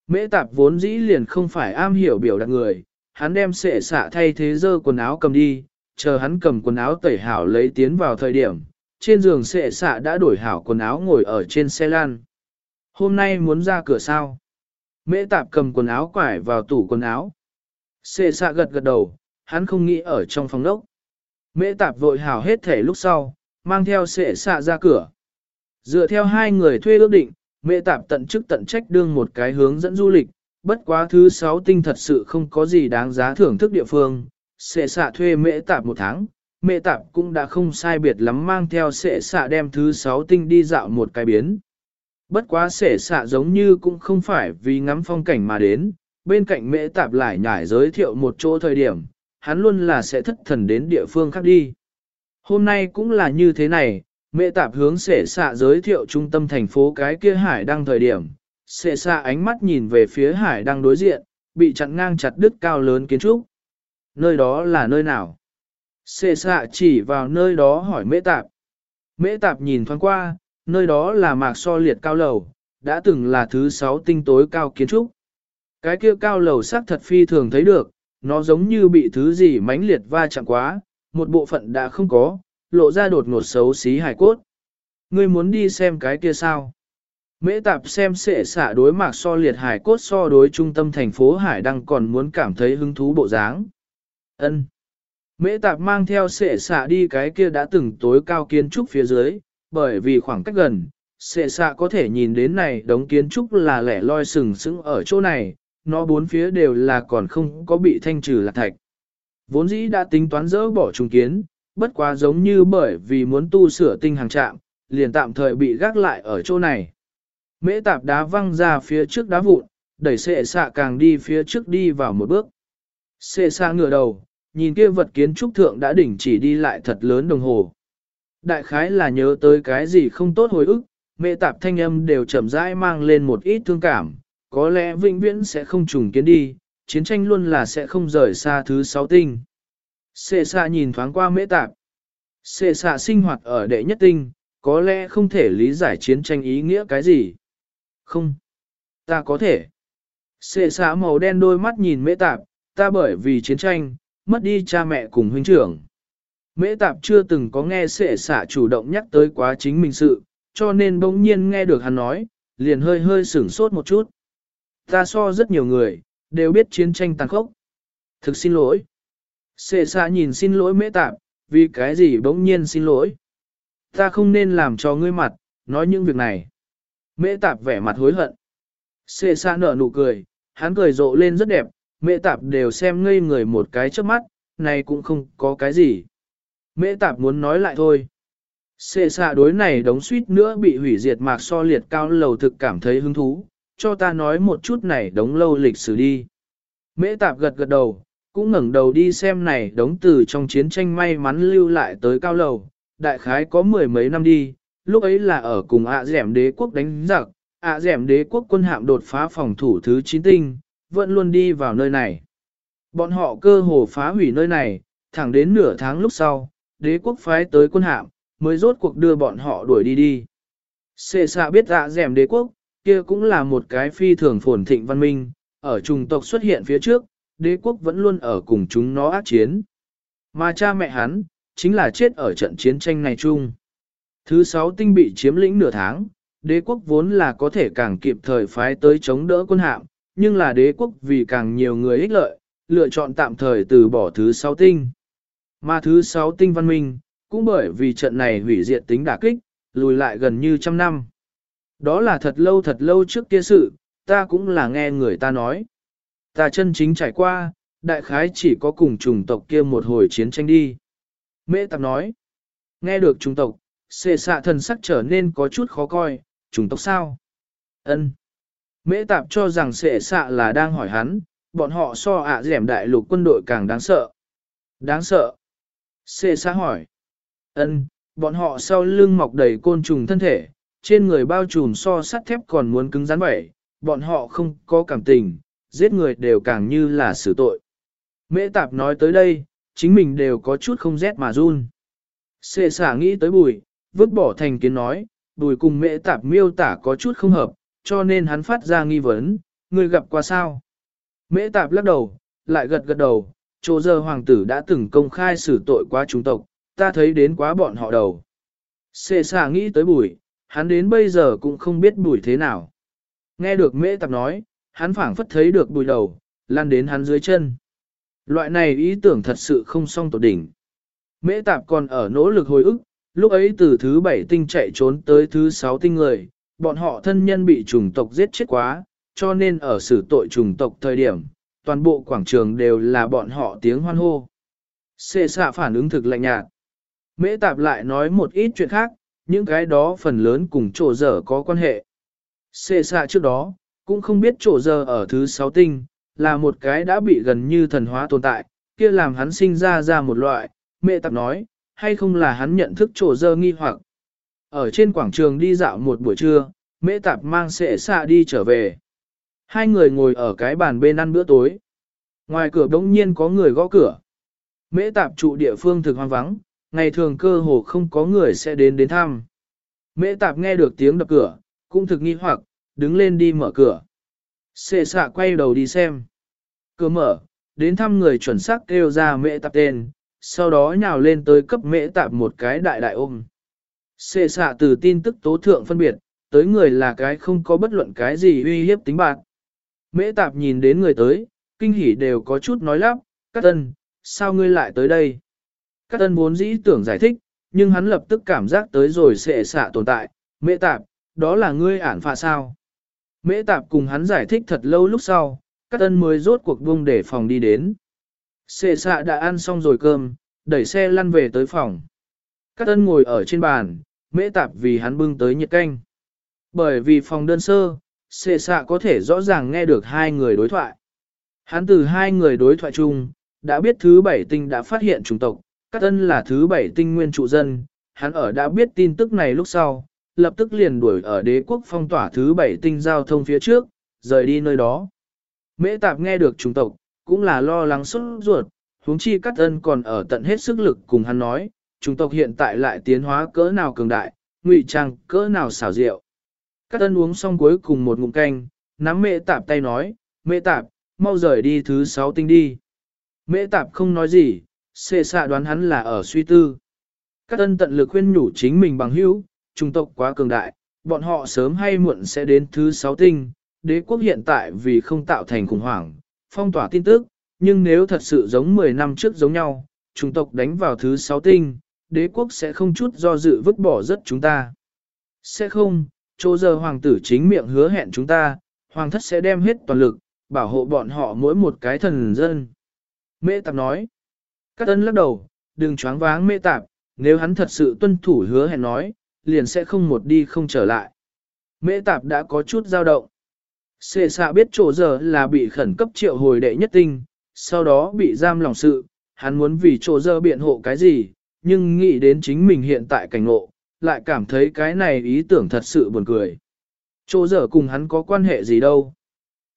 Mễ tạp vốn dĩ liền không phải am hiểu biểu đạt người, hắn đem sệ xạ thay thế dơ quần áo cầm đi, chờ hắn cầm quần áo tẩy hảo lấy tiến vào thời điểm, trên giường sệ xạ đã đổi hảo quần áo ngồi ở trên xe lan. Hôm nay muốn ra cửa sao? Mễ tạp cầm quần áo quải vào tủ quần áo. Sệ xạ gật gật đầu, hắn không nghĩ ở trong phòng đốc. Mễ tạp vội hảo hết thể lúc sau, mang theo sệ xạ ra cửa. Dựa theo hai người thuê ước định, mẹ tạp tận chức tận trách đương một cái hướng dẫn du lịch, bất quá thứ sáu tinh thật sự không có gì đáng giá thưởng thức địa phương, sẽ xạ thuê mẹ tạp một tháng, mẹ tạp cũng đã không sai biệt lắm mang theo sẽ xạ đem thứ sáu tinh đi dạo một cái biến. Bất quá sẽ xạ giống như cũng không phải vì ngắm phong cảnh mà đến, bên cạnh mẹ tạp lại nhải giới thiệu một chỗ thời điểm, hắn luôn là sẽ thất thần đến địa phương khác đi. Hôm nay cũng là như thế này, Mẹ tạp hướng sệ xạ giới thiệu trung tâm thành phố cái kia hải đăng thời điểm, sệ xạ ánh mắt nhìn về phía hải đăng đối diện, bị chặn ngang chặt đứt cao lớn kiến trúc. Nơi đó là nơi nào? Sệ xạ chỉ vào nơi đó hỏi mễ tạp. Mễ tạp nhìn thoáng qua, nơi đó là mạc so liệt cao lầu, đã từng là thứ sáu tinh tối cao kiến trúc. Cái kia cao lầu sắc thật phi thường thấy được, nó giống như bị thứ gì mãnh liệt va chạm quá, một bộ phận đã không có, lộ ra đột ngột xấu xí hài cốt. Ngươi muốn đi xem cái kia sao? Mễ tạp xem sệ xạ đối mạc so liệt hải cốt so đối trung tâm thành phố Hải Đăng còn muốn cảm thấy hứng thú bộ dáng. ân Mễ tạp mang theo sệ xạ đi cái kia đã từng tối cao kiến trúc phía dưới, bởi vì khoảng cách gần, sệ xạ có thể nhìn đến này đống kiến trúc là lẻ loi sừng sững ở chỗ này, nó bốn phía đều là còn không có bị thanh trừ lạc thạch. Vốn dĩ đã tính toán dỡ bỏ trùng kiến, bất quá giống như bởi vì muốn tu sửa tinh hàng trạm, liền tạm thời bị gác lại ở chỗ này. Mễ tạp đá văng ra phía trước đá vụn, đẩy xệ xạ càng đi phía trước đi vào một bước. Xệ xạ ngửa đầu, nhìn kia vật kiến trúc thượng đã đỉnh chỉ đi lại thật lớn đồng hồ. Đại khái là nhớ tới cái gì không tốt hồi ức, mẹ tạp thanh âm đều chậm rãi mang lên một ít thương cảm, có lẽ vĩnh viễn sẽ không trùng kiến đi, chiến tranh luôn là sẽ không rời xa thứ sáu tinh. Xệ xạ nhìn thoáng qua mễ tạp. Xệ xạ sinh hoạt ở đệ nhất tinh, có lẽ không thể lý giải chiến tranh ý nghĩa cái gì. Không. Ta có thể. Xệ xạ màu đen đôi mắt nhìn mễ tạp, ta bởi vì chiến tranh, mất đi cha mẹ cùng huynh trưởng. Mễ tạp chưa từng có nghe sệ xạ chủ động nhắc tới quá chính mình sự, cho nên bỗng nhiên nghe được hắn nói, liền hơi hơi sửng sốt một chút. Ta so rất nhiều người, đều biết chiến tranh tàn khốc. Thực xin lỗi. Sệ xa nhìn xin lỗi mễ tạp, vì cái gì bỗng nhiên xin lỗi. Ta không nên làm cho ngươi mặt, nói những việc này. Mễ tạp vẻ mặt hối hận. Sệ xa nở nụ cười, hắn cười rộ lên rất đẹp, mễ tạp đều xem ngây người một cái trước mắt, này cũng không có cái gì. Mễ tạp muốn nói lại thôi. Xê xa đối này đống suýt nữa bị hủy diệt mạc so liệt cao lầu thực cảm thấy hứng thú, cho ta nói một chút này đống lâu lịch sử đi. Mễ tạp gật gật đầu, cũng ngẩng đầu đi xem này đống từ trong chiến tranh may mắn lưu lại tới cao lầu, đại khái có mười mấy năm đi, lúc ấy là ở cùng ạ dẻm đế quốc đánh giặc, ạ dẻm đế quốc quân hạm đột phá phòng thủ thứ 9 tinh, vẫn luôn đi vào nơi này. Bọn họ cơ hồ phá hủy nơi này, thẳng đến nửa tháng lúc sau, đế quốc phái tới quân hạm, mới rốt cuộc đưa bọn họ đuổi đi đi. Xê xạ biết ạ dẻm đế quốc, kia cũng là một cái phi thường phồn thịnh văn minh, ở trùng tộc xuất hiện phía trước, đế quốc vẫn luôn ở cùng chúng nó ác chiến. Mà cha mẹ hắn, chính là chết ở trận chiến tranh này chung. Thứ sáu tinh bị chiếm lĩnh nửa tháng, đế quốc vốn là có thể càng kịp thời phái tới chống đỡ quân hạm, nhưng là đế quốc vì càng nhiều người ích lợi, lựa chọn tạm thời từ bỏ thứ sáu tinh. Mà thứ sáu tinh văn minh, cũng bởi vì trận này hủy diệt tính đả kích, lùi lại gần như trăm năm. Đó là thật lâu thật lâu trước kia sự, ta cũng là nghe người ta nói. Ta chân chính trải qua, đại khái chỉ có cùng chủng tộc kia một hồi chiến tranh đi. Mễ tạp nói, nghe được chủng tộc, xệ xạ thần sắc trở nên có chút khó coi, chủng tộc sao? ân Mễ tạp cho rằng xệ xạ là đang hỏi hắn, bọn họ so ạ à đại lục quân đội càng đáng sợ. Đáng sợ. Xệ xạ hỏi. ân bọn họ sau lưng mọc đầy côn trùng thân thể, trên người bao trùm so sắt thép còn muốn cứng rắn vậy, bọn họ không có cảm tình, giết người đều càng như là xử tội. Mễ tạp nói tới đây, chính mình đều có chút không rét mà run. Xê xả nghĩ tới bùi, vứt bỏ thành kiến nói, bùi cùng mễ tạp miêu tả có chút không hợp, cho nên hắn phát ra nghi vấn, người gặp qua sao. Mễ tạp lắc đầu, lại gật gật đầu, chỗ giờ hoàng tử đã từng công khai xử tội quá chúng tộc, ta thấy đến quá bọn họ đầu. Xê xả nghĩ tới bùi, hắn đến bây giờ cũng không biết bùi thế nào. Nghe được mễ tạp nói, hắn phảng phất thấy được bùi đầu, lan đến hắn dưới chân. Loại này ý tưởng thật sự không song tột đỉnh. Mễ tạp còn ở nỗ lực hồi ức, lúc ấy từ thứ bảy tinh chạy trốn tới thứ sáu tinh người, bọn họ thân nhân bị chủng tộc giết chết quá, cho nên ở xử tội chủng tộc thời điểm, toàn bộ quảng trường đều là bọn họ tiếng hoan hô. Xê xạ phản ứng thực lạnh nhạt. Mễ tạp lại nói một ít chuyện khác, những cái đó phần lớn cùng trổ dở có quan hệ. Xê xạ trước đó, cũng không biết chỗ giờ ở thứ sáu tinh, là một cái đã bị gần như thần hóa tồn tại, kia làm hắn sinh ra ra một loại, mẹ tạp nói, hay không là hắn nhận thức chỗ giờ nghi hoặc. Ở trên quảng trường đi dạo một buổi trưa, mẹ tạp mang sẽ xạ đi trở về. Hai người ngồi ở cái bàn bên ăn bữa tối. Ngoài cửa đống nhiên có người gõ cửa. Mễ tạp trụ địa phương thực hoang vắng, ngày thường cơ hồ không có người sẽ đến đến thăm. Mễ tạp nghe được tiếng đập cửa, cũng thực nghi hoặc, đứng lên đi mở cửa. Xệ xạ quay đầu đi xem. Cửa mở, đến thăm người chuẩn xác kêu ra mẹ tạp tên, sau đó nhào lên tới cấp Mẹ tạp một cái đại đại ôm. Xệ xạ từ tin tức tố thượng phân biệt, tới người là cái không có bất luận cái gì uy hiếp tính bạc. Mễ tạp nhìn đến người tới, kinh hỉ đều có chút nói lắp, Cát tân, sao ngươi lại tới đây? Cát tân vốn dĩ tưởng giải thích, nhưng hắn lập tức cảm giác tới rồi sẽ xạ tồn tại, mễ tạp, đó là ngươi ản phạ sao? Mễ tạp cùng hắn giải thích thật lâu lúc sau, Cát tân mới rốt cuộc buông để phòng đi đến. Xệ xạ đã ăn xong rồi cơm, đẩy xe lăn về tới phòng. Các ân ngồi ở trên bàn, mễ tạp vì hắn bưng tới nhiệt canh. Bởi vì phòng đơn sơ, xệ xạ có thể rõ ràng nghe được hai người đối thoại. Hắn từ hai người đối thoại chung, đã biết thứ bảy tinh đã phát hiện chủng tộc, các ân là thứ bảy tinh nguyên trụ dân, hắn ở đã biết tin tức này lúc sau, lập tức liền đuổi ở đế quốc phong tỏa thứ bảy tinh giao thông phía trước, rời đi nơi đó. Mễ tạp nghe được trùng tộc, cũng là lo lắng xuất ruột, huống chi các ân còn ở tận hết sức lực cùng hắn nói, trùng tộc hiện tại lại tiến hóa cỡ nào cường đại, ngụy trang cỡ nào xảo diệu. Các ân uống xong cuối cùng một ngụm canh, nắm mễ tạp tay nói, mễ tạp, mau rời đi thứ sáu tinh đi. Mễ tạp không nói gì, xê xạ đoán hắn là ở suy tư. Các ân tận lực khuyên nhủ chính mình bằng hữu, trung tộc quá cường đại, bọn họ sớm hay muộn sẽ đến thứ sáu tinh, đế quốc hiện tại vì không tạo thành khủng hoảng, phong tỏa tin tức, nhưng nếu thật sự giống 10 năm trước giống nhau, trung tộc đánh vào thứ sáu tinh, đế quốc sẽ không chút do dự vứt bỏ rất chúng ta. Sẽ không, chỗ giờ hoàng tử chính miệng hứa hẹn chúng ta, hoàng thất sẽ đem hết toàn lực, bảo hộ bọn họ mỗi một cái thần dân. Mễ tạp nói, các ân lắc đầu, đừng choáng váng mễ tạp, nếu hắn thật sự tuân thủ hứa hẹn nói, liền sẽ không một đi không trở lại. Mễ tạp đã có chút dao động. Xê xạ biết chỗ giờ là bị khẩn cấp triệu hồi đệ nhất tinh, sau đó bị giam lòng sự, hắn muốn vì chỗ giờ biện hộ cái gì, nhưng nghĩ đến chính mình hiện tại cảnh ngộ, lại cảm thấy cái này ý tưởng thật sự buồn cười. Chỗ giờ cùng hắn có quan hệ gì đâu.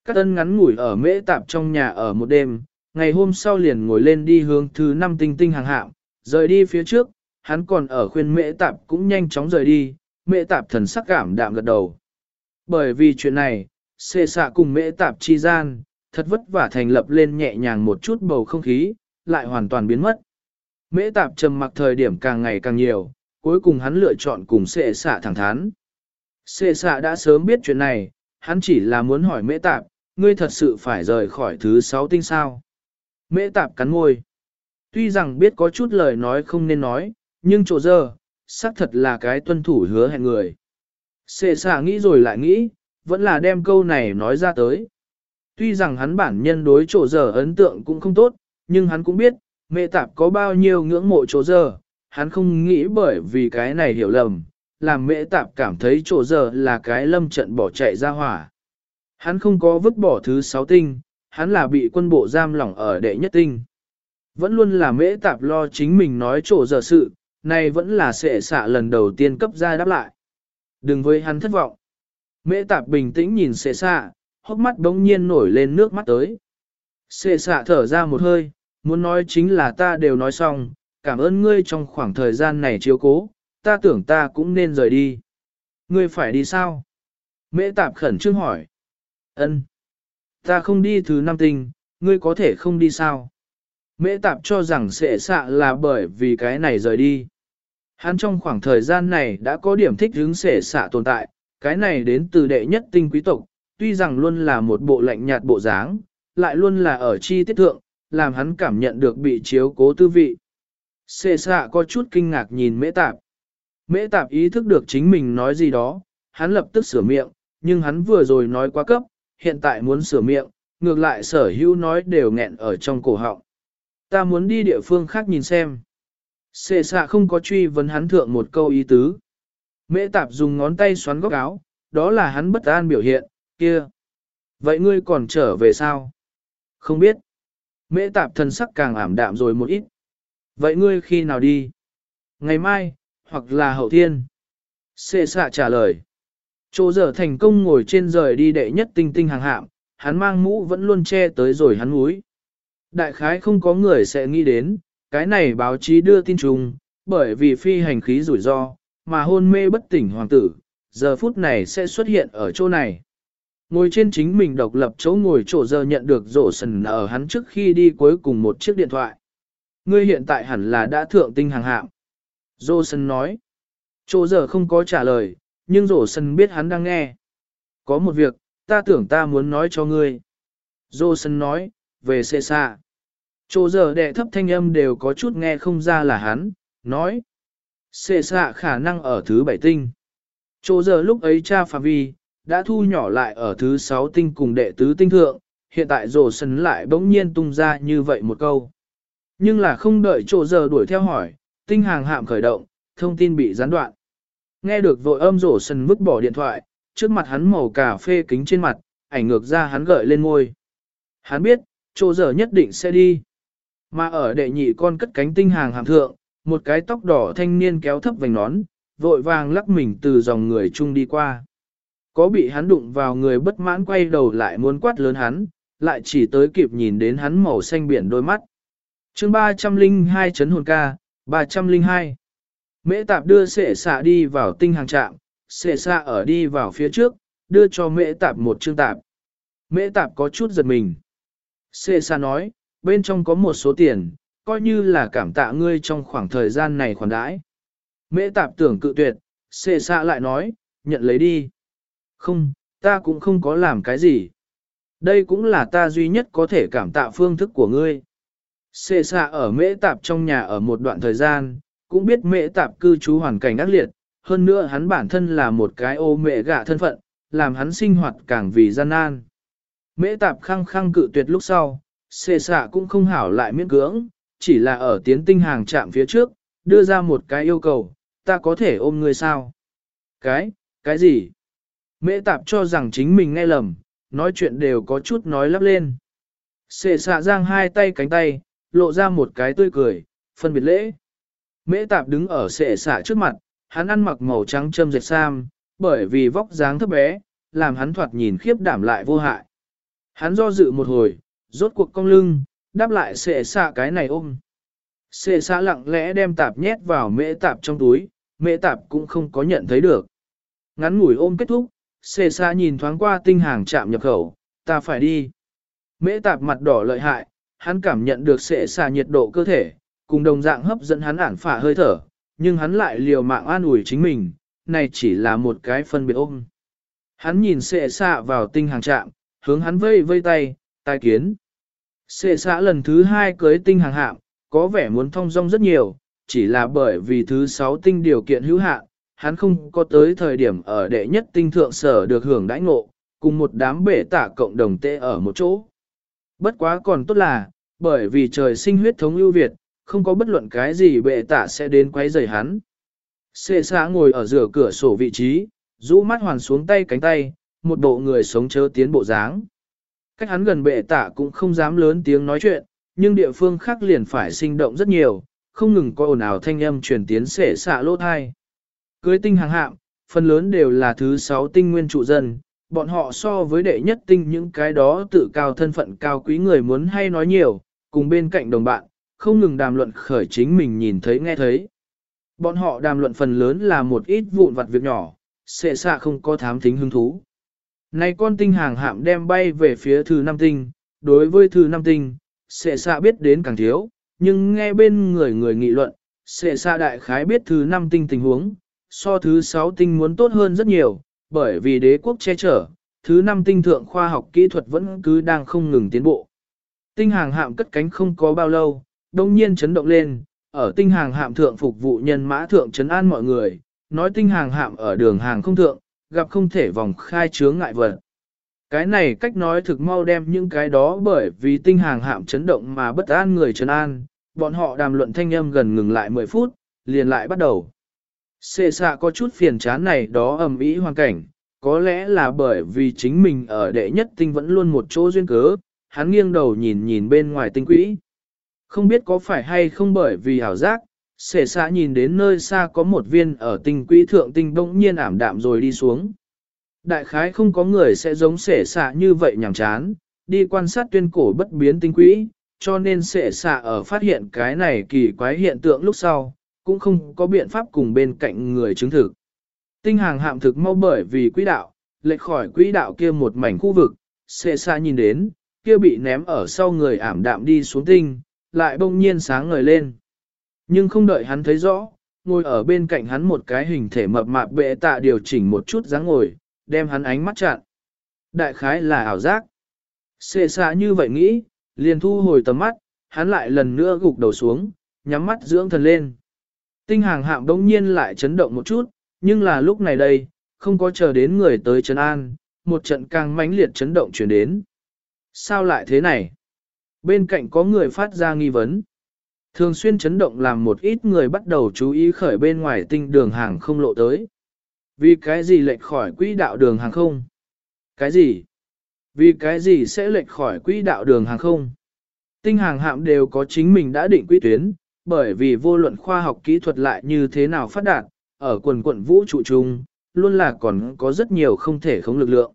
Các Tân ngắn ngủi ở mễ tạp trong nhà ở một đêm, ngày hôm sau liền ngồi lên đi hướng thứ năm tinh tinh hàng hạng, rời đi phía trước, hắn còn ở khuyên mễ tạp cũng nhanh chóng rời đi, mễ tạp thần sắc cảm đạm gật đầu. Bởi vì chuyện này, xê xạ cùng mễ tạp chi gian, thật vất vả thành lập lên nhẹ nhàng một chút bầu không khí, lại hoàn toàn biến mất. Mễ tạp trầm mặc thời điểm càng ngày càng nhiều, cuối cùng hắn lựa chọn cùng xê xạ thẳng thắn. Xê xạ đã sớm biết chuyện này, hắn chỉ là muốn hỏi mễ tạp, ngươi thật sự phải rời khỏi thứ sáu tinh sao. Mễ tạp cắn môi. Tuy rằng biết có chút lời nói không nên nói, nhưng chỗ giờ, xác thật là cái tuân thủ hứa hẹn người. Xê xả nghĩ rồi lại nghĩ, vẫn là đem câu này nói ra tới. Tuy rằng hắn bản nhân đối chỗ giờ ấn tượng cũng không tốt, nhưng hắn cũng biết, mẹ tạp có bao nhiêu ngưỡng mộ chỗ giờ, hắn không nghĩ bởi vì cái này hiểu lầm, làm mẹ tạp cảm thấy chỗ giờ là cái lâm trận bỏ chạy ra hỏa. Hắn không có vứt bỏ thứ sáu tinh, hắn là bị quân bộ giam lỏng ở đệ nhất tinh. Vẫn luôn là mễ tạp lo chính mình nói chỗ giờ sự, này vẫn là sệ xạ lần đầu tiên cấp ra đáp lại. Đừng với hắn thất vọng. Mễ tạp bình tĩnh nhìn sệ xạ, hốc mắt đống nhiên nổi lên nước mắt tới. Sệ xạ thở ra một hơi, muốn nói chính là ta đều nói xong, cảm ơn ngươi trong khoảng thời gian này chiếu cố, ta tưởng ta cũng nên rời đi. Ngươi phải đi sao? Mễ tạp khẩn trương hỏi. Ân, Ta không đi thứ năm tình, ngươi có thể không đi sao? Mễ tạp cho rằng sệ xạ là bởi vì cái này rời đi. Hắn trong khoảng thời gian này đã có điểm thích hướng sể xạ tồn tại, cái này đến từ đệ nhất tinh quý tộc, tuy rằng luôn là một bộ lạnh nhạt bộ dáng, lại luôn là ở chi tiết thượng, làm hắn cảm nhận được bị chiếu cố tư vị. Sệ xạ có chút kinh ngạc nhìn mễ tạp. Mễ tạp ý thức được chính mình nói gì đó, hắn lập tức sửa miệng, nhưng hắn vừa rồi nói quá cấp, hiện tại muốn sửa miệng, ngược lại sở hữu nói đều nghẹn ở trong cổ họng. Ta muốn đi địa phương khác nhìn xem. Xệ xạ không có truy vấn hắn thượng một câu ý tứ. Mễ tạp dùng ngón tay xoắn góc áo, đó là hắn bất an biểu hiện, kia. Vậy ngươi còn trở về sao? Không biết. Mễ tạp thần sắc càng ảm đạm rồi một ít. Vậy ngươi khi nào đi? Ngày mai, hoặc là hậu thiên. Xệ xạ trả lời. Chỗ giờ thành công ngồi trên rời đi đệ nhất tinh tinh hàng hạm, hắn mang mũ vẫn luôn che tới rồi hắn múi. Đại khái không có người sẽ nghĩ đến, cái này báo chí đưa tin trùng, bởi vì phi hành khí rủi ro, mà hôn mê bất tỉnh hoàng tử, giờ phút này sẽ xuất hiện ở chỗ này. Ngồi trên chính mình độc lập chỗ ngồi chỗ giờ nhận được rổ sần ở hắn trước khi đi cuối cùng một chiếc điện thoại. Ngươi hiện tại hẳn là đã thượng tinh hàng hạm. Rổ sần nói. Chỗ giờ không có trả lời, nhưng rổ sần biết hắn đang nghe. Có một việc, ta tưởng ta muốn nói cho ngươi. Rổ sần nói, về xê xa. Chỗ giờ đệ thấp thanh âm đều có chút nghe không ra là hắn, nói. Xê xa khả năng ở thứ bảy tinh. Chỗ giờ lúc ấy cha phạm vi, đã thu nhỏ lại ở thứ sáu tinh cùng đệ tứ tinh thượng, hiện tại rổ sân lại bỗng nhiên tung ra như vậy một câu. Nhưng là không đợi chỗ giờ đuổi theo hỏi, tinh hàng hạm khởi động, thông tin bị gián đoạn. Nghe được vội âm rổ sân vứt bỏ điện thoại, trước mặt hắn màu cà phê kính trên mặt, ảnh ngược ra hắn gợi lên ngôi. Hắn biết, chỗ giờ nhất định sẽ đi. Mà ở đệ nhị con cất cánh tinh hàng hạm thượng, một cái tóc đỏ thanh niên kéo thấp vành nón, vội vàng lắc mình từ dòng người chung đi qua. Có bị hắn đụng vào người bất mãn quay đầu lại muốn quát lớn hắn, lại chỉ tới kịp nhìn đến hắn màu xanh biển đôi mắt. chương 302 chấn hồn ca, 302. Mễ tạp đưa sệ xạ đi vào tinh hàng trạm, sệ xạ ở đi vào phía trước, đưa cho mễ tạp một chương tạp. Mễ tạp có chút giật mình. Xê xa nói, bên trong có một số tiền, coi như là cảm tạ ngươi trong khoảng thời gian này khoản đãi. Mễ tạp tưởng cự tuyệt, xê xa lại nói, nhận lấy đi. Không, ta cũng không có làm cái gì. Đây cũng là ta duy nhất có thể cảm tạ phương thức của ngươi. Xê xa ở mễ tạp trong nhà ở một đoạn thời gian, cũng biết mễ tạp cư trú hoàn cảnh ác liệt, hơn nữa hắn bản thân là một cái ô mẹ gạ thân phận, làm hắn sinh hoạt càng vì gian nan. Mễ tạp khăng khăng cự tuyệt lúc sau, xê xạ cũng không hảo lại miễn cưỡng, chỉ là ở tiến tinh hàng chạm phía trước, đưa ra một cái yêu cầu, ta có thể ôm người sao? Cái, cái gì? Mễ tạp cho rằng chính mình nghe lầm, nói chuyện đều có chút nói lắp lên. Xê xạ giang hai tay cánh tay, lộ ra một cái tươi cười, phân biệt lễ. Mễ tạp đứng ở xệ xạ trước mặt, hắn ăn mặc màu trắng châm dệt sam, bởi vì vóc dáng thấp bé, làm hắn thoạt nhìn khiếp đảm lại vô hại. Hắn do dự một hồi, rốt cuộc cong lưng, đáp lại xệ xạ cái này ôm. Xệ xạ lặng lẽ đem tạp nhét vào mễ tạp trong túi, mễ tạp cũng không có nhận thấy được. Ngắn ngủi ôm kết thúc, xệ xạ nhìn thoáng qua tinh hàng chạm nhập khẩu, ta phải đi. Mễ tạp mặt đỏ lợi hại, hắn cảm nhận được xệ xạ nhiệt độ cơ thể, cùng đồng dạng hấp dẫn hắn ản phả hơi thở, nhưng hắn lại liều mạng an ủi chính mình, này chỉ là một cái phân biệt ôm. Hắn nhìn xệ xạ vào tinh hàng chạm, hướng hắn vây vây tay, tai kiến. Xệ xã lần thứ hai cưới tinh hàng hạm, có vẻ muốn thông dong rất nhiều, chỉ là bởi vì thứ sáu tinh điều kiện hữu hạn, hắn không có tới thời điểm ở đệ nhất tinh thượng sở được hưởng đãi ngộ, cùng một đám bể tả cộng đồng tệ ở một chỗ. Bất quá còn tốt là, bởi vì trời sinh huyết thống ưu việt, không có bất luận cái gì bệ tả sẽ đến quấy rầy hắn. Xệ xã ngồi ở giữa cửa sổ vị trí, rũ mắt hoàn xuống tay cánh tay, một bộ người sống chớ tiến bộ dáng. Cách hắn gần bệ tạ cũng không dám lớn tiếng nói chuyện, nhưng địa phương khác liền phải sinh động rất nhiều, không ngừng có ồn ào thanh âm truyền tiến xệ xạ lỗ thai. Cưới tinh hàng hạm, phần lớn đều là thứ sáu tinh nguyên trụ dân, bọn họ so với đệ nhất tinh những cái đó tự cao thân phận cao quý người muốn hay nói nhiều, cùng bên cạnh đồng bạn, không ngừng đàm luận khởi chính mình nhìn thấy nghe thấy. Bọn họ đàm luận phần lớn là một ít vụn vặt việc nhỏ, xệ xạ không có thám thính hứng thú. Này con tinh hàng hạm đem bay về phía thứ năm tinh, đối với thứ năm tinh, sẽ xa biết đến càng thiếu, nhưng nghe bên người người nghị luận, sẽ xa đại khái biết thứ năm tinh tình huống, so thứ sáu tinh muốn tốt hơn rất nhiều, bởi vì đế quốc che chở, thứ năm tinh thượng khoa học kỹ thuật vẫn cứ đang không ngừng tiến bộ. Tinh hàng hạm cất cánh không có bao lâu, đông nhiên chấn động lên, ở tinh hàng hạm thượng phục vụ nhân mã thượng chấn an mọi người, nói tinh hàng hạm ở đường hàng không thượng, gặp không thể vòng khai chướng ngại vật. Cái này cách nói thực mau đem những cái đó bởi vì tinh hàng hạm chấn động mà bất an người trấn an, bọn họ đàm luận thanh âm gần ngừng lại 10 phút, liền lại bắt đầu. Xê xạ có chút phiền chán này đó ầm ĩ hoàn cảnh, có lẽ là bởi vì chính mình ở đệ nhất tinh vẫn luôn một chỗ duyên cớ, hắn nghiêng đầu nhìn nhìn bên ngoài tinh quỹ. Không biết có phải hay không bởi vì hảo giác, Sể xã nhìn đến nơi xa có một viên ở tinh quỹ thượng tinh bỗng nhiên ảm đạm rồi đi xuống. Đại khái không có người sẽ giống sể xạ như vậy nhảm chán, đi quan sát tuyên cổ bất biến tinh quỹ, cho nên sẻ xạ ở phát hiện cái này kỳ quái hiện tượng lúc sau, cũng không có biện pháp cùng bên cạnh người chứng thực. Tinh hàng hạm thực mau bởi vì quỹ đạo, lệch khỏi quỹ đạo kia một mảnh khu vực, sệ xa nhìn đến, kia bị ném ở sau người ảm đạm đi xuống tinh, lại bỗng nhiên sáng ngời lên. Nhưng không đợi hắn thấy rõ, ngồi ở bên cạnh hắn một cái hình thể mập mạp bệ tạ điều chỉnh một chút dáng ngồi, đem hắn ánh mắt chặn. Đại khái là ảo giác. Xê xa như vậy nghĩ, liền thu hồi tầm mắt, hắn lại lần nữa gục đầu xuống, nhắm mắt dưỡng thần lên. Tinh hàng hạm đông nhiên lại chấn động một chút, nhưng là lúc này đây, không có chờ đến người tới trấn an, một trận càng mãnh liệt chấn động chuyển đến. Sao lại thế này? Bên cạnh có người phát ra nghi vấn. Thường xuyên chấn động làm một ít người bắt đầu chú ý khởi bên ngoài tinh đường hàng không lộ tới. Vì cái gì lệch khỏi quỹ đạo đường hàng không? Cái gì? Vì cái gì sẽ lệch khỏi quỹ đạo đường hàng không? Tinh hàng hạm đều có chính mình đã định quy tuyến, bởi vì vô luận khoa học kỹ thuật lại như thế nào phát đạt, ở quần quận vũ trụ chung, luôn là còn có rất nhiều không thể không lực lượng.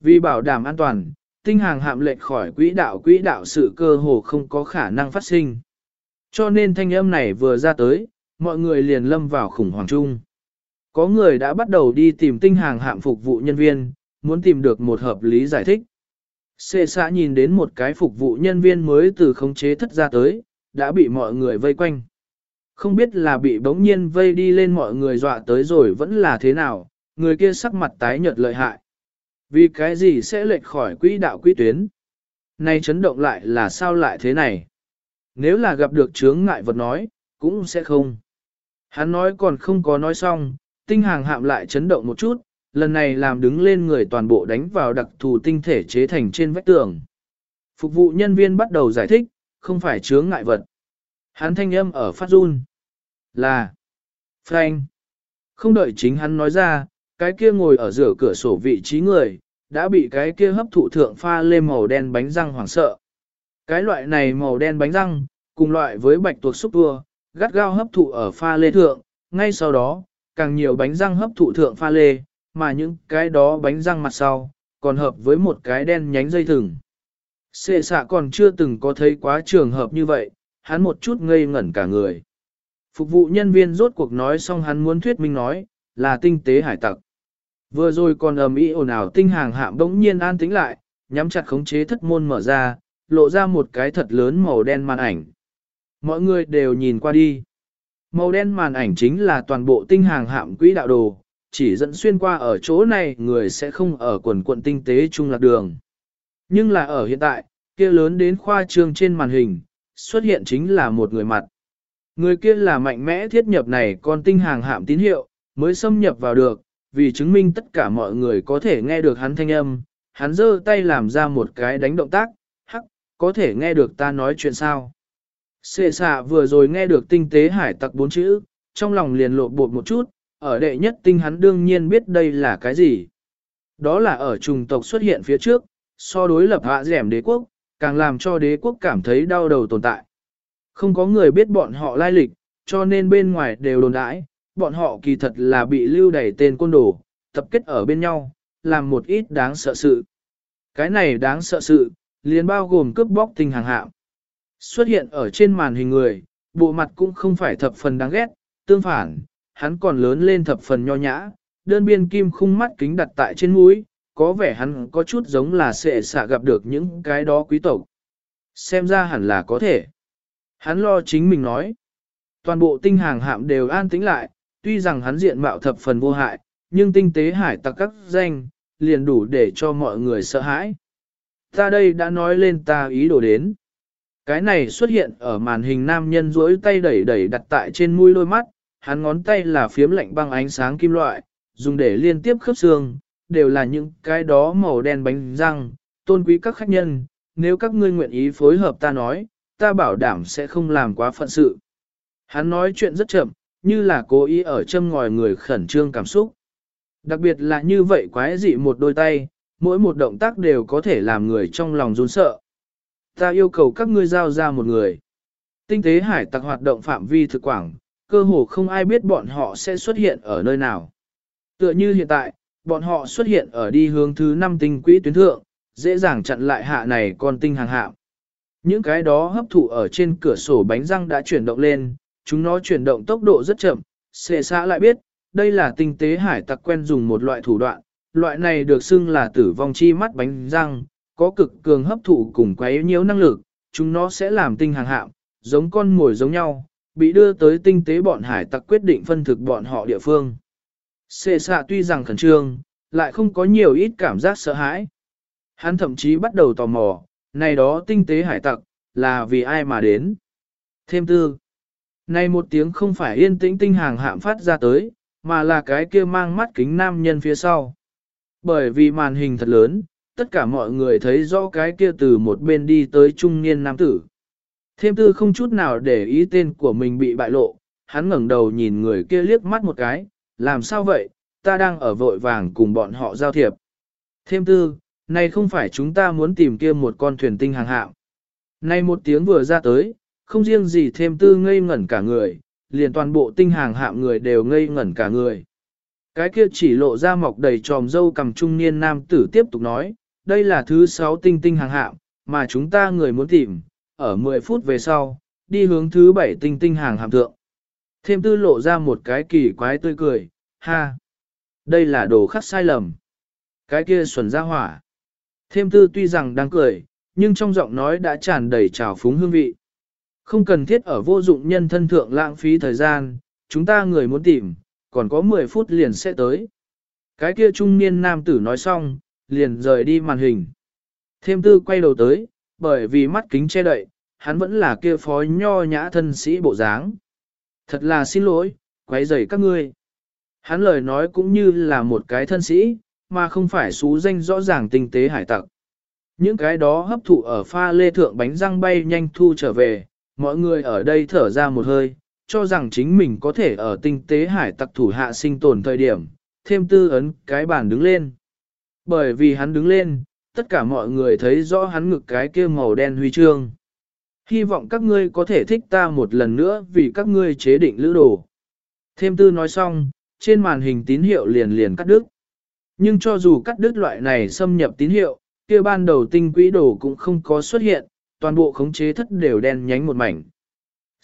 Vì bảo đảm an toàn, tinh hàng hạm lệch khỏi quỹ đạo quỹ đạo sự cơ hồ không có khả năng phát sinh. Cho nên thanh âm này vừa ra tới, mọi người liền lâm vào khủng hoảng chung. Có người đã bắt đầu đi tìm tinh hàng hạm phục vụ nhân viên, muốn tìm được một hợp lý giải thích. Xê xã nhìn đến một cái phục vụ nhân viên mới từ khống chế thất ra tới, đã bị mọi người vây quanh. Không biết là bị bỗng nhiên vây đi lên mọi người dọa tới rồi vẫn là thế nào, người kia sắc mặt tái nhợt lợi hại. Vì cái gì sẽ lệch khỏi quỹ đạo quỹ tuyến? Nay chấn động lại là sao lại thế này? Nếu là gặp được chướng ngại vật nói, cũng sẽ không. Hắn nói còn không có nói xong, tinh hàng hạm lại chấn động một chút, lần này làm đứng lên người toàn bộ đánh vào đặc thù tinh thể chế thành trên vách tường. Phục vụ nhân viên bắt đầu giải thích, không phải chướng ngại vật. Hắn thanh âm ở phát run. Là Frank. Không đợi chính hắn nói ra, cái kia ngồi ở giữa cửa sổ vị trí người, đã bị cái kia hấp thụ thượng pha lê màu đen bánh răng hoảng sợ. Cái loại này màu đen bánh răng, cùng loại với bạch tuộc xúc tua, gắt gao hấp thụ ở pha lê thượng, ngay sau đó, càng nhiều bánh răng hấp thụ thượng pha lê, mà những cái đó bánh răng mặt sau, còn hợp với một cái đen nhánh dây thừng. Xệ xạ còn chưa từng có thấy quá trường hợp như vậy, hắn một chút ngây ngẩn cả người. Phục vụ nhân viên rốt cuộc nói xong hắn muốn thuyết minh nói, là tinh tế hải tặc. Vừa rồi còn ầm ĩ ồn ào tinh hàng hạm bỗng nhiên an tĩnh lại, nhắm chặt khống chế thất môn mở ra, lộ ra một cái thật lớn màu đen màn ảnh. Mọi người đều nhìn qua đi. Màu đen màn ảnh chính là toàn bộ tinh hàng hạm quỹ đạo đồ, chỉ dẫn xuyên qua ở chỗ này người sẽ không ở quần quận tinh tế trung lạc đường. Nhưng là ở hiện tại, kia lớn đến khoa trương trên màn hình, xuất hiện chính là một người mặt. Người kia là mạnh mẽ thiết nhập này con tinh hàng hạm tín hiệu, mới xâm nhập vào được, vì chứng minh tất cả mọi người có thể nghe được hắn thanh âm, hắn giơ tay làm ra một cái đánh động tác, có thể nghe được ta nói chuyện sao. Xệ xạ vừa rồi nghe được tinh tế hải tặc bốn chữ, trong lòng liền lộ bột một chút, ở đệ nhất tinh hắn đương nhiên biết đây là cái gì. Đó là ở trùng tộc xuất hiện phía trước, so đối lập hạ rẻm đế quốc, càng làm cho đế quốc cảm thấy đau đầu tồn tại. Không có người biết bọn họ lai lịch, cho nên bên ngoài đều đồn đãi, bọn họ kỳ thật là bị lưu đẩy tên côn đồ, tập kết ở bên nhau, làm một ít đáng sợ sự. Cái này đáng sợ sự, liền bao gồm cướp bóc tinh hàng hạng Xuất hiện ở trên màn hình người, bộ mặt cũng không phải thập phần đáng ghét, tương phản, hắn còn lớn lên thập phần nho nhã, đơn biên kim khung mắt kính đặt tại trên mũi, có vẻ hắn có chút giống là sẽ xạ gặp được những cái đó quý tộc. Xem ra hẳn là có thể. Hắn lo chính mình nói. Toàn bộ tinh hàng hạm đều an tĩnh lại, tuy rằng hắn diện mạo thập phần vô hại, nhưng tinh tế hải tặc các danh, liền đủ để cho mọi người sợ hãi. Ta đây đã nói lên ta ý đồ đến. Cái này xuất hiện ở màn hình nam nhân duỗi tay đẩy đẩy đặt tại trên mũi đôi mắt, hắn ngón tay là phiếm lạnh băng ánh sáng kim loại, dùng để liên tiếp khớp xương, đều là những cái đó màu đen bánh răng, tôn quý các khách nhân, nếu các ngươi nguyện ý phối hợp ta nói, ta bảo đảm sẽ không làm quá phận sự. Hắn nói chuyện rất chậm, như là cố ý ở châm ngòi người khẩn trương cảm xúc. Đặc biệt là như vậy quái dị một đôi tay, mỗi một động tác đều có thể làm người trong lòng run sợ. Ta yêu cầu các ngươi giao ra một người. Tinh tế hải tặc hoạt động phạm vi thực quảng, cơ hồ không ai biết bọn họ sẽ xuất hiện ở nơi nào. Tựa như hiện tại, bọn họ xuất hiện ở đi hướng thứ 5 tinh quỹ tuyến thượng, dễ dàng chặn lại hạ này con tinh hàng hạm. Những cái đó hấp thụ ở trên cửa sổ bánh răng đã chuyển động lên, chúng nó chuyển động tốc độ rất chậm, xệ xã lại biết, đây là tinh tế hải tặc quen dùng một loại thủ đoạn, loại này được xưng là tử vong chi mắt bánh răng, có cực cường hấp thụ cùng quấy nhiễu năng lực, chúng nó sẽ làm tinh hàng hạm, giống con mồi giống nhau, bị đưa tới tinh tế bọn hải tặc quyết định phân thực bọn họ địa phương. Xê xạ tuy rằng khẩn trương, lại không có nhiều ít cảm giác sợ hãi. Hắn thậm chí bắt đầu tò mò, này đó tinh tế hải tặc, là vì ai mà đến. Thêm tư, này một tiếng không phải yên tĩnh tinh hàng hạm phát ra tới, mà là cái kia mang mắt kính nam nhân phía sau. Bởi vì màn hình thật lớn, tất cả mọi người thấy rõ cái kia từ một bên đi tới trung niên nam tử. Thêm tư không chút nào để ý tên của mình bị bại lộ, hắn ngẩng đầu nhìn người kia liếc mắt một cái, làm sao vậy, ta đang ở vội vàng cùng bọn họ giao thiệp. Thêm tư, này không phải chúng ta muốn tìm kia một con thuyền tinh hàng hạng. Này một tiếng vừa ra tới, không riêng gì thêm tư ngây ngẩn cả người, liền toàn bộ tinh hàng hạm người đều ngây ngẩn cả người. Cái kia chỉ lộ ra mọc đầy tròm dâu cầm trung niên nam tử tiếp tục nói, đây là thứ sáu tinh tinh hàng hạm, mà chúng ta người muốn tìm, ở 10 phút về sau, đi hướng thứ bảy tinh tinh hàng hạm thượng. Thêm tư lộ ra một cái kỳ quái tươi cười, ha, đây là đồ khắc sai lầm. Cái kia xuẩn ra hỏa. Thêm tư tuy rằng đang cười, nhưng trong giọng nói đã tràn đầy trào phúng hương vị. Không cần thiết ở vô dụng nhân thân thượng lãng phí thời gian, chúng ta người muốn tìm, còn có 10 phút liền sẽ tới. Cái kia trung niên nam tử nói xong, liền rời đi màn hình. Thêm tư quay đầu tới, bởi vì mắt kính che đậy, hắn vẫn là kia phó nho nhã thân sĩ bộ dáng. Thật là xin lỗi, quấy rầy các ngươi. Hắn lời nói cũng như là một cái thân sĩ, mà không phải xú danh rõ ràng tinh tế hải tặc. Những cái đó hấp thụ ở pha lê thượng bánh răng bay nhanh thu trở về, mọi người ở đây thở ra một hơi, cho rằng chính mình có thể ở tinh tế hải tặc thủ hạ sinh tồn thời điểm, thêm tư ấn cái bàn đứng lên. Bởi vì hắn đứng lên, tất cả mọi người thấy rõ hắn ngực cái kia màu đen huy chương. Hy vọng các ngươi có thể thích ta một lần nữa vì các ngươi chế định lữ đồ. Thêm tư nói xong, trên màn hình tín hiệu liền liền cắt đứt. Nhưng cho dù cắt đứt loại này xâm nhập tín hiệu, kia ban đầu tinh quỹ đồ cũng không có xuất hiện, toàn bộ khống chế thất đều đen nhánh một mảnh.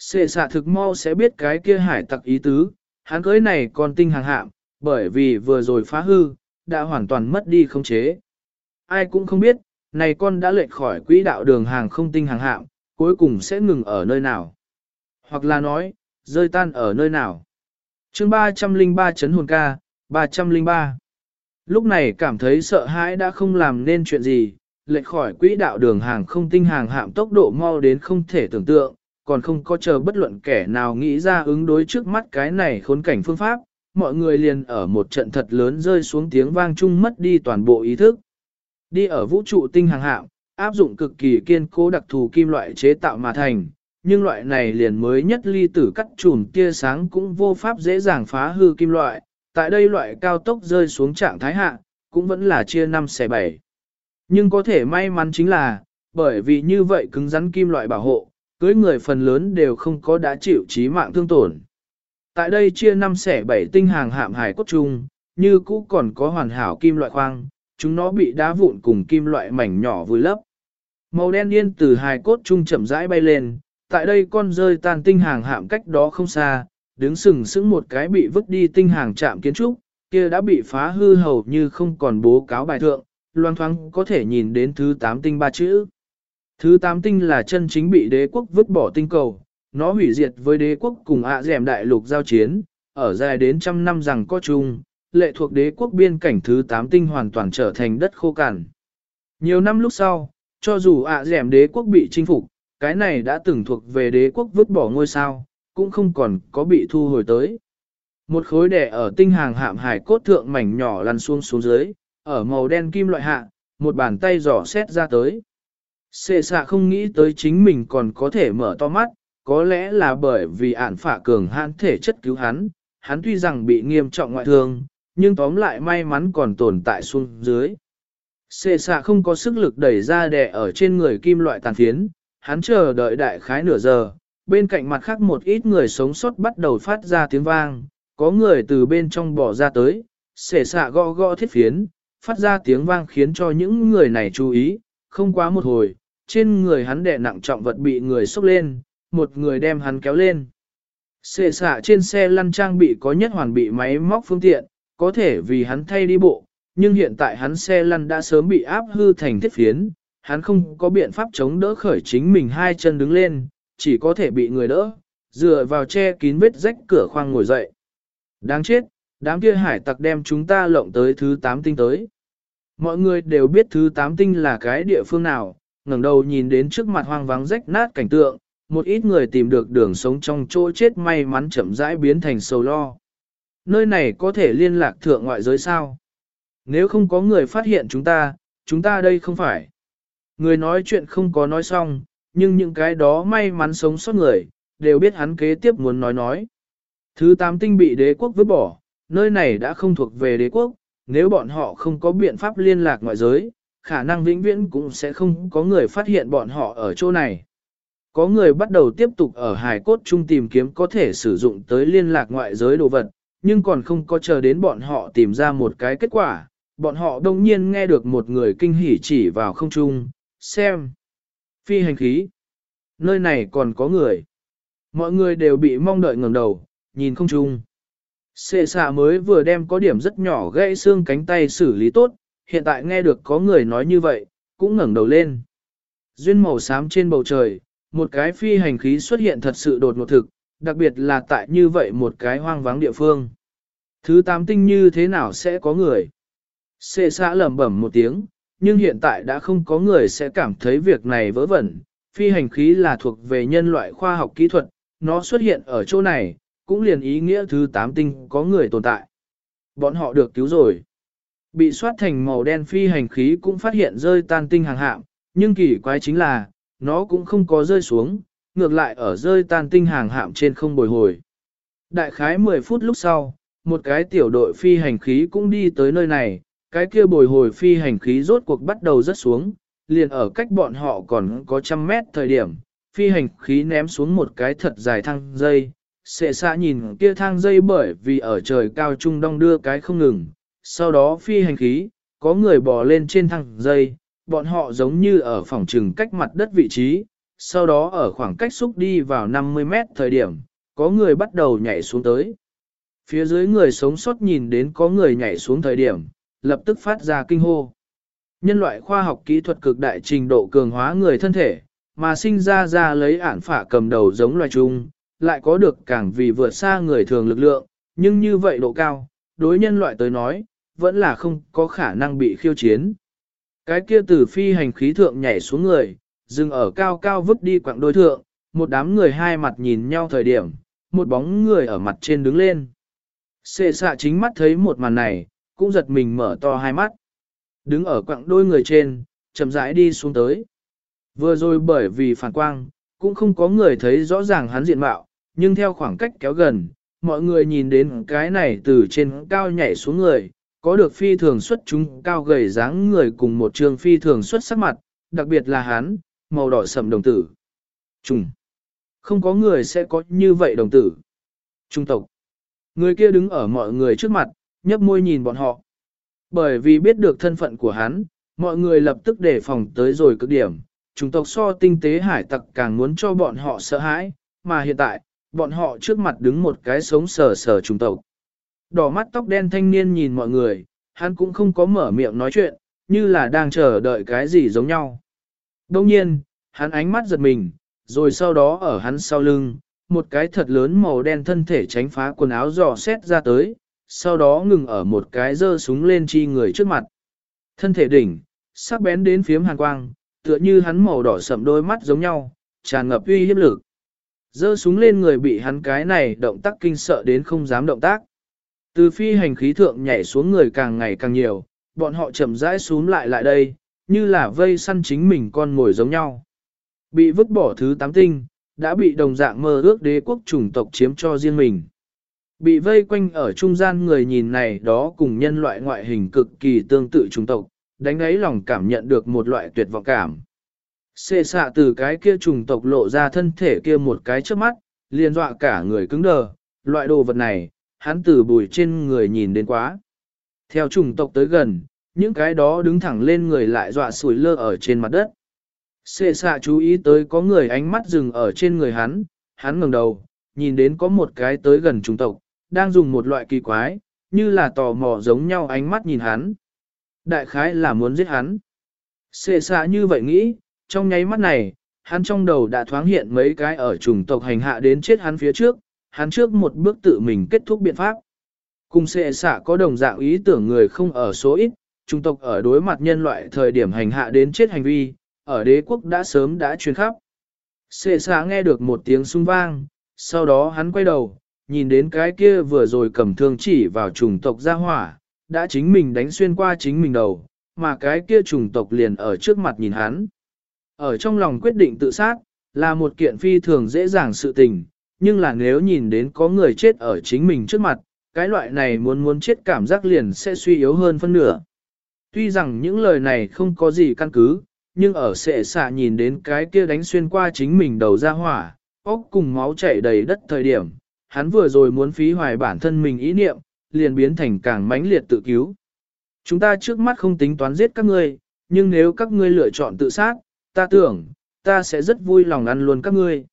Sệ xạ thực mau sẽ biết cái kia hải tặc ý tứ, hắn cưới này còn tinh hàng hạm, bởi vì vừa rồi phá hư, đã hoàn toàn mất đi khống chế. Ai cũng không biết, này con đã lệch khỏi quỹ đạo đường hàng không tinh hàng hạm, cuối cùng sẽ ngừng ở nơi nào. Hoặc là nói, rơi tan ở nơi nào. chương 303 chấn hồn ca, 303. Lúc này cảm thấy sợ hãi đã không làm nên chuyện gì, lệch khỏi quỹ đạo đường hàng không tinh hàng hạm tốc độ mau đến không thể tưởng tượng, còn không có chờ bất luận kẻ nào nghĩ ra ứng đối trước mắt cái này khốn cảnh phương pháp, mọi người liền ở một trận thật lớn rơi xuống tiếng vang chung mất đi toàn bộ ý thức. Đi ở vũ trụ tinh hàng hạng áp dụng cực kỳ kiên cố đặc thù kim loại chế tạo mà thành, nhưng loại này liền mới nhất ly tử cắt chùm tia sáng cũng vô pháp dễ dàng phá hư kim loại, tại đây loại cao tốc rơi xuống trạng thái hạ, cũng vẫn là chia 5 xe 7. Nhưng có thể may mắn chính là, bởi vì như vậy cứng rắn kim loại bảo hộ, cưới người phần lớn đều không có đã chịu chí mạng thương tổn. Tại đây chia 5 xẻ 7 tinh hàng hạm hải cốt chung, như cũ còn có hoàn hảo kim loại khoang, chúng nó bị đá vụn cùng kim loại mảnh nhỏ vùi lấp. Màu đen yên từ hài cốt trung chậm rãi bay lên, tại đây con rơi tan tinh hàng hạm cách đó không xa, đứng sừng sững một cái bị vứt đi tinh hàng chạm kiến trúc, kia đã bị phá hư hầu như không còn bố cáo bài thượng, loang thoáng có thể nhìn đến thứ 8 tinh ba chữ. Thứ tám tinh là chân chính bị đế quốc vứt bỏ tinh cầu, nó hủy diệt với đế quốc cùng ạ à đại lục giao chiến, ở dài đến trăm năm rằng có chung, lệ thuộc đế quốc biên cảnh thứ tám tinh hoàn toàn trở thành đất khô cằn. Nhiều năm lúc sau, cho dù ạ à đế quốc bị chinh phục, cái này đã từng thuộc về đế quốc vứt bỏ ngôi sao, cũng không còn có bị thu hồi tới. Một khối đẻ ở tinh hàng hạm hải cốt thượng mảnh nhỏ lăn xuống xuống dưới, ở màu đen kim loại hạ, một bàn tay giỏ xét ra tới. Xê xạ không nghĩ tới chính mình còn có thể mở to mắt, có lẽ là bởi vì ản phả cường hãn thể chất cứu hắn, hắn tuy rằng bị nghiêm trọng ngoại thương, nhưng tóm lại may mắn còn tồn tại xuống dưới. Xê xạ không có sức lực đẩy ra đè ở trên người kim loại tàn phiến, hắn chờ đợi đại khái nửa giờ, bên cạnh mặt khác một ít người sống sót bắt đầu phát ra tiếng vang, có người từ bên trong bỏ ra tới, xệ xạ gõ gõ thiết phiến, phát ra tiếng vang khiến cho những người này chú ý, không quá một hồi, trên người hắn đè nặng trọng vật bị người xốc lên, một người đem hắn kéo lên. Xệ xạ trên xe lăn trang bị có nhất hoàn bị máy móc phương tiện, có thể vì hắn thay đi bộ, nhưng hiện tại hắn xe lăn đã sớm bị áp hư thành thiết phiến, hắn không có biện pháp chống đỡ khởi chính mình hai chân đứng lên, chỉ có thể bị người đỡ, dựa vào che kín vết rách cửa khoang ngồi dậy. Đáng chết, đám kia hải tặc đem chúng ta lộng tới thứ 8 tinh tới. Mọi người đều biết thứ 8 tinh là cái địa phương nào, ngẩng đầu nhìn đến trước mặt hoang vắng rách nát cảnh tượng, một ít người tìm được đường sống trong chỗ chết may mắn chậm rãi biến thành sầu lo. Nơi này có thể liên lạc thượng ngoại giới sao? Nếu không có người phát hiện chúng ta, chúng ta đây không phải. Người nói chuyện không có nói xong, nhưng những cái đó may mắn sống sót người, đều biết hắn kế tiếp muốn nói nói. Thứ tám tinh bị đế quốc vứt bỏ, nơi này đã không thuộc về đế quốc, nếu bọn họ không có biện pháp liên lạc ngoại giới, khả năng vĩnh viễn cũng sẽ không có người phát hiện bọn họ ở chỗ này. Có người bắt đầu tiếp tục ở hài cốt chung tìm kiếm có thể sử dụng tới liên lạc ngoại giới đồ vật, nhưng còn không có chờ đến bọn họ tìm ra một cái kết quả, bọn họ đông nhiên nghe được một người kinh hỉ chỉ vào không trung, xem. Phi hành khí. Nơi này còn có người. Mọi người đều bị mong đợi ngẩng đầu, nhìn không trung. Xệ xạ mới vừa đem có điểm rất nhỏ gãy xương cánh tay xử lý tốt, hiện tại nghe được có người nói như vậy, cũng ngẩng đầu lên. Duyên màu xám trên bầu trời, một cái phi hành khí xuất hiện thật sự đột ngột thực, đặc biệt là tại như vậy một cái hoang vắng địa phương. Thứ tám tinh như thế nào sẽ có người? Xê xã lẩm bẩm một tiếng, nhưng hiện tại đã không có người sẽ cảm thấy việc này vớ vẩn. Phi hành khí là thuộc về nhân loại khoa học kỹ thuật, nó xuất hiện ở chỗ này, cũng liền ý nghĩa thứ tám tinh có người tồn tại. Bọn họ được cứu rồi. Bị soát thành màu đen phi hành khí cũng phát hiện rơi tan tinh hàng hạm, nhưng kỳ quái chính là, nó cũng không có rơi xuống, ngược lại ở rơi tan tinh hàng hạm trên không bồi hồi. Đại khái 10 phút lúc sau, một cái tiểu đội phi hành khí cũng đi tới nơi này, cái kia bồi hồi phi hành khí rốt cuộc bắt đầu rớt xuống, liền ở cách bọn họ còn có trăm mét thời điểm, phi hành khí ném xuống một cái thật dài thang dây. Sệ xa nhìn kia thang dây bởi vì ở trời cao trung đông đưa cái không ngừng, sau đó phi hành khí, có người bò lên trên thang dây, bọn họ giống như ở phòng trừng cách mặt đất vị trí, sau đó ở khoảng cách xúc đi vào 50 mét thời điểm, có người bắt đầu nhảy xuống tới. Phía dưới người sống sót nhìn đến có người nhảy xuống thời điểm, lập tức phát ra kinh hô. Nhân loại khoa học kỹ thuật cực đại trình độ cường hóa người thân thể, mà sinh ra ra lấy ản phả cầm đầu giống loài chung, lại có được càng vì vượt xa người thường lực lượng, nhưng như vậy độ cao, đối nhân loại tới nói, vẫn là không có khả năng bị khiêu chiến. Cái kia từ phi hành khí thượng nhảy xuống người, dừng ở cao cao vứt đi quặng đôi thượng, một đám người hai mặt nhìn nhau thời điểm, một bóng người ở mặt trên đứng lên. xệ xạ chính mắt thấy một màn này, cũng giật mình mở to hai mắt. Đứng ở quặng đôi người trên, chậm rãi đi xuống tới. Vừa rồi bởi vì phản quang, cũng không có người thấy rõ ràng hắn diện mạo, nhưng theo khoảng cách kéo gần, mọi người nhìn đến cái này từ trên cao nhảy xuống người, có được phi thường xuất chúng cao gầy dáng người cùng một trường phi thường xuất sắc mặt, đặc biệt là hắn, màu đỏ sầm đồng tử. Trùng. Không có người sẽ có như vậy đồng tử. Trung tộc. Người kia đứng ở mọi người trước mặt, nhấp môi nhìn bọn họ. Bởi vì biết được thân phận của hắn, mọi người lập tức đề phòng tới rồi cực điểm. Trung tộc so tinh tế hải tặc càng muốn cho bọn họ sợ hãi, mà hiện tại, bọn họ trước mặt đứng một cái sống sờ sờ trung tộc. Đỏ mắt tóc đen thanh niên nhìn mọi người, hắn cũng không có mở miệng nói chuyện, như là đang chờ đợi cái gì giống nhau. Đông nhiên, hắn ánh mắt giật mình, rồi sau đó ở hắn sau lưng, một cái thật lớn màu đen thân thể tránh phá quần áo dò xét ra tới, sau đó ngừng ở một cái dơ súng lên chi người trước mặt. Thân thể đỉnh, sắc bén đến phiếm hàn quang, tựa như hắn màu đỏ sậm đôi mắt giống nhau, tràn ngập uy hiếp lực. Dơ súng lên người bị hắn cái này động tác kinh sợ đến không dám động tác. Từ phi hành khí thượng nhảy xuống người càng ngày càng nhiều, bọn họ chậm rãi xuống lại lại đây, như là vây săn chính mình con ngồi giống nhau. Bị vứt bỏ thứ tám tinh, đã bị đồng dạng mơ ước đế quốc chủng tộc chiếm cho riêng mình. Bị vây quanh ở trung gian người nhìn này đó cùng nhân loại ngoại hình cực kỳ tương tự chủng tộc, đánh ấy lòng cảm nhận được một loại tuyệt vọng cảm. Xê xạ từ cái kia trùng tộc lộ ra thân thể kia một cái trước mắt, liền dọa cả người cứng đờ, loại đồ vật này, hắn từ bùi trên người nhìn đến quá. Theo chủng tộc tới gần, những cái đó đứng thẳng lên người lại dọa sủi lơ ở trên mặt đất. Xê xạ chú ý tới có người ánh mắt dừng ở trên người hắn, hắn ngẩng đầu, nhìn đến có một cái tới gần chủng tộc, đang dùng một loại kỳ quái, như là tò mò giống nhau ánh mắt nhìn hắn. Đại khái là muốn giết hắn. Xê xạ như vậy nghĩ, trong nháy mắt này, hắn trong đầu đã thoáng hiện mấy cái ở chủng tộc hành hạ đến chết hắn phía trước, hắn trước một bước tự mình kết thúc biện pháp. Cùng xệ xạ có đồng dạng ý tưởng người không ở số ít, trung tộc ở đối mặt nhân loại thời điểm hành hạ đến chết hành vi, ở đế quốc đã sớm đã truyền khắp. Xệ xạ nghe được một tiếng sung vang, sau đó hắn quay đầu, nhìn đến cái kia vừa rồi cầm thương chỉ vào trùng tộc ra hỏa, đã chính mình đánh xuyên qua chính mình đầu, mà cái kia trùng tộc liền ở trước mặt nhìn hắn. Ở trong lòng quyết định tự sát, là một kiện phi thường dễ dàng sự tình, nhưng là nếu nhìn đến có người chết ở chính mình trước mặt, cái loại này muốn muốn chết cảm giác liền sẽ suy yếu hơn phân nửa. Tuy rằng những lời này không có gì căn cứ, nhưng ở sệ xạ nhìn đến cái kia đánh xuyên qua chính mình đầu ra hỏa, óc cùng máu chảy đầy đất thời điểm, hắn vừa rồi muốn phí hoài bản thân mình ý niệm, liền biến thành càng mãnh liệt tự cứu. Chúng ta trước mắt không tính toán giết các ngươi, nhưng nếu các ngươi lựa chọn tự sát, ta tưởng, ta sẽ rất vui lòng ăn luôn các ngươi.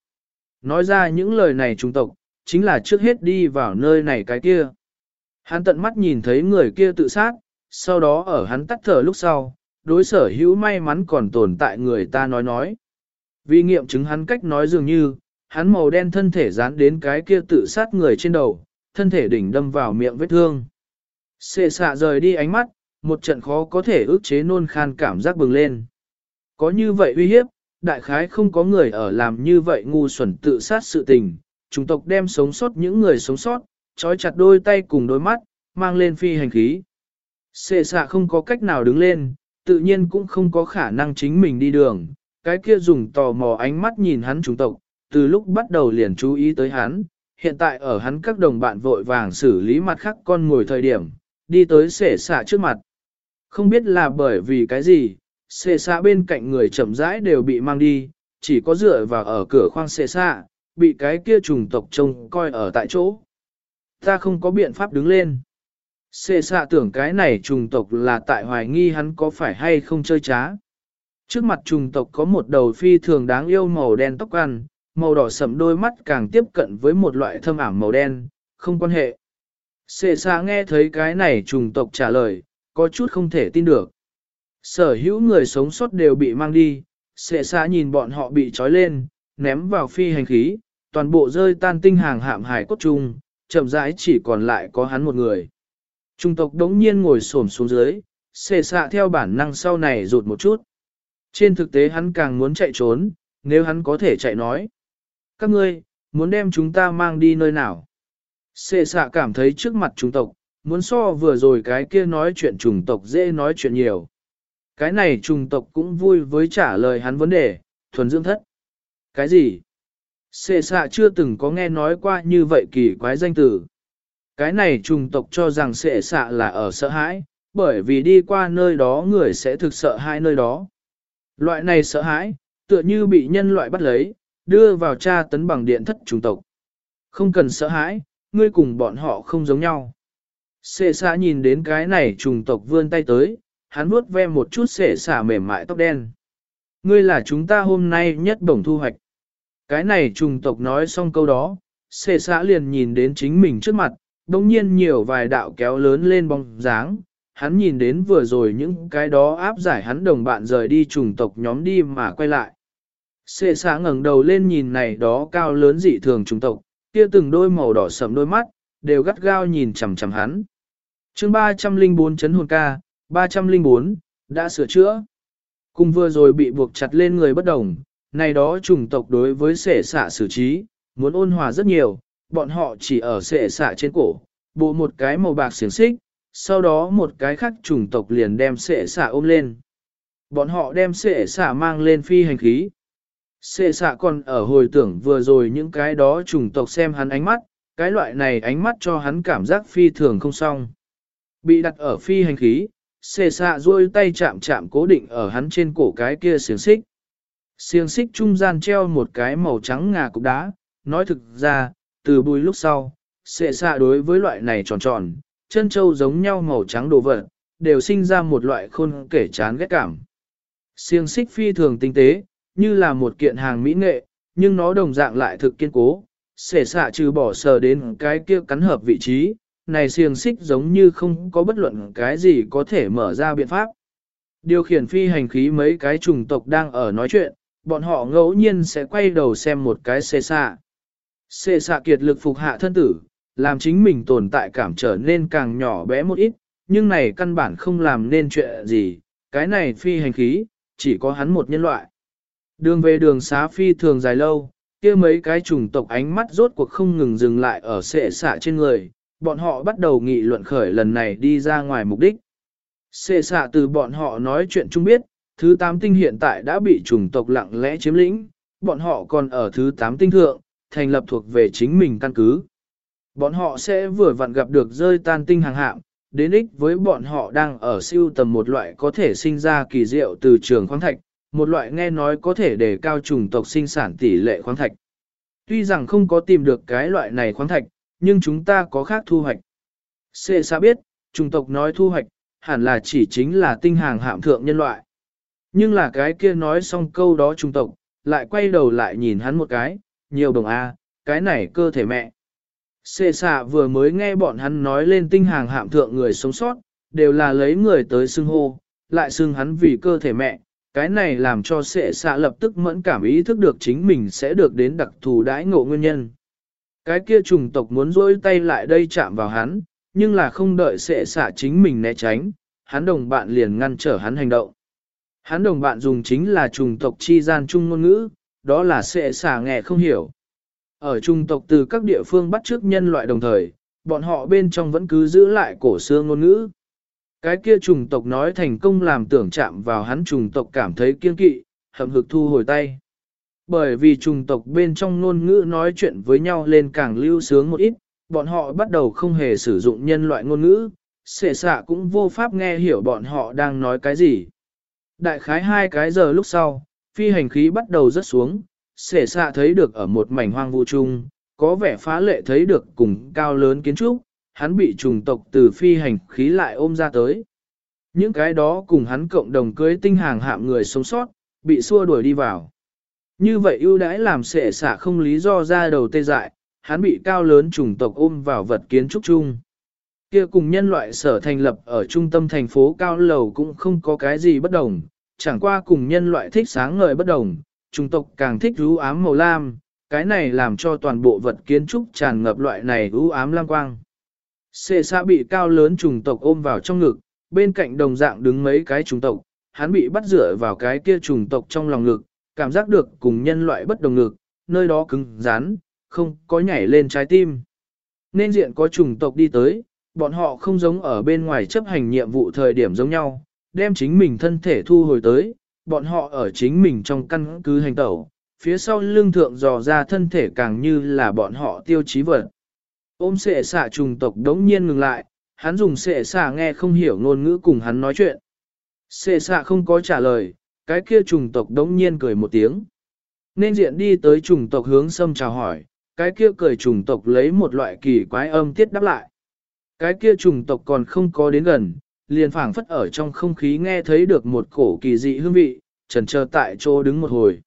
Nói ra những lời này trung tộc, chính là trước hết đi vào nơi này cái kia. Hắn tận mắt nhìn thấy người kia tự sát, sau đó ở hắn tắt thở lúc sau, đối sở hữu may mắn còn tồn tại người ta nói nói. Vì nghiệm chứng hắn cách nói dường như, hắn màu đen thân thể dán đến cái kia tự sát người trên đầu, thân thể đỉnh đâm vào miệng vết thương. Xệ xạ rời đi ánh mắt, một trận khó có thể ước chế nôn khan cảm giác bừng lên. Có như vậy uy hiếp, đại khái không có người ở làm như vậy ngu xuẩn tự sát sự tình, chúng tộc đem sống sót những người sống sót, trói chặt đôi tay cùng đôi mắt, mang lên phi hành khí. Xệ xạ không có cách nào đứng lên, tự nhiên cũng không có khả năng chính mình đi đường, cái kia dùng tò mò ánh mắt nhìn hắn chúng tộc, từ lúc bắt đầu liền chú ý tới hắn, hiện tại ở hắn các đồng bạn vội vàng xử lý mặt khác con ngồi thời điểm, đi tới xệ xạ trước mặt. Không biết là bởi vì cái gì, xệ xạ bên cạnh người chậm rãi đều bị mang đi, chỉ có dựa vào ở cửa khoang xệ xạ, bị cái kia trùng tộc trông coi ở tại chỗ. Ta không có biện pháp đứng lên. Xệ xạ tưởng cái này trùng tộc là tại hoài nghi hắn có phải hay không chơi trá. Trước mặt trùng tộc có một đầu phi thường đáng yêu màu đen tóc ăn, màu đỏ sẫm đôi mắt càng tiếp cận với một loại thâm ảm màu đen, không quan hệ. Xệ xạ nghe thấy cái này trùng tộc trả lời, có chút không thể tin được. Sở hữu người sống sót đều bị mang đi, xệ xa nhìn bọn họ bị trói lên, ném vào phi hành khí, toàn bộ rơi tan tinh hàng hạm hải cốt trung, chậm rãi chỉ còn lại có hắn một người. Trung tộc đống nhiên ngồi xổm xuống dưới, xệ xạ theo bản năng sau này rụt một chút. Trên thực tế hắn càng muốn chạy trốn, nếu hắn có thể chạy nói. Các ngươi, muốn đem chúng ta mang đi nơi nào? Xệ xạ cảm thấy trước mặt trung tộc, muốn so vừa rồi cái kia nói chuyện trùng tộc dễ nói chuyện nhiều. Cái này trùng tộc cũng vui với trả lời hắn vấn đề, thuần dưỡng thất. Cái gì? Xệ xạ chưa từng có nghe nói qua như vậy kỳ quái danh từ. Cái này trùng tộc cho rằng xệ xạ là ở sợ hãi, bởi vì đi qua nơi đó người sẽ thực sợ hai nơi đó. Loại này sợ hãi, tựa như bị nhân loại bắt lấy, đưa vào tra tấn bằng điện thất trùng tộc. Không cần sợ hãi, ngươi cùng bọn họ không giống nhau. xệ xạ nhìn đến cái này trùng tộc vươn tay tới, hắn vuốt ve một chút sể xả mềm mại tóc đen. Ngươi là chúng ta hôm nay nhất bổng thu hoạch. Cái này trùng tộc nói xong câu đó, sể xả liền nhìn đến chính mình trước mặt, đồng nhiên nhiều vài đạo kéo lớn lên bóng dáng. Hắn nhìn đến vừa rồi những cái đó áp giải hắn đồng bạn rời đi trùng tộc nhóm đi mà quay lại. Sệ xã ngẩng đầu lên nhìn này đó cao lớn dị thường trùng tộc, kia từng đôi màu đỏ sẫm đôi mắt, đều gắt gao nhìn chằm chằm hắn. chương 304 chấn hồn ca, 304, đã sửa chữa. Cùng vừa rồi bị buộc chặt lên người bất đồng, này đó chủng tộc đối với sệ xạ xử trí, muốn ôn hòa rất nhiều, bọn họ chỉ ở sệ xạ trên cổ, bộ một cái màu bạc xiềng xích, sau đó một cái khác chủng tộc liền đem sệ xạ ôm lên. Bọn họ đem sệ xạ mang lên phi hành khí. Sệ xạ còn ở hồi tưởng vừa rồi những cái đó chủng tộc xem hắn ánh mắt, cái loại này ánh mắt cho hắn cảm giác phi thường không xong. Bị đặt ở phi hành khí, xê xạ duỗi tay chạm chạm cố định ở hắn trên cổ cái kia xiềng xích. Xiềng xích trung gian treo một cái màu trắng ngà cục đá, nói thực ra, từ bùi lúc sau, xê xạ đối với loại này tròn tròn, chân trâu giống nhau màu trắng đồ vật, đều sinh ra một loại khôn kể chán ghét cảm. Xiềng xích phi thường tinh tế, như là một kiện hàng mỹ nghệ, nhưng nó đồng dạng lại thực kiên cố, xệ xạ trừ bỏ sờ đến cái kia cắn hợp vị trí, này xiềng xích giống như không có bất luận cái gì có thể mở ra biện pháp. Điều khiển phi hành khí mấy cái chủng tộc đang ở nói chuyện, bọn họ ngẫu nhiên sẽ quay đầu xem một cái xệ xạ. Xệ xạ kiệt lực phục hạ thân tử, làm chính mình tồn tại cảm trở nên càng nhỏ bé một ít, nhưng này căn bản không làm nên chuyện gì, cái này phi hành khí, chỉ có hắn một nhân loại. Đường về đường xá phi thường dài lâu, kia mấy cái chủng tộc ánh mắt rốt cuộc không ngừng dừng lại ở xệ xạ trên người, bọn họ bắt đầu nghị luận khởi lần này đi ra ngoài mục đích. Xê xạ từ bọn họ nói chuyện chung biết, thứ 8 tinh hiện tại đã bị chủng tộc lặng lẽ chiếm lĩnh, bọn họ còn ở thứ 8 tinh thượng, thành lập thuộc về chính mình căn cứ. Bọn họ sẽ vừa vặn gặp được rơi tan tinh hàng hạm, đến ích với bọn họ đang ở siêu tầm một loại có thể sinh ra kỳ diệu từ trường khoáng thạch, một loại nghe nói có thể đề cao chủng tộc sinh sản tỷ lệ khoáng thạch. Tuy rằng không có tìm được cái loại này khoáng thạch, nhưng chúng ta có khác thu hoạch. Xê xa biết, chủng tộc nói thu hoạch, hẳn là chỉ chính là tinh hàng hạm thượng nhân loại. Nhưng là cái kia nói xong câu đó chủng tộc, lại quay đầu lại nhìn hắn một cái, nhiều đồng A, cái này cơ thể mẹ. Xê xạ vừa mới nghe bọn hắn nói lên tinh hàng hạm thượng người sống sót, đều là lấy người tới xưng hô, lại xưng hắn vì cơ thể mẹ. Cái này làm cho xệ xạ lập tức mẫn cảm ý thức được chính mình sẽ được đến đặc thù đãi ngộ nguyên nhân. Cái kia trùng tộc muốn rỗi tay lại đây chạm vào hắn, nhưng là không đợi sẽ xả chính mình né tránh, hắn đồng bạn liền ngăn trở hắn hành động. Hắn đồng bạn dùng chính là trùng tộc chi gian chung ngôn ngữ, đó là sẽ xả nghe không hiểu. Ở trung tộc từ các địa phương bắt trước nhân loại đồng thời, bọn họ bên trong vẫn cứ giữ lại cổ xưa ngôn ngữ. Cái kia trùng tộc nói thành công làm tưởng chạm vào hắn trùng tộc cảm thấy kiên kỵ, hậm hực thu hồi tay. Bởi vì trùng tộc bên trong ngôn ngữ nói chuyện với nhau lên càng lưu sướng một ít, bọn họ bắt đầu không hề sử dụng nhân loại ngôn ngữ, xệ xạ cũng vô pháp nghe hiểu bọn họ đang nói cái gì. Đại khái hai cái giờ lúc sau, phi hành khí bắt đầu rớt xuống, xệ xạ thấy được ở một mảnh hoang vu trung, có vẻ phá lệ thấy được cùng cao lớn kiến trúc, hắn bị trùng tộc từ phi hành khí lại ôm ra tới. Những cái đó cùng hắn cộng đồng cưới tinh hàng hạm người sống sót, bị xua đuổi đi vào. Như vậy ưu đãi làm sệ xả không lý do ra đầu tê dại, hắn bị cao lớn chủng tộc ôm vào vật kiến trúc chung. Kia cùng nhân loại sở thành lập ở trung tâm thành phố cao lầu cũng không có cái gì bất đồng, chẳng qua cùng nhân loại thích sáng ngời bất đồng, chủng tộc càng thích rú ám màu lam, cái này làm cho toàn bộ vật kiến trúc tràn ngập loại này rú ám lam quang. Sệ xã bị cao lớn chủng tộc ôm vào trong ngực, bên cạnh đồng dạng đứng mấy cái chủng tộc, hắn bị bắt rửa vào cái kia chủng tộc trong lòng ngực, cảm giác được cùng nhân loại bất đồng ngực, nơi đó cứng, rắn, không có nhảy lên trái tim. Nên diện có chủng tộc đi tới, bọn họ không giống ở bên ngoài chấp hành nhiệm vụ thời điểm giống nhau, đem chính mình thân thể thu hồi tới, bọn họ ở chính mình trong căn cứ hành tẩu, phía sau lưng thượng dò ra thân thể càng như là bọn họ tiêu chí vật. Ôm sệ xạ trùng tộc đống nhiên ngừng lại, hắn dùng sệ xạ nghe không hiểu ngôn ngữ cùng hắn nói chuyện. Sệ xạ không có trả lời, cái kia trùng tộc đống nhiên cười một tiếng. Nên diện đi tới trùng tộc hướng sâm chào hỏi, cái kia cười trùng tộc lấy một loại kỳ quái âm tiết đáp lại. Cái kia trùng tộc còn không có đến gần, liền phảng phất ở trong không khí nghe thấy được một cổ kỳ dị hương vị, trần chờ tại chỗ đứng một hồi.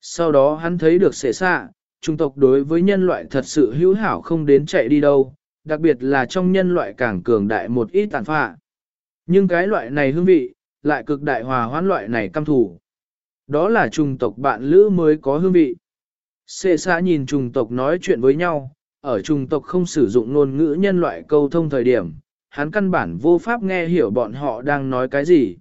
Sau đó hắn thấy được xệ xạ, trung tộc đối với nhân loại thật sự hữu hảo không đến chạy đi đâu, đặc biệt là trong nhân loại càng cường đại một ít tàn phạ. Nhưng cái loại này hương vị, lại cực đại hòa hoãn loại này căm thủ. Đó là trùng tộc bạn lữ mới có hương vị. Xê xa nhìn trùng tộc nói chuyện với nhau, ở trùng tộc không sử dụng ngôn ngữ nhân loại câu thông thời điểm, hắn căn bản vô pháp nghe hiểu bọn họ đang nói cái gì.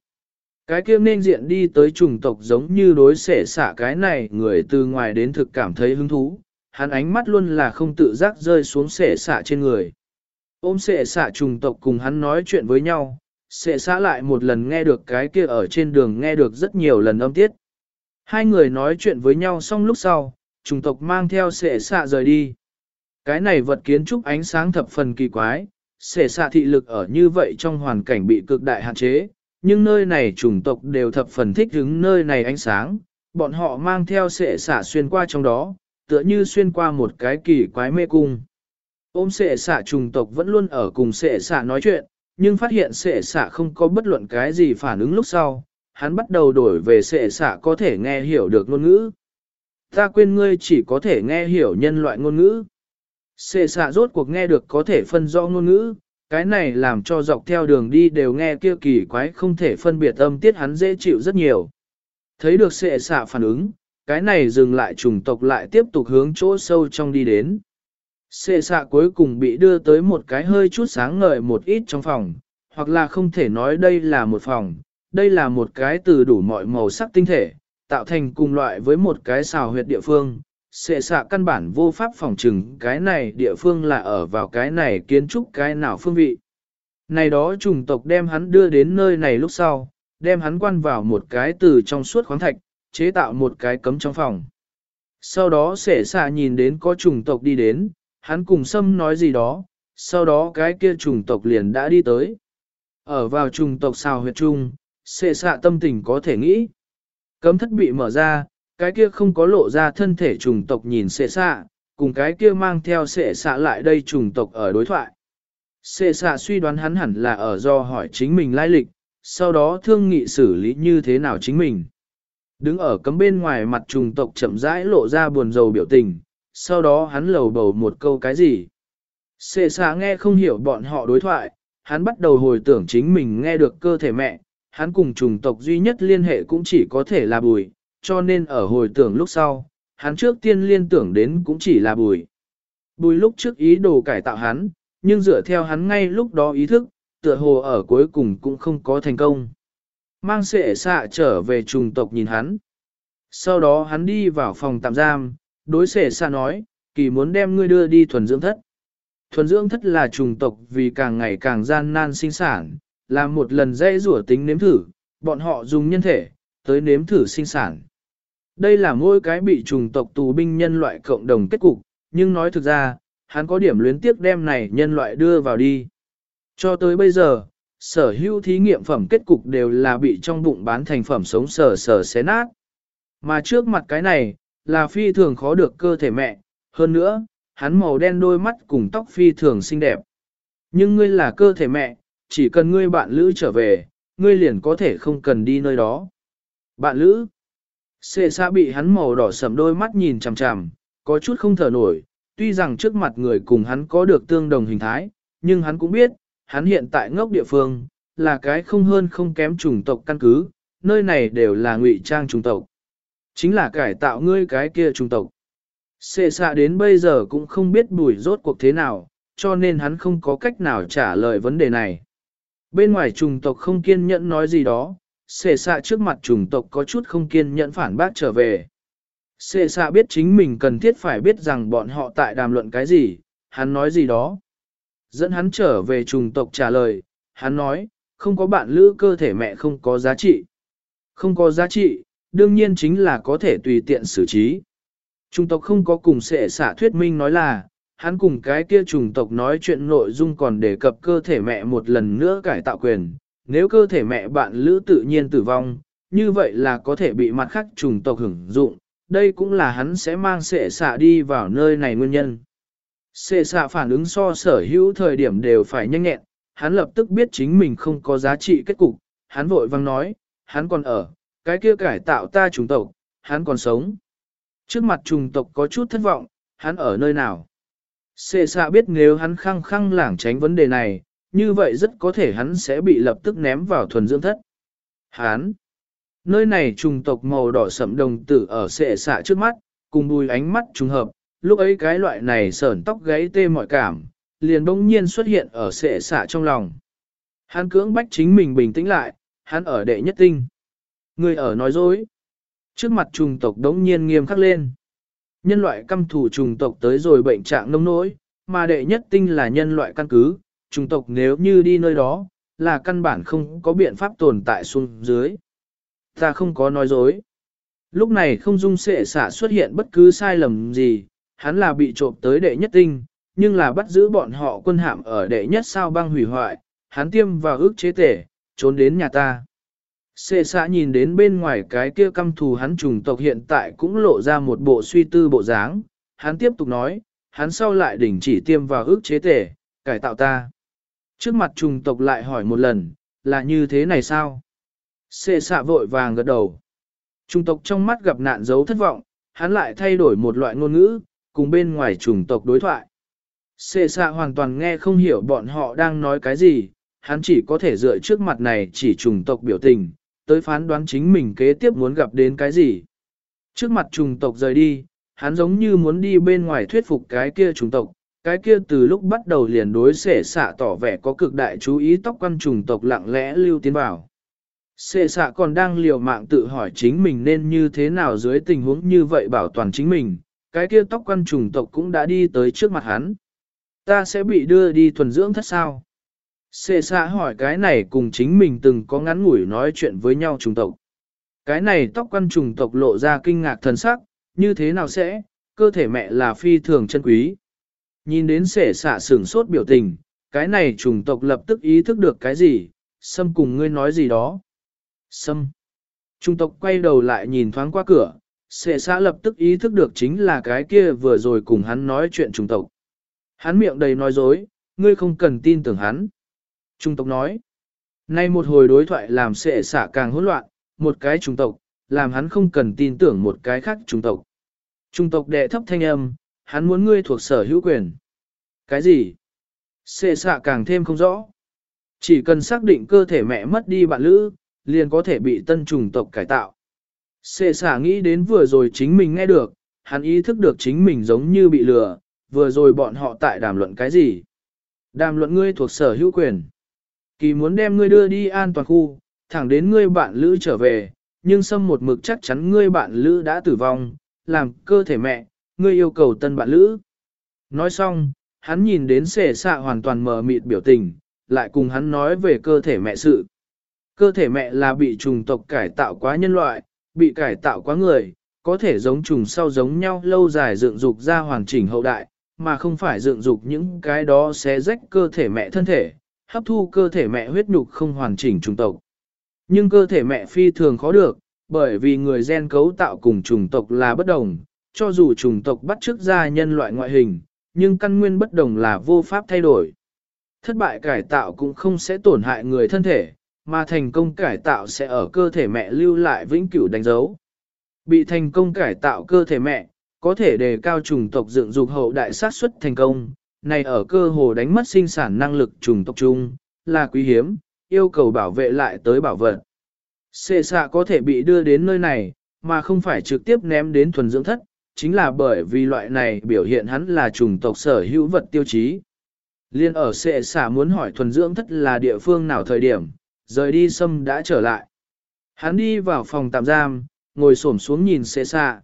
Cái kia nên diện đi tới chủng tộc giống như đối xẻ xả cái này người từ ngoài đến thực cảm thấy hứng thú, hắn ánh mắt luôn là không tự giác rơi xuống xẻ xả trên người. Ôm xệ xả chủng tộc cùng hắn nói chuyện với nhau, sẽ xã lại một lần nghe được cái kia ở trên đường nghe được rất nhiều lần âm tiết. Hai người nói chuyện với nhau xong lúc sau, trùng tộc mang theo xẻ xạ rời đi. Cái này vật kiến trúc ánh sáng thập phần kỳ quái, xẻ xạ thị lực ở như vậy trong hoàn cảnh bị cực đại hạn chế, nhưng nơi này chủng tộc đều thập phần thích hứng nơi này ánh sáng, bọn họ mang theo xẻ xạ xuyên qua trong đó, tựa như xuyên qua một cái kỳ quái mê cung. Ôm sệ xạ trùng tộc vẫn luôn ở cùng sệ xạ nói chuyện, nhưng phát hiện sệ xạ không có bất luận cái gì phản ứng lúc sau, hắn bắt đầu đổi về sệ xạ có thể nghe hiểu được ngôn ngữ. Ta quên ngươi chỉ có thể nghe hiểu nhân loại ngôn ngữ. sệ xạ rốt cuộc nghe được có thể phân rõ ngôn ngữ, cái này làm cho dọc theo đường đi đều nghe kia kỳ quái không thể phân biệt âm tiết hắn dễ chịu rất nhiều. Thấy được sệ xạ phản ứng, cái này dừng lại trùng tộc lại tiếp tục hướng chỗ sâu trong đi đến. Xệ xạ cuối cùng bị đưa tới một cái hơi chút sáng ngời một ít trong phòng, hoặc là không thể nói đây là một phòng, đây là một cái từ đủ mọi màu sắc tinh thể, tạo thành cùng loại với một cái xào huyệt địa phương, xệ xạ căn bản vô pháp phòng trừng cái này địa phương là ở vào cái này kiến trúc cái nào phương vị. Này đó trùng tộc đem hắn đưa đến nơi này lúc sau, đem hắn quan vào một cái từ trong suốt khoáng thạch, chế tạo một cái cấm trong phòng. Sau đó xệ xạ nhìn đến có trùng tộc đi đến, hắn cùng Sâm nói gì đó, sau đó cái kia trùng tộc liền đã đi tới. Ở vào trùng tộc xào huyệt trung, xệ xạ tâm tình có thể nghĩ. Cấm thất bị mở ra, cái kia không có lộ ra thân thể trùng tộc nhìn xệ xạ, cùng cái kia mang theo xệ xạ lại đây trùng tộc ở đối thoại. xệ xạ suy đoán hắn hẳn là ở do hỏi chính mình lai lịch, sau đó thương nghị xử lý như thế nào chính mình. Đứng ở cấm bên ngoài mặt trùng tộc chậm rãi lộ ra buồn rầu biểu tình, sau đó hắn lầu bầu một câu cái gì. Sệ xạ nghe không hiểu bọn họ đối thoại, hắn bắt đầu hồi tưởng chính mình nghe được cơ thể mẹ, hắn cùng chủng tộc duy nhất liên hệ cũng chỉ có thể là bùi, cho nên ở hồi tưởng lúc sau, hắn trước tiên liên tưởng đến cũng chỉ là bùi. Bùi lúc trước ý đồ cải tạo hắn, nhưng dựa theo hắn ngay lúc đó ý thức, tựa hồ ở cuối cùng cũng không có thành công. Mang sệ xạ trở về trùng tộc nhìn hắn. Sau đó hắn đi vào phòng tạm giam, đối xệ xa nói, kỳ muốn đem ngươi đưa đi thuần dưỡng thất. Thuần dưỡng thất là trùng tộc vì càng ngày càng gian nan sinh sản, là một lần dễ rủa tính nếm thử, bọn họ dùng nhân thể, tới nếm thử sinh sản. Đây là mỗi cái bị trùng tộc tù binh nhân loại cộng đồng kết cục, nhưng nói thực ra, hắn có điểm luyến tiếc đem này nhân loại đưa vào đi. Cho tới bây giờ, sở hữu thí nghiệm phẩm kết cục đều là bị trong bụng bán thành phẩm sống sờ sờ xé nát. Mà trước mặt cái này, là phi thường khó được cơ thể mẹ, hơn nữa, hắn màu đen đôi mắt cùng tóc phi thường xinh đẹp. Nhưng ngươi là cơ thể mẹ, chỉ cần ngươi bạn lữ trở về, ngươi liền có thể không cần đi nơi đó. Bạn lữ, xê xa bị hắn màu đỏ sầm đôi mắt nhìn chằm chằm, có chút không thở nổi, tuy rằng trước mặt người cùng hắn có được tương đồng hình thái, nhưng hắn cũng biết, hắn hiện tại ngốc địa phương, là cái không hơn không kém chủng tộc căn cứ, nơi này đều là ngụy trang chủng tộc. Chính là cải tạo ngươi cái kia trung tộc. Xê xạ đến bây giờ cũng không biết bùi rốt cuộc thế nào, cho nên hắn không có cách nào trả lời vấn đề này. Bên ngoài trùng tộc không kiên nhẫn nói gì đó, xê xạ trước mặt trùng tộc có chút không kiên nhẫn phản bác trở về. Xê xạ biết chính mình cần thiết phải biết rằng bọn họ tại đàm luận cái gì, hắn nói gì đó. Dẫn hắn trở về trùng tộc trả lời, hắn nói, không có bạn lữ cơ thể mẹ không có giá trị. Không có giá trị, đương nhiên chính là có thể tùy tiện xử trí. Trung tộc không có cùng sệ xả thuyết minh nói là, hắn cùng cái kia trùng tộc nói chuyện nội dung còn đề cập cơ thể mẹ một lần nữa cải tạo quyền. Nếu cơ thể mẹ bạn lữ tự nhiên tử vong, như vậy là có thể bị mặt khác trùng tộc hưởng dụng. Đây cũng là hắn sẽ mang sệ xạ đi vào nơi này nguyên nhân. Sệ xạ phản ứng so sở hữu thời điểm đều phải nhanh nhẹn, hắn lập tức biết chính mình không có giá trị kết cục, hắn vội vang nói, hắn còn ở, cái kia cải tạo ta trùng tộc, hắn còn sống. Trước mặt trùng tộc có chút thất vọng, hắn ở nơi nào? Xê xạ biết nếu hắn khăng khăng lảng tránh vấn đề này, như vậy rất có thể hắn sẽ bị lập tức ném vào thuần dưỡng thất. Hắn! Nơi này trùng tộc màu đỏ sẫm đồng tử ở xệ xạ trước mắt, cùng đùi ánh mắt trùng hợp, lúc ấy cái loại này sởn tóc gáy tê mọi cảm, liền bỗng nhiên xuất hiện ở xệ xạ trong lòng. Hắn cưỡng bách chính mình bình tĩnh lại, hắn ở đệ nhất tinh. Người ở nói dối. Trước mặt trùng tộc đống nhiên nghiêm khắc lên. Nhân loại căm thủ trùng tộc tới rồi bệnh trạng nông nỗi, mà đệ nhất tinh là nhân loại căn cứ, trùng tộc nếu như đi nơi đó, là căn bản không có biện pháp tồn tại xuống dưới. Ta không có nói dối. Lúc này không dung sệ xả xuất hiện bất cứ sai lầm gì, hắn là bị trộm tới đệ nhất tinh, nhưng là bắt giữ bọn họ quân hạm ở đệ nhất sao băng hủy hoại, hắn tiêm vào ước chế tể, trốn đến nhà ta. Xê xã nhìn đến bên ngoài cái kia căm thù hắn trùng tộc hiện tại cũng lộ ra một bộ suy tư bộ dáng, hắn tiếp tục nói, hắn sau lại đỉnh chỉ tiêm vào ước chế tể, cải tạo ta. Trước mặt trùng tộc lại hỏi một lần, là như thế này sao? Xê xạ vội vàng gật đầu. Trùng tộc trong mắt gặp nạn dấu thất vọng, hắn lại thay đổi một loại ngôn ngữ, cùng bên ngoài trùng tộc đối thoại. Xê xạ hoàn toàn nghe không hiểu bọn họ đang nói cái gì, hắn chỉ có thể dựa trước mặt này chỉ trùng tộc biểu tình, tới phán đoán chính mình kế tiếp muốn gặp đến cái gì. Trước mặt trùng tộc rời đi, hắn giống như muốn đi bên ngoài thuyết phục cái kia trùng tộc, cái kia từ lúc bắt đầu liền đối xệ xạ tỏ vẻ có cực đại chú ý tóc quan trùng tộc lặng lẽ lưu tiến vào. Xệ xạ còn đang liều mạng tự hỏi chính mình nên như thế nào dưới tình huống như vậy bảo toàn chính mình, cái kia tóc quan trùng tộc cũng đã đi tới trước mặt hắn. Ta sẽ bị đưa đi thuần dưỡng thất sao. Xê xa hỏi cái này cùng chính mình từng có ngắn ngủi nói chuyện với nhau trùng tộc. Cái này tóc quan trùng tộc lộ ra kinh ngạc thần sắc, như thế nào sẽ, cơ thể mẹ là phi thường chân quý. Nhìn đến xệ xạ sửng sốt biểu tình, cái này trùng tộc lập tức ý thức được cái gì, Sâm cùng ngươi nói gì đó. Sâm. Trung tộc quay đầu lại nhìn thoáng qua cửa, xệ xạ lập tức ý thức được chính là cái kia vừa rồi cùng hắn nói chuyện trung tộc. Hắn miệng đầy nói dối, ngươi không cần tin tưởng hắn. Trung tộc nói. Nay một hồi đối thoại làm xệ xạ càng hỗn loạn, một cái trung tộc, làm hắn không cần tin tưởng một cái khác trung tộc. Trung tộc đệ thấp thanh âm, hắn muốn ngươi thuộc sở hữu quyền. Cái gì? Xệ xạ càng thêm không rõ. Chỉ cần xác định cơ thể mẹ mất đi bạn lữ, liền có thể bị tân trùng tộc cải tạo. Xệ xạ nghĩ đến vừa rồi chính mình nghe được, hắn ý thức được chính mình giống như bị lừa, vừa rồi bọn họ tại đàm luận cái gì. Đàm luận ngươi thuộc sở hữu quyền. Kỳ muốn đem ngươi đưa đi an toàn khu, thẳng đến ngươi bạn lữ trở về, nhưng xâm một mực chắc chắn ngươi bạn lữ đã tử vong, làm cơ thể mẹ, ngươi yêu cầu tân bạn lữ. Nói xong, hắn nhìn đến xệ xạ hoàn toàn mờ mịt biểu tình, lại cùng hắn nói về cơ thể mẹ sự. Cơ thể mẹ là bị trùng tộc cải tạo quá nhân loại, bị cải tạo quá người, có thể giống trùng sau giống nhau lâu dài dựng dục ra hoàn chỉnh hậu đại, mà không phải dựng dục những cái đó sẽ rách cơ thể mẹ thân thể, hấp thu cơ thể mẹ huyết nhục không hoàn chỉnh trùng tộc. Nhưng cơ thể mẹ phi thường khó được, bởi vì người gen cấu tạo cùng trùng tộc là bất đồng, cho dù trùng tộc bắt chước ra nhân loại ngoại hình, nhưng căn nguyên bất đồng là vô pháp thay đổi. Thất bại cải tạo cũng không sẽ tổn hại người thân thể, mà thành công cải tạo sẽ ở cơ thể mẹ lưu lại vĩnh cửu đánh dấu. Bị thành công cải tạo cơ thể mẹ, có thể đề cao trùng tộc dựng dục hậu đại sát xuất thành công, này ở cơ hồ đánh mất sinh sản năng lực trùng tộc chung, là quý hiếm, yêu cầu bảo vệ lại tới bảo vật. Xệ xạ có thể bị đưa đến nơi này, mà không phải trực tiếp ném đến thuần dưỡng thất, chính là bởi vì loại này biểu hiện hắn là trùng tộc sở hữu vật tiêu chí. Liên ở xệ xả muốn hỏi thuần dưỡng thất là địa phương nào thời điểm, rời đi sâm đã trở lại. Hắn đi vào phòng tạm giam, ngồi xổm xuống nhìn xệ xả.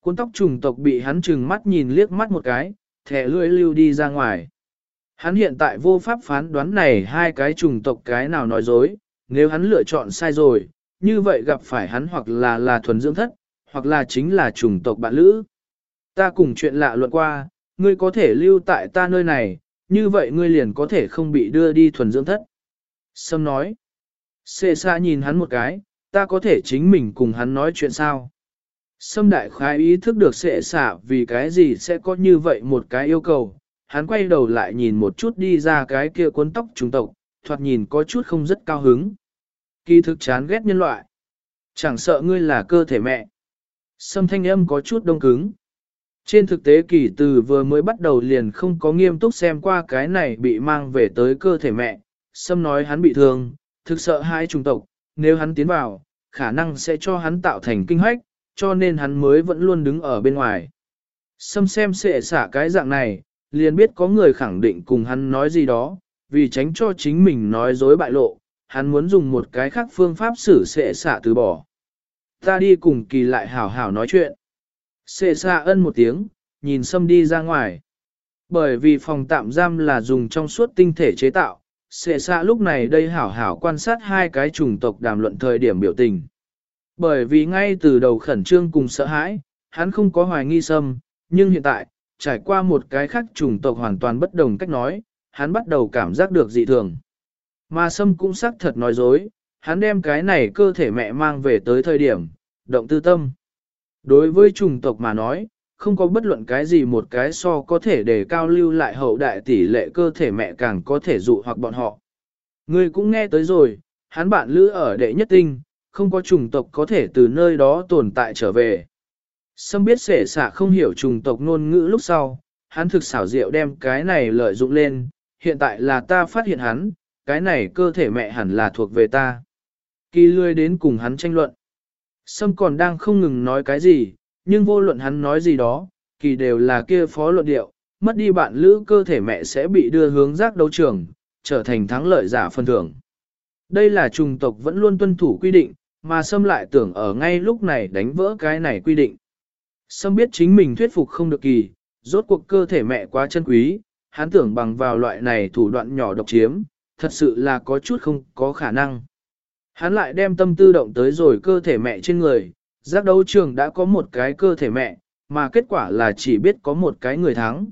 Cuốn tóc trùng tộc bị hắn trừng mắt nhìn liếc mắt một cái, thẻ lưỡi lưu đi ra ngoài. Hắn hiện tại vô pháp phán đoán này hai cái trùng tộc cái nào nói dối, nếu hắn lựa chọn sai rồi, như vậy gặp phải hắn hoặc là là thuần dưỡng thất, hoặc là chính là trùng tộc bạn lữ. Ta cùng chuyện lạ luận qua, ngươi có thể lưu tại ta nơi này, như vậy ngươi liền có thể không bị đưa đi thuần dưỡng thất. Sâm nói, xê xa nhìn hắn một cái, ta có thể chính mình cùng hắn nói chuyện sao. Sâm đại khái ý thức được sệ xả vì cái gì sẽ có như vậy một cái yêu cầu, hắn quay đầu lại nhìn một chút đi ra cái kia cuốn tóc trung tộc, thoạt nhìn có chút không rất cao hứng. Kỳ thực chán ghét nhân loại. Chẳng sợ ngươi là cơ thể mẹ. Sâm thanh âm có chút đông cứng. Trên thực tế kỳ từ vừa mới bắt đầu liền không có nghiêm túc xem qua cái này bị mang về tới cơ thể mẹ. Sâm nói hắn bị thương, thực sợ hai trùng tộc, nếu hắn tiến vào, khả năng sẽ cho hắn tạo thành kinh hoách, cho nên hắn mới vẫn luôn đứng ở bên ngoài. Sâm xem xệ xả cái dạng này, liền biết có người khẳng định cùng hắn nói gì đó, vì tránh cho chính mình nói dối bại lộ, hắn muốn dùng một cái khác phương pháp xử xệ xả từ bỏ. Ta đi cùng kỳ lại hảo hảo nói chuyện. Sệ xả ân một tiếng, nhìn Sâm đi ra ngoài. Bởi vì phòng tạm giam là dùng trong suốt tinh thể chế tạo, sệ xa lúc này đây hảo hảo quan sát hai cái chủng tộc đàm luận thời điểm biểu tình. Bởi vì ngay từ đầu khẩn trương cùng sợ hãi, hắn không có hoài nghi Sâm, nhưng hiện tại, trải qua một cái khác chủng tộc hoàn toàn bất đồng cách nói, hắn bắt đầu cảm giác được dị thường. Mà Sâm cũng xác thật nói dối, hắn đem cái này cơ thể mẹ mang về tới thời điểm, động tư tâm. Đối với chủng tộc mà nói, không có bất luận cái gì một cái so có thể để cao lưu lại hậu đại tỷ lệ cơ thể mẹ càng có thể dụ hoặc bọn họ. Người cũng nghe tới rồi, hắn bạn lữ ở đệ nhất tinh, không có chủng tộc có thể từ nơi đó tồn tại trở về. Sâm biết sể xạ không hiểu chủng tộc ngôn ngữ lúc sau, hắn thực xảo diệu đem cái này lợi dụng lên, hiện tại là ta phát hiện hắn, cái này cơ thể mẹ hẳn là thuộc về ta. Kỳ lươi đến cùng hắn tranh luận. Sâm còn đang không ngừng nói cái gì, nhưng vô luận hắn nói gì đó, kỳ đều là kia phó luận điệu, mất đi bạn lữ cơ thể mẹ sẽ bị đưa hướng giác đấu trường, trở thành thắng lợi giả phân thưởng. Đây là trùng tộc vẫn luôn tuân thủ quy định, mà Sâm lại tưởng ở ngay lúc này đánh vỡ cái này quy định. Sâm biết chính mình thuyết phục không được kỳ, rốt cuộc cơ thể mẹ quá chân quý, hắn tưởng bằng vào loại này thủ đoạn nhỏ độc chiếm, thật sự là có chút không có khả năng. Hắn lại đem tâm tư động tới rồi cơ thể mẹ trên người, giác đấu trường đã có một cái cơ thể mẹ, mà kết quả là chỉ biết có một cái người thắng.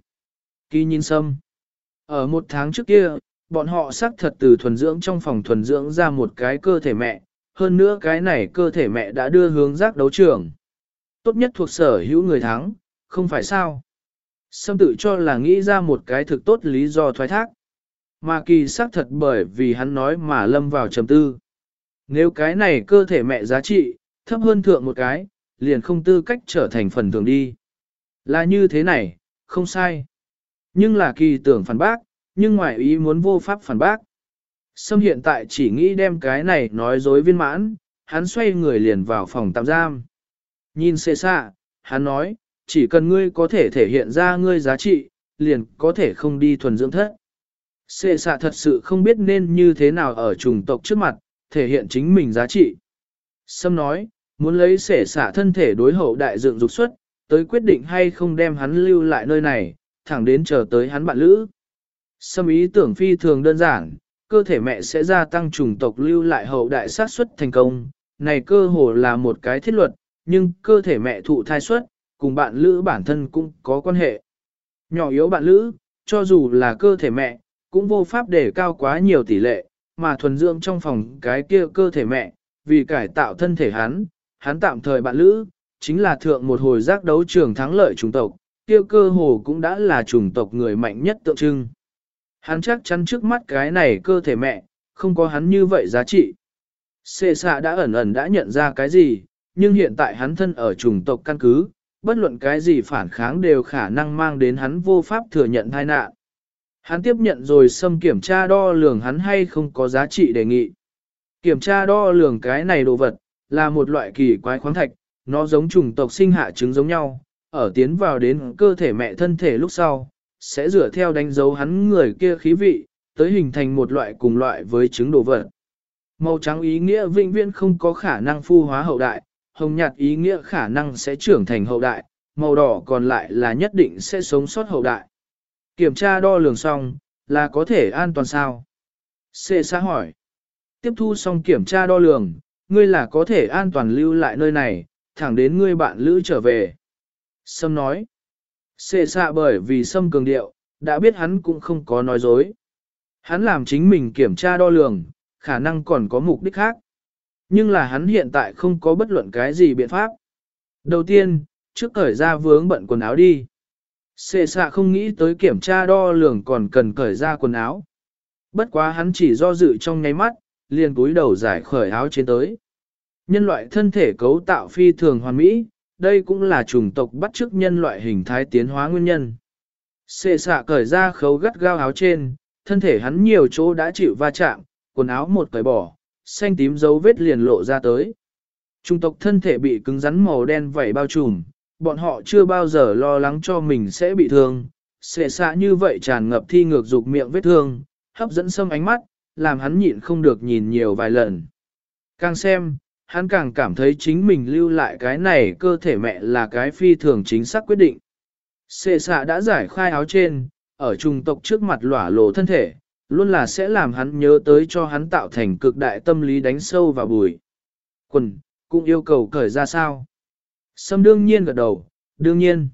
Kỳ nhìn sâm. Ở một tháng trước kia, bọn họ xác thật từ thuần dưỡng trong phòng thuần dưỡng ra một cái cơ thể mẹ, hơn nữa cái này cơ thể mẹ đã đưa hướng giác đấu trường. Tốt nhất thuộc sở hữu người thắng, không phải sao. Sâm tự cho là nghĩ ra một cái thực tốt lý do thoái thác. Mà kỳ xác thật bởi vì hắn nói mà lâm vào trầm tư. Nếu cái này cơ thể mẹ giá trị, thấp hơn thượng một cái, liền không tư cách trở thành phần thường đi. Là như thế này, không sai. Nhưng là kỳ tưởng phản bác, nhưng ngoại ý muốn vô pháp phản bác. Sâm hiện tại chỉ nghĩ đem cái này nói dối viên mãn, hắn xoay người liền vào phòng tạm giam. Nhìn xê xạ, hắn nói, chỉ cần ngươi có thể thể hiện ra ngươi giá trị, liền có thể không đi thuần dưỡng thất. Xê xạ thật sự không biết nên như thế nào ở trùng tộc trước mặt, thể hiện chính mình giá trị. Sâm nói, muốn lấy xể xả thân thể đối hậu đại dựng dục xuất, tới quyết định hay không đem hắn lưu lại nơi này, thẳng đến chờ tới hắn bạn lữ. Sâm ý tưởng phi thường đơn giản, cơ thể mẹ sẽ gia tăng chủng tộc lưu lại hậu đại sát xuất thành công, này cơ hồ là một cái thiết luật, nhưng cơ thể mẹ thụ thai xuất, cùng bạn lữ bản thân cũng có quan hệ. Nhỏ yếu bạn lữ, cho dù là cơ thể mẹ, cũng vô pháp để cao quá nhiều tỷ lệ, mà thuần dưỡng trong phòng cái kia cơ thể mẹ, vì cải tạo thân thể hắn, hắn tạm thời bạn lữ, chính là thượng một hồi giác đấu trường thắng lợi chủng tộc, kia cơ hồ cũng đã là chủng tộc người mạnh nhất tượng trưng. Hắn chắc chắn trước mắt cái này cơ thể mẹ, không có hắn như vậy giá trị. Xê xạ đã ẩn ẩn đã nhận ra cái gì, nhưng hiện tại hắn thân ở chủng tộc căn cứ, bất luận cái gì phản kháng đều khả năng mang đến hắn vô pháp thừa nhận tai nạn. Hắn tiếp nhận rồi xâm kiểm tra đo lường hắn hay không có giá trị đề nghị. Kiểm tra đo lường cái này đồ vật, là một loại kỳ quái khoáng thạch, nó giống chủng tộc sinh hạ trứng giống nhau, ở tiến vào đến cơ thể mẹ thân thể lúc sau, sẽ dựa theo đánh dấu hắn người kia khí vị, tới hình thành một loại cùng loại với trứng đồ vật. Màu trắng ý nghĩa vĩnh viễn không có khả năng phu hóa hậu đại, hồng nhạt ý nghĩa khả năng sẽ trưởng thành hậu đại, màu đỏ còn lại là nhất định sẽ sống sót hậu đại. Kiểm tra đo lường xong, là có thể an toàn sao? Xê xã hỏi. Tiếp thu xong kiểm tra đo lường, ngươi là có thể an toàn lưu lại nơi này, thẳng đến ngươi bạn lữ trở về. Sâm nói. Xê xạ bởi vì Sâm cường điệu, đã biết hắn cũng không có nói dối. Hắn làm chính mình kiểm tra đo lường, khả năng còn có mục đích khác. Nhưng là hắn hiện tại không có bất luận cái gì biện pháp. Đầu tiên, trước cởi ra vướng bận quần áo đi. Xê xạ không nghĩ tới kiểm tra đo lường còn cần cởi ra quần áo. Bất quá hắn chỉ do dự trong nháy mắt, liền cúi đầu giải khởi áo trên tới. Nhân loại thân thể cấu tạo phi thường hoàn mỹ, đây cũng là chủng tộc bắt chước nhân loại hình thái tiến hóa nguyên nhân. Xệ xạ cởi ra khấu gắt gao áo trên, thân thể hắn nhiều chỗ đã chịu va chạm, quần áo một cởi bỏ, xanh tím dấu vết liền lộ ra tới. Trung tộc thân thể bị cứng rắn màu đen vảy bao trùm, bọn họ chưa bao giờ lo lắng cho mình sẽ bị thương. Xệ xạ như vậy tràn ngập thi ngược dục miệng vết thương, hấp dẫn sâm ánh mắt, làm hắn nhịn không được nhìn nhiều vài lần. Càng xem, hắn càng cảm thấy chính mình lưu lại cái này cơ thể mẹ là cái phi thường chính xác quyết định. Xê xạ đã giải khai áo trên, ở trung tộc trước mặt lỏa lộ thân thể, luôn là sẽ làm hắn nhớ tới cho hắn tạo thành cực đại tâm lý đánh sâu vào bùi. Quần, cũng yêu cầu cởi ra sao? Sâm đương nhiên gật đầu, đương nhiên.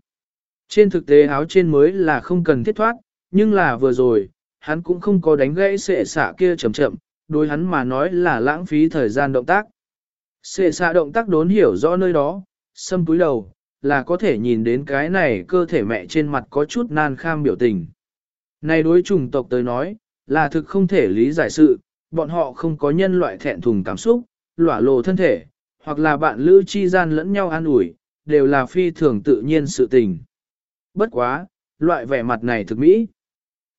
Trên thực tế áo trên mới là không cần thiết thoát, nhưng là vừa rồi, hắn cũng không có đánh gãy sệ xạ kia chậm chậm, đối hắn mà nói là lãng phí thời gian động tác. Sệ xạ động tác đốn hiểu rõ nơi đó, xâm túi đầu, là có thể nhìn đến cái này cơ thể mẹ trên mặt có chút nan kham biểu tình. Này đối chủng tộc tới nói, là thực không thể lý giải sự, bọn họ không có nhân loại thẹn thùng cảm xúc, lỏa lộ thân thể, hoặc là bạn lữ chi gian lẫn nhau an ủi, đều là phi thường tự nhiên sự tình. Bất quá, loại vẻ mặt này thực mỹ.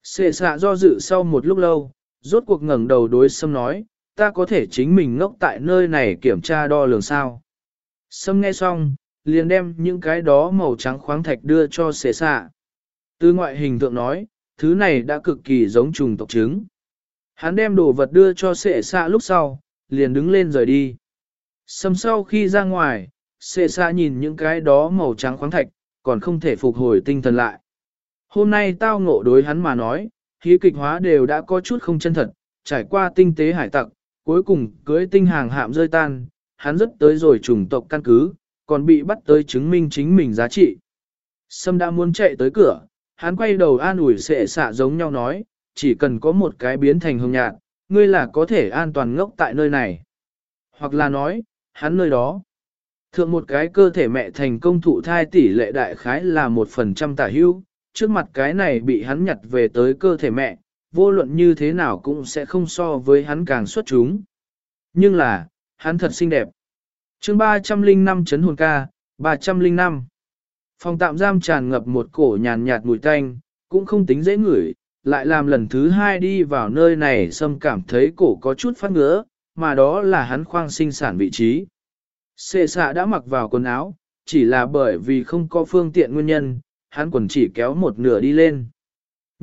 Xệ xạ do dự sau một lúc lâu, rốt cuộc ngẩng đầu đối xâm nói, ta có thể chính mình ngốc tại nơi này kiểm tra đo lường sao. Sâm nghe xong, liền đem những cái đó màu trắng khoáng thạch đưa cho xệ xạ. Từ ngoại hình tượng nói, thứ này đã cực kỳ giống trùng tộc trứng. Hắn đem đồ vật đưa cho xệ xạ lúc sau, liền đứng lên rời đi. Sâm sau khi ra ngoài, xệ xạ nhìn những cái đó màu trắng khoáng thạch, còn không thể phục hồi tinh thần lại. Hôm nay tao ngộ đối hắn mà nói, khí kịch hóa đều đã có chút không chân thật, trải qua tinh tế hải tặc, cuối cùng cưới tinh hàng hạm rơi tan, hắn rất tới rồi trùng tộc căn cứ, còn bị bắt tới chứng minh chính mình giá trị. Sâm đã muốn chạy tới cửa, hắn quay đầu an ủi sệ xạ giống nhau nói, chỉ cần có một cái biến thành hồng nhạt, ngươi là có thể an toàn ngốc tại nơi này. Hoặc là nói, hắn nơi đó. Thượng một cái cơ thể mẹ thành công thụ thai tỷ lệ đại khái là một phần trăm tả hưu, trước mặt cái này bị hắn nhặt về tới cơ thể mẹ, vô luận như thế nào cũng sẽ không so với hắn càng xuất chúng. Nhưng là, hắn thật xinh đẹp. chương 305 chấn hồn ca, 305. Phòng tạm giam tràn ngập một cổ nhàn nhạt mùi tanh, cũng không tính dễ ngửi, lại làm lần thứ hai đi vào nơi này xâm cảm thấy cổ có chút phát ngứa, mà đó là hắn khoang sinh sản vị trí. Xê xạ đã mặc vào quần áo, chỉ là bởi vì không có phương tiện nguyên nhân, hắn quần chỉ kéo một nửa đi lên.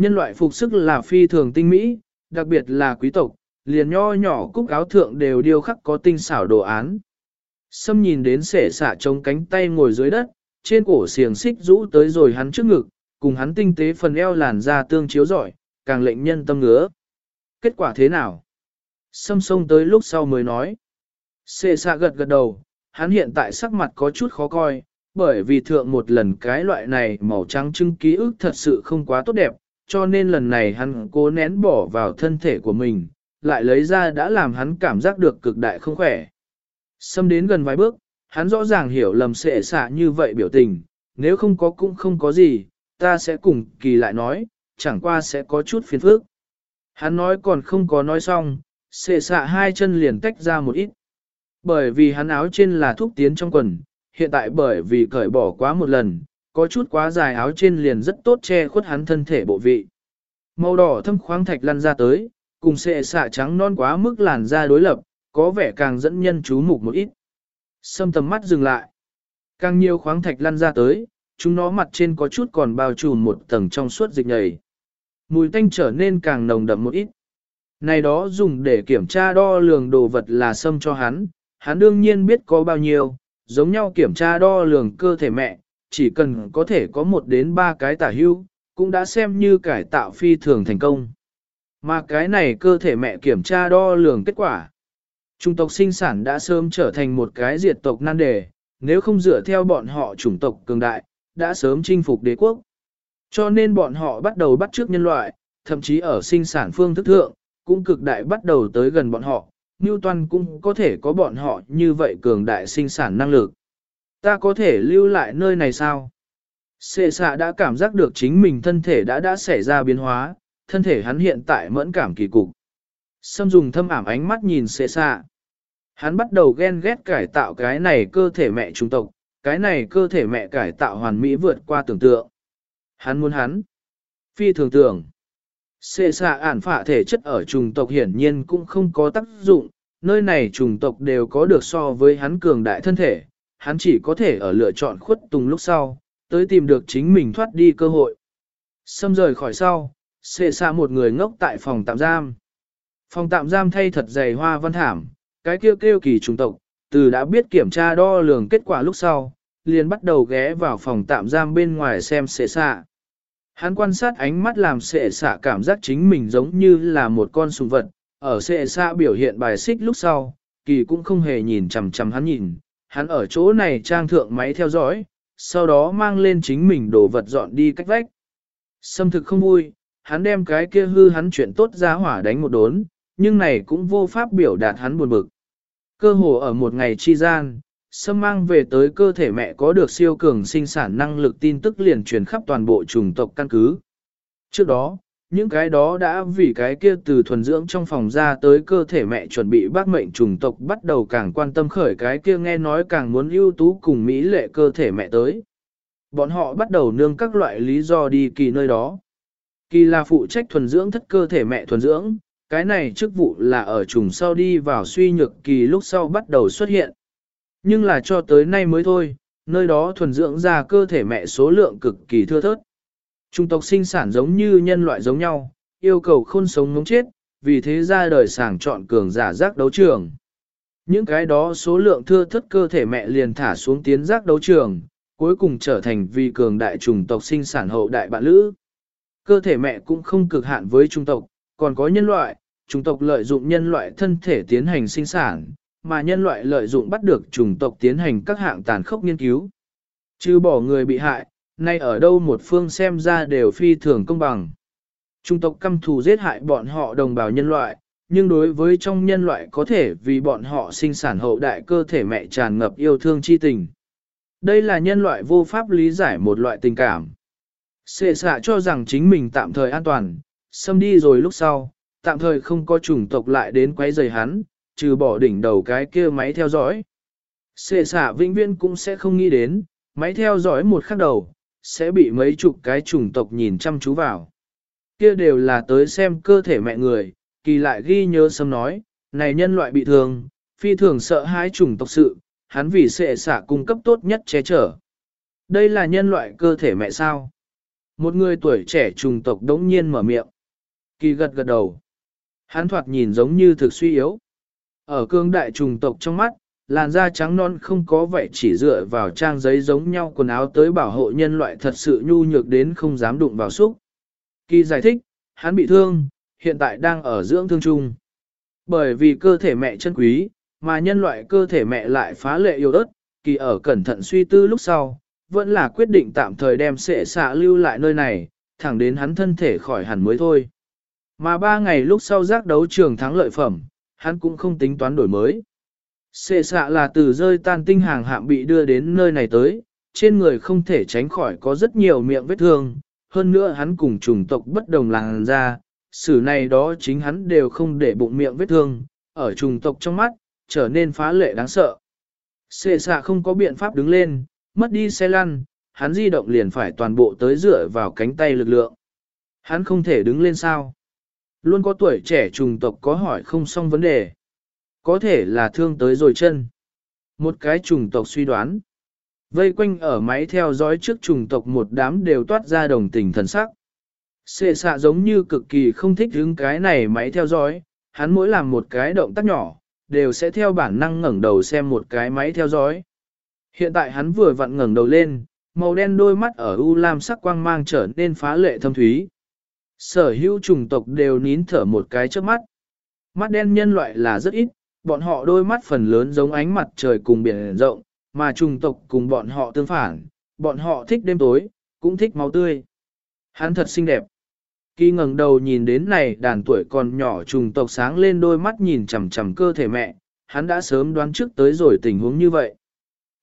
Nhân loại phục sức là phi thường tinh mỹ, đặc biệt là quý tộc, liền nho nhỏ cúc áo thượng đều điêu khắc có tinh xảo đồ án. Sâm nhìn đến sẻ xạ chống cánh tay ngồi dưới đất, trên cổ xiềng xích rũ tới rồi hắn trước ngực, cùng hắn tinh tế phần eo làn da tương chiếu giỏi, càng lệnh nhân tâm ngứa. Kết quả thế nào? Sâm sông tới lúc sau mới nói. Xê xạ gật gật đầu, hắn hiện tại sắc mặt có chút khó coi, bởi vì thượng một lần cái loại này màu trắng trưng ký ức thật sự không quá tốt đẹp, cho nên lần này hắn cố nén bỏ vào thân thể của mình, lại lấy ra đã làm hắn cảm giác được cực đại không khỏe. Xâm đến gần vài bước, hắn rõ ràng hiểu lầm sệ xạ như vậy biểu tình, nếu không có cũng không có gì, ta sẽ cùng kỳ lại nói, chẳng qua sẽ có chút phiền phức. Hắn nói còn không có nói xong, sệ xạ hai chân liền tách ra một ít. Bởi vì hắn áo trên là thuốc tiến trong quần, hiện tại bởi vì cởi bỏ quá một lần, có chút quá dài áo trên liền rất tốt che khuất hắn thân thể bộ vị. Màu đỏ thâm khoáng thạch lăn ra tới, cùng sệ xạ trắng non quá mức làn da đối lập, có vẻ càng dẫn nhân chú mục một ít. Sâm tầm mắt dừng lại. Càng nhiều khoáng thạch lăn ra tới, chúng nó mặt trên có chút còn bao trùm một tầng trong suốt dịch nhầy. Mùi tanh trở nên càng nồng đậm một ít. Này đó dùng để kiểm tra đo lường đồ vật là sâm cho hắn, hắn đương nhiên biết có bao nhiêu, giống nhau kiểm tra đo lường cơ thể mẹ, chỉ cần có thể có một đến ba cái tả hưu, cũng đã xem như cải tạo phi thường thành công. Mà cái này cơ thể mẹ kiểm tra đo lường kết quả. Trung tộc sinh sản đã sớm trở thành một cái diệt tộc nan đề, nếu không dựa theo bọn họ chủng tộc cường đại, đã sớm chinh phục đế quốc. Cho nên bọn họ bắt đầu bắt trước nhân loại, thậm chí ở sinh sản phương thức thượng, cũng cực đại bắt đầu tới gần bọn họ, Newton cũng có thể có bọn họ như vậy cường đại sinh sản năng lực. Ta có thể lưu lại nơi này sao? Sệ xạ đã cảm giác được chính mình thân thể đã đã xảy ra biến hóa, thân thể hắn hiện tại mẫn cảm kỳ cục. Xâm dùng thâm ảm ánh mắt nhìn sệ xạ. Hắn bắt đầu ghen ghét cải tạo cái này cơ thể mẹ trung tộc, cái này cơ thể mẹ cải tạo hoàn mỹ vượt qua tưởng tượng. Hắn muốn hắn. Phi thường tưởng. Sệ xạ ản phạ thể chất ở trùng tộc hiển nhiên cũng không có tác dụng, nơi này trùng tộc đều có được so với hắn cường đại thân thể, hắn chỉ có thể ở lựa chọn khuất tùng lúc sau, tới tìm được chính mình thoát đi cơ hội. Xâm rời khỏi sau, xệ xa một người ngốc tại phòng tạm giam. Phòng tạm giam thay thật dày hoa văn thảm, cái kêu kêu kỳ trùng tộc, từ đã biết kiểm tra đo lường kết quả lúc sau, liền bắt đầu ghé vào phòng tạm giam bên ngoài xem xệ xạ. Hắn quan sát ánh mắt làm xệ xạ cảm giác chính mình giống như là một con sùng vật, ở xệ xạ biểu hiện bài xích lúc sau, kỳ cũng không hề nhìn chằm chằm hắn nhìn, hắn ở chỗ này trang thượng máy theo dõi, sau đó mang lên chính mình đồ vật dọn đi cách vách. Xâm thực không vui, hắn đem cái kia hư hắn chuyện tốt ra hỏa đánh một đốn, nhưng này cũng vô pháp biểu đạt hắn buồn bực. Cơ hồ ở một ngày chi gian, Sâm mang về tới cơ thể mẹ có được siêu cường sinh sản năng lực tin tức liền truyền khắp toàn bộ chủng tộc căn cứ. Trước đó, những cái đó đã vì cái kia từ thuần dưỡng trong phòng ra tới cơ thể mẹ chuẩn bị bác mệnh trùng tộc bắt đầu càng quan tâm khởi cái kia nghe nói càng muốn ưu tú cùng mỹ lệ cơ thể mẹ tới. Bọn họ bắt đầu nương các loại lý do đi kỳ nơi đó. Kỳ là phụ trách thuần dưỡng thất cơ thể mẹ thuần dưỡng, cái này chức vụ là ở trùng sau đi vào suy nhược kỳ lúc sau bắt đầu xuất hiện. Nhưng là cho tới nay mới thôi, nơi đó thuần dưỡng ra cơ thể mẹ số lượng cực kỳ thưa thớt. Trung tộc sinh sản giống như nhân loại giống nhau, yêu cầu khôn sống ngống chết, vì thế ra đời sàng chọn cường giả giác đấu trường. Những cái đó số lượng thưa thất cơ thể mẹ liền thả xuống tiến giác đấu trường, cuối cùng trở thành vì cường đại trùng tộc sinh sản hậu đại bạn lữ. Cơ thể mẹ cũng không cực hạn với trung tộc, còn có nhân loại, trùng tộc lợi dụng nhân loại thân thể tiến hành sinh sản, mà nhân loại lợi dụng bắt được trùng tộc tiến hành các hạng tàn khốc nghiên cứu. Chứ bỏ người bị hại, nay ở đâu một phương xem ra đều phi thường công bằng. Chủng tộc căm thù giết hại bọn họ đồng bào nhân loại, nhưng đối với trong nhân loại có thể vì bọn họ sinh sản hậu đại cơ thể mẹ tràn ngập yêu thương chi tình. Đây là nhân loại vô pháp lý giải một loại tình cảm. Sệ xạ cho rằng chính mình tạm thời an toàn, xâm đi rồi lúc sau, tạm thời không có chủng tộc lại đến quấy rầy hắn, trừ bỏ đỉnh đầu cái kia máy theo dõi. Sệ xạ vĩnh Viên cũng sẽ không nghĩ đến, máy theo dõi một khắc đầu, sẽ bị mấy chục cái chủng tộc nhìn chăm chú vào. Kia đều là tới xem cơ thể mẹ người, kỳ lại ghi nhớ sâm nói, này nhân loại bị thương, phi thường sợ hãi chủng tộc sự, hắn vì sẽ xả cung cấp tốt nhất che chở. Đây là nhân loại cơ thể mẹ sao? Một người tuổi trẻ trùng tộc đống nhiên mở miệng. Kỳ gật gật đầu. Hắn thoạt nhìn giống như thực suy yếu. Ở cương đại trùng tộc trong mắt, làn da trắng non không có vẻ chỉ dựa vào trang giấy giống nhau quần áo tới bảo hộ nhân loại thật sự nhu nhược đến không dám đụng vào xúc. Kỳ giải thích, hắn bị thương, hiện tại đang ở dưỡng thương chung. Bởi vì cơ thể mẹ chân quý, mà nhân loại cơ thể mẹ lại phá lệ yêu đất, kỳ ở cẩn thận suy tư lúc sau, vẫn là quyết định tạm thời đem sệ xạ lưu lại nơi này, thẳng đến hắn thân thể khỏi hẳn mới thôi. Mà ba ngày lúc sau giác đấu trường thắng lợi phẩm, hắn cũng không tính toán đổi mới. Sệ xạ là từ rơi tan tinh hàng hạm bị đưa đến nơi này tới, trên người không thể tránh khỏi có rất nhiều miệng vết thương, hơn nữa hắn cùng chủng tộc bất đồng làng ra, xử này đó chính hắn đều không để bụng miệng vết thương, ở chủng tộc trong mắt, trở nên phá lệ đáng sợ. Sệ xạ không có biện pháp đứng lên, mất đi xe lăn, hắn di động liền phải toàn bộ tới dựa vào cánh tay lực lượng. Hắn không thể đứng lên sao. Luôn có tuổi trẻ trùng tộc có hỏi không xong vấn đề. Có thể là thương tới rồi chân. Một cái chủng tộc suy đoán. Vây quanh ở máy theo dõi trước chủng tộc một đám đều toát ra đồng tình thần sắc. Xệ xạ giống như cực kỳ không thích hứng cái này máy theo dõi, hắn mỗi làm một cái động tác nhỏ, đều sẽ theo bản năng ngẩng đầu xem một cái máy theo dõi. Hiện tại hắn vừa vặn ngẩng đầu lên, màu đen đôi mắt ở u lam sắc quang mang trở nên phá lệ thâm thúy. Sở hữu chủng tộc đều nín thở một cái trước mắt. Mắt đen nhân loại là rất ít, bọn họ đôi mắt phần lớn giống ánh mặt trời cùng biển rộng, mà chủng tộc cùng bọn họ tương phản, bọn họ thích đêm tối, cũng thích máu tươi. Hắn thật xinh đẹp. Kỳ ngẩng đầu nhìn đến này đàn tuổi còn nhỏ trùng tộc sáng lên đôi mắt nhìn chằm chằm cơ thể mẹ, hắn đã sớm đoán trước tới rồi tình huống như vậy.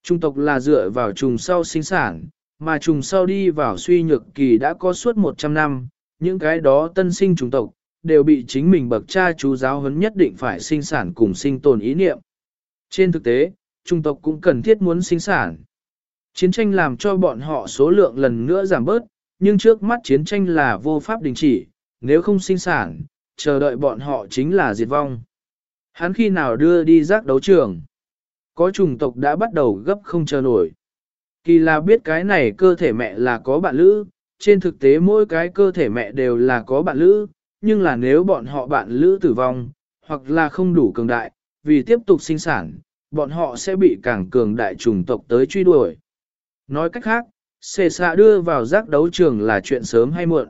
Trung tộc là dựa vào trùng sau sinh sản, mà trùng sau đi vào suy nhược kỳ đã có suốt 100 năm, những cái đó tân sinh trùng tộc, đều bị chính mình bậc cha chú giáo huấn nhất định phải sinh sản cùng sinh tồn ý niệm. Trên thực tế, trung tộc cũng cần thiết muốn sinh sản. Chiến tranh làm cho bọn họ số lượng lần nữa giảm bớt, nhưng trước mắt chiến tranh là vô pháp đình chỉ, nếu không sinh sản, chờ đợi bọn họ chính là diệt vong. Hắn khi nào đưa đi giác đấu trường? Có chủng tộc đã bắt đầu gấp không chờ nổi. Kỳ là biết cái này cơ thể mẹ là có bạn lữ, trên thực tế mỗi cái cơ thể mẹ đều là có bạn lữ, nhưng là nếu bọn họ bạn lữ tử vong, hoặc là không đủ cường đại, vì tiếp tục sinh sản, bọn họ sẽ bị càng cường đại chủng tộc tới truy đuổi. Nói cách khác, xê xạ đưa vào giác đấu trường là chuyện sớm hay muộn.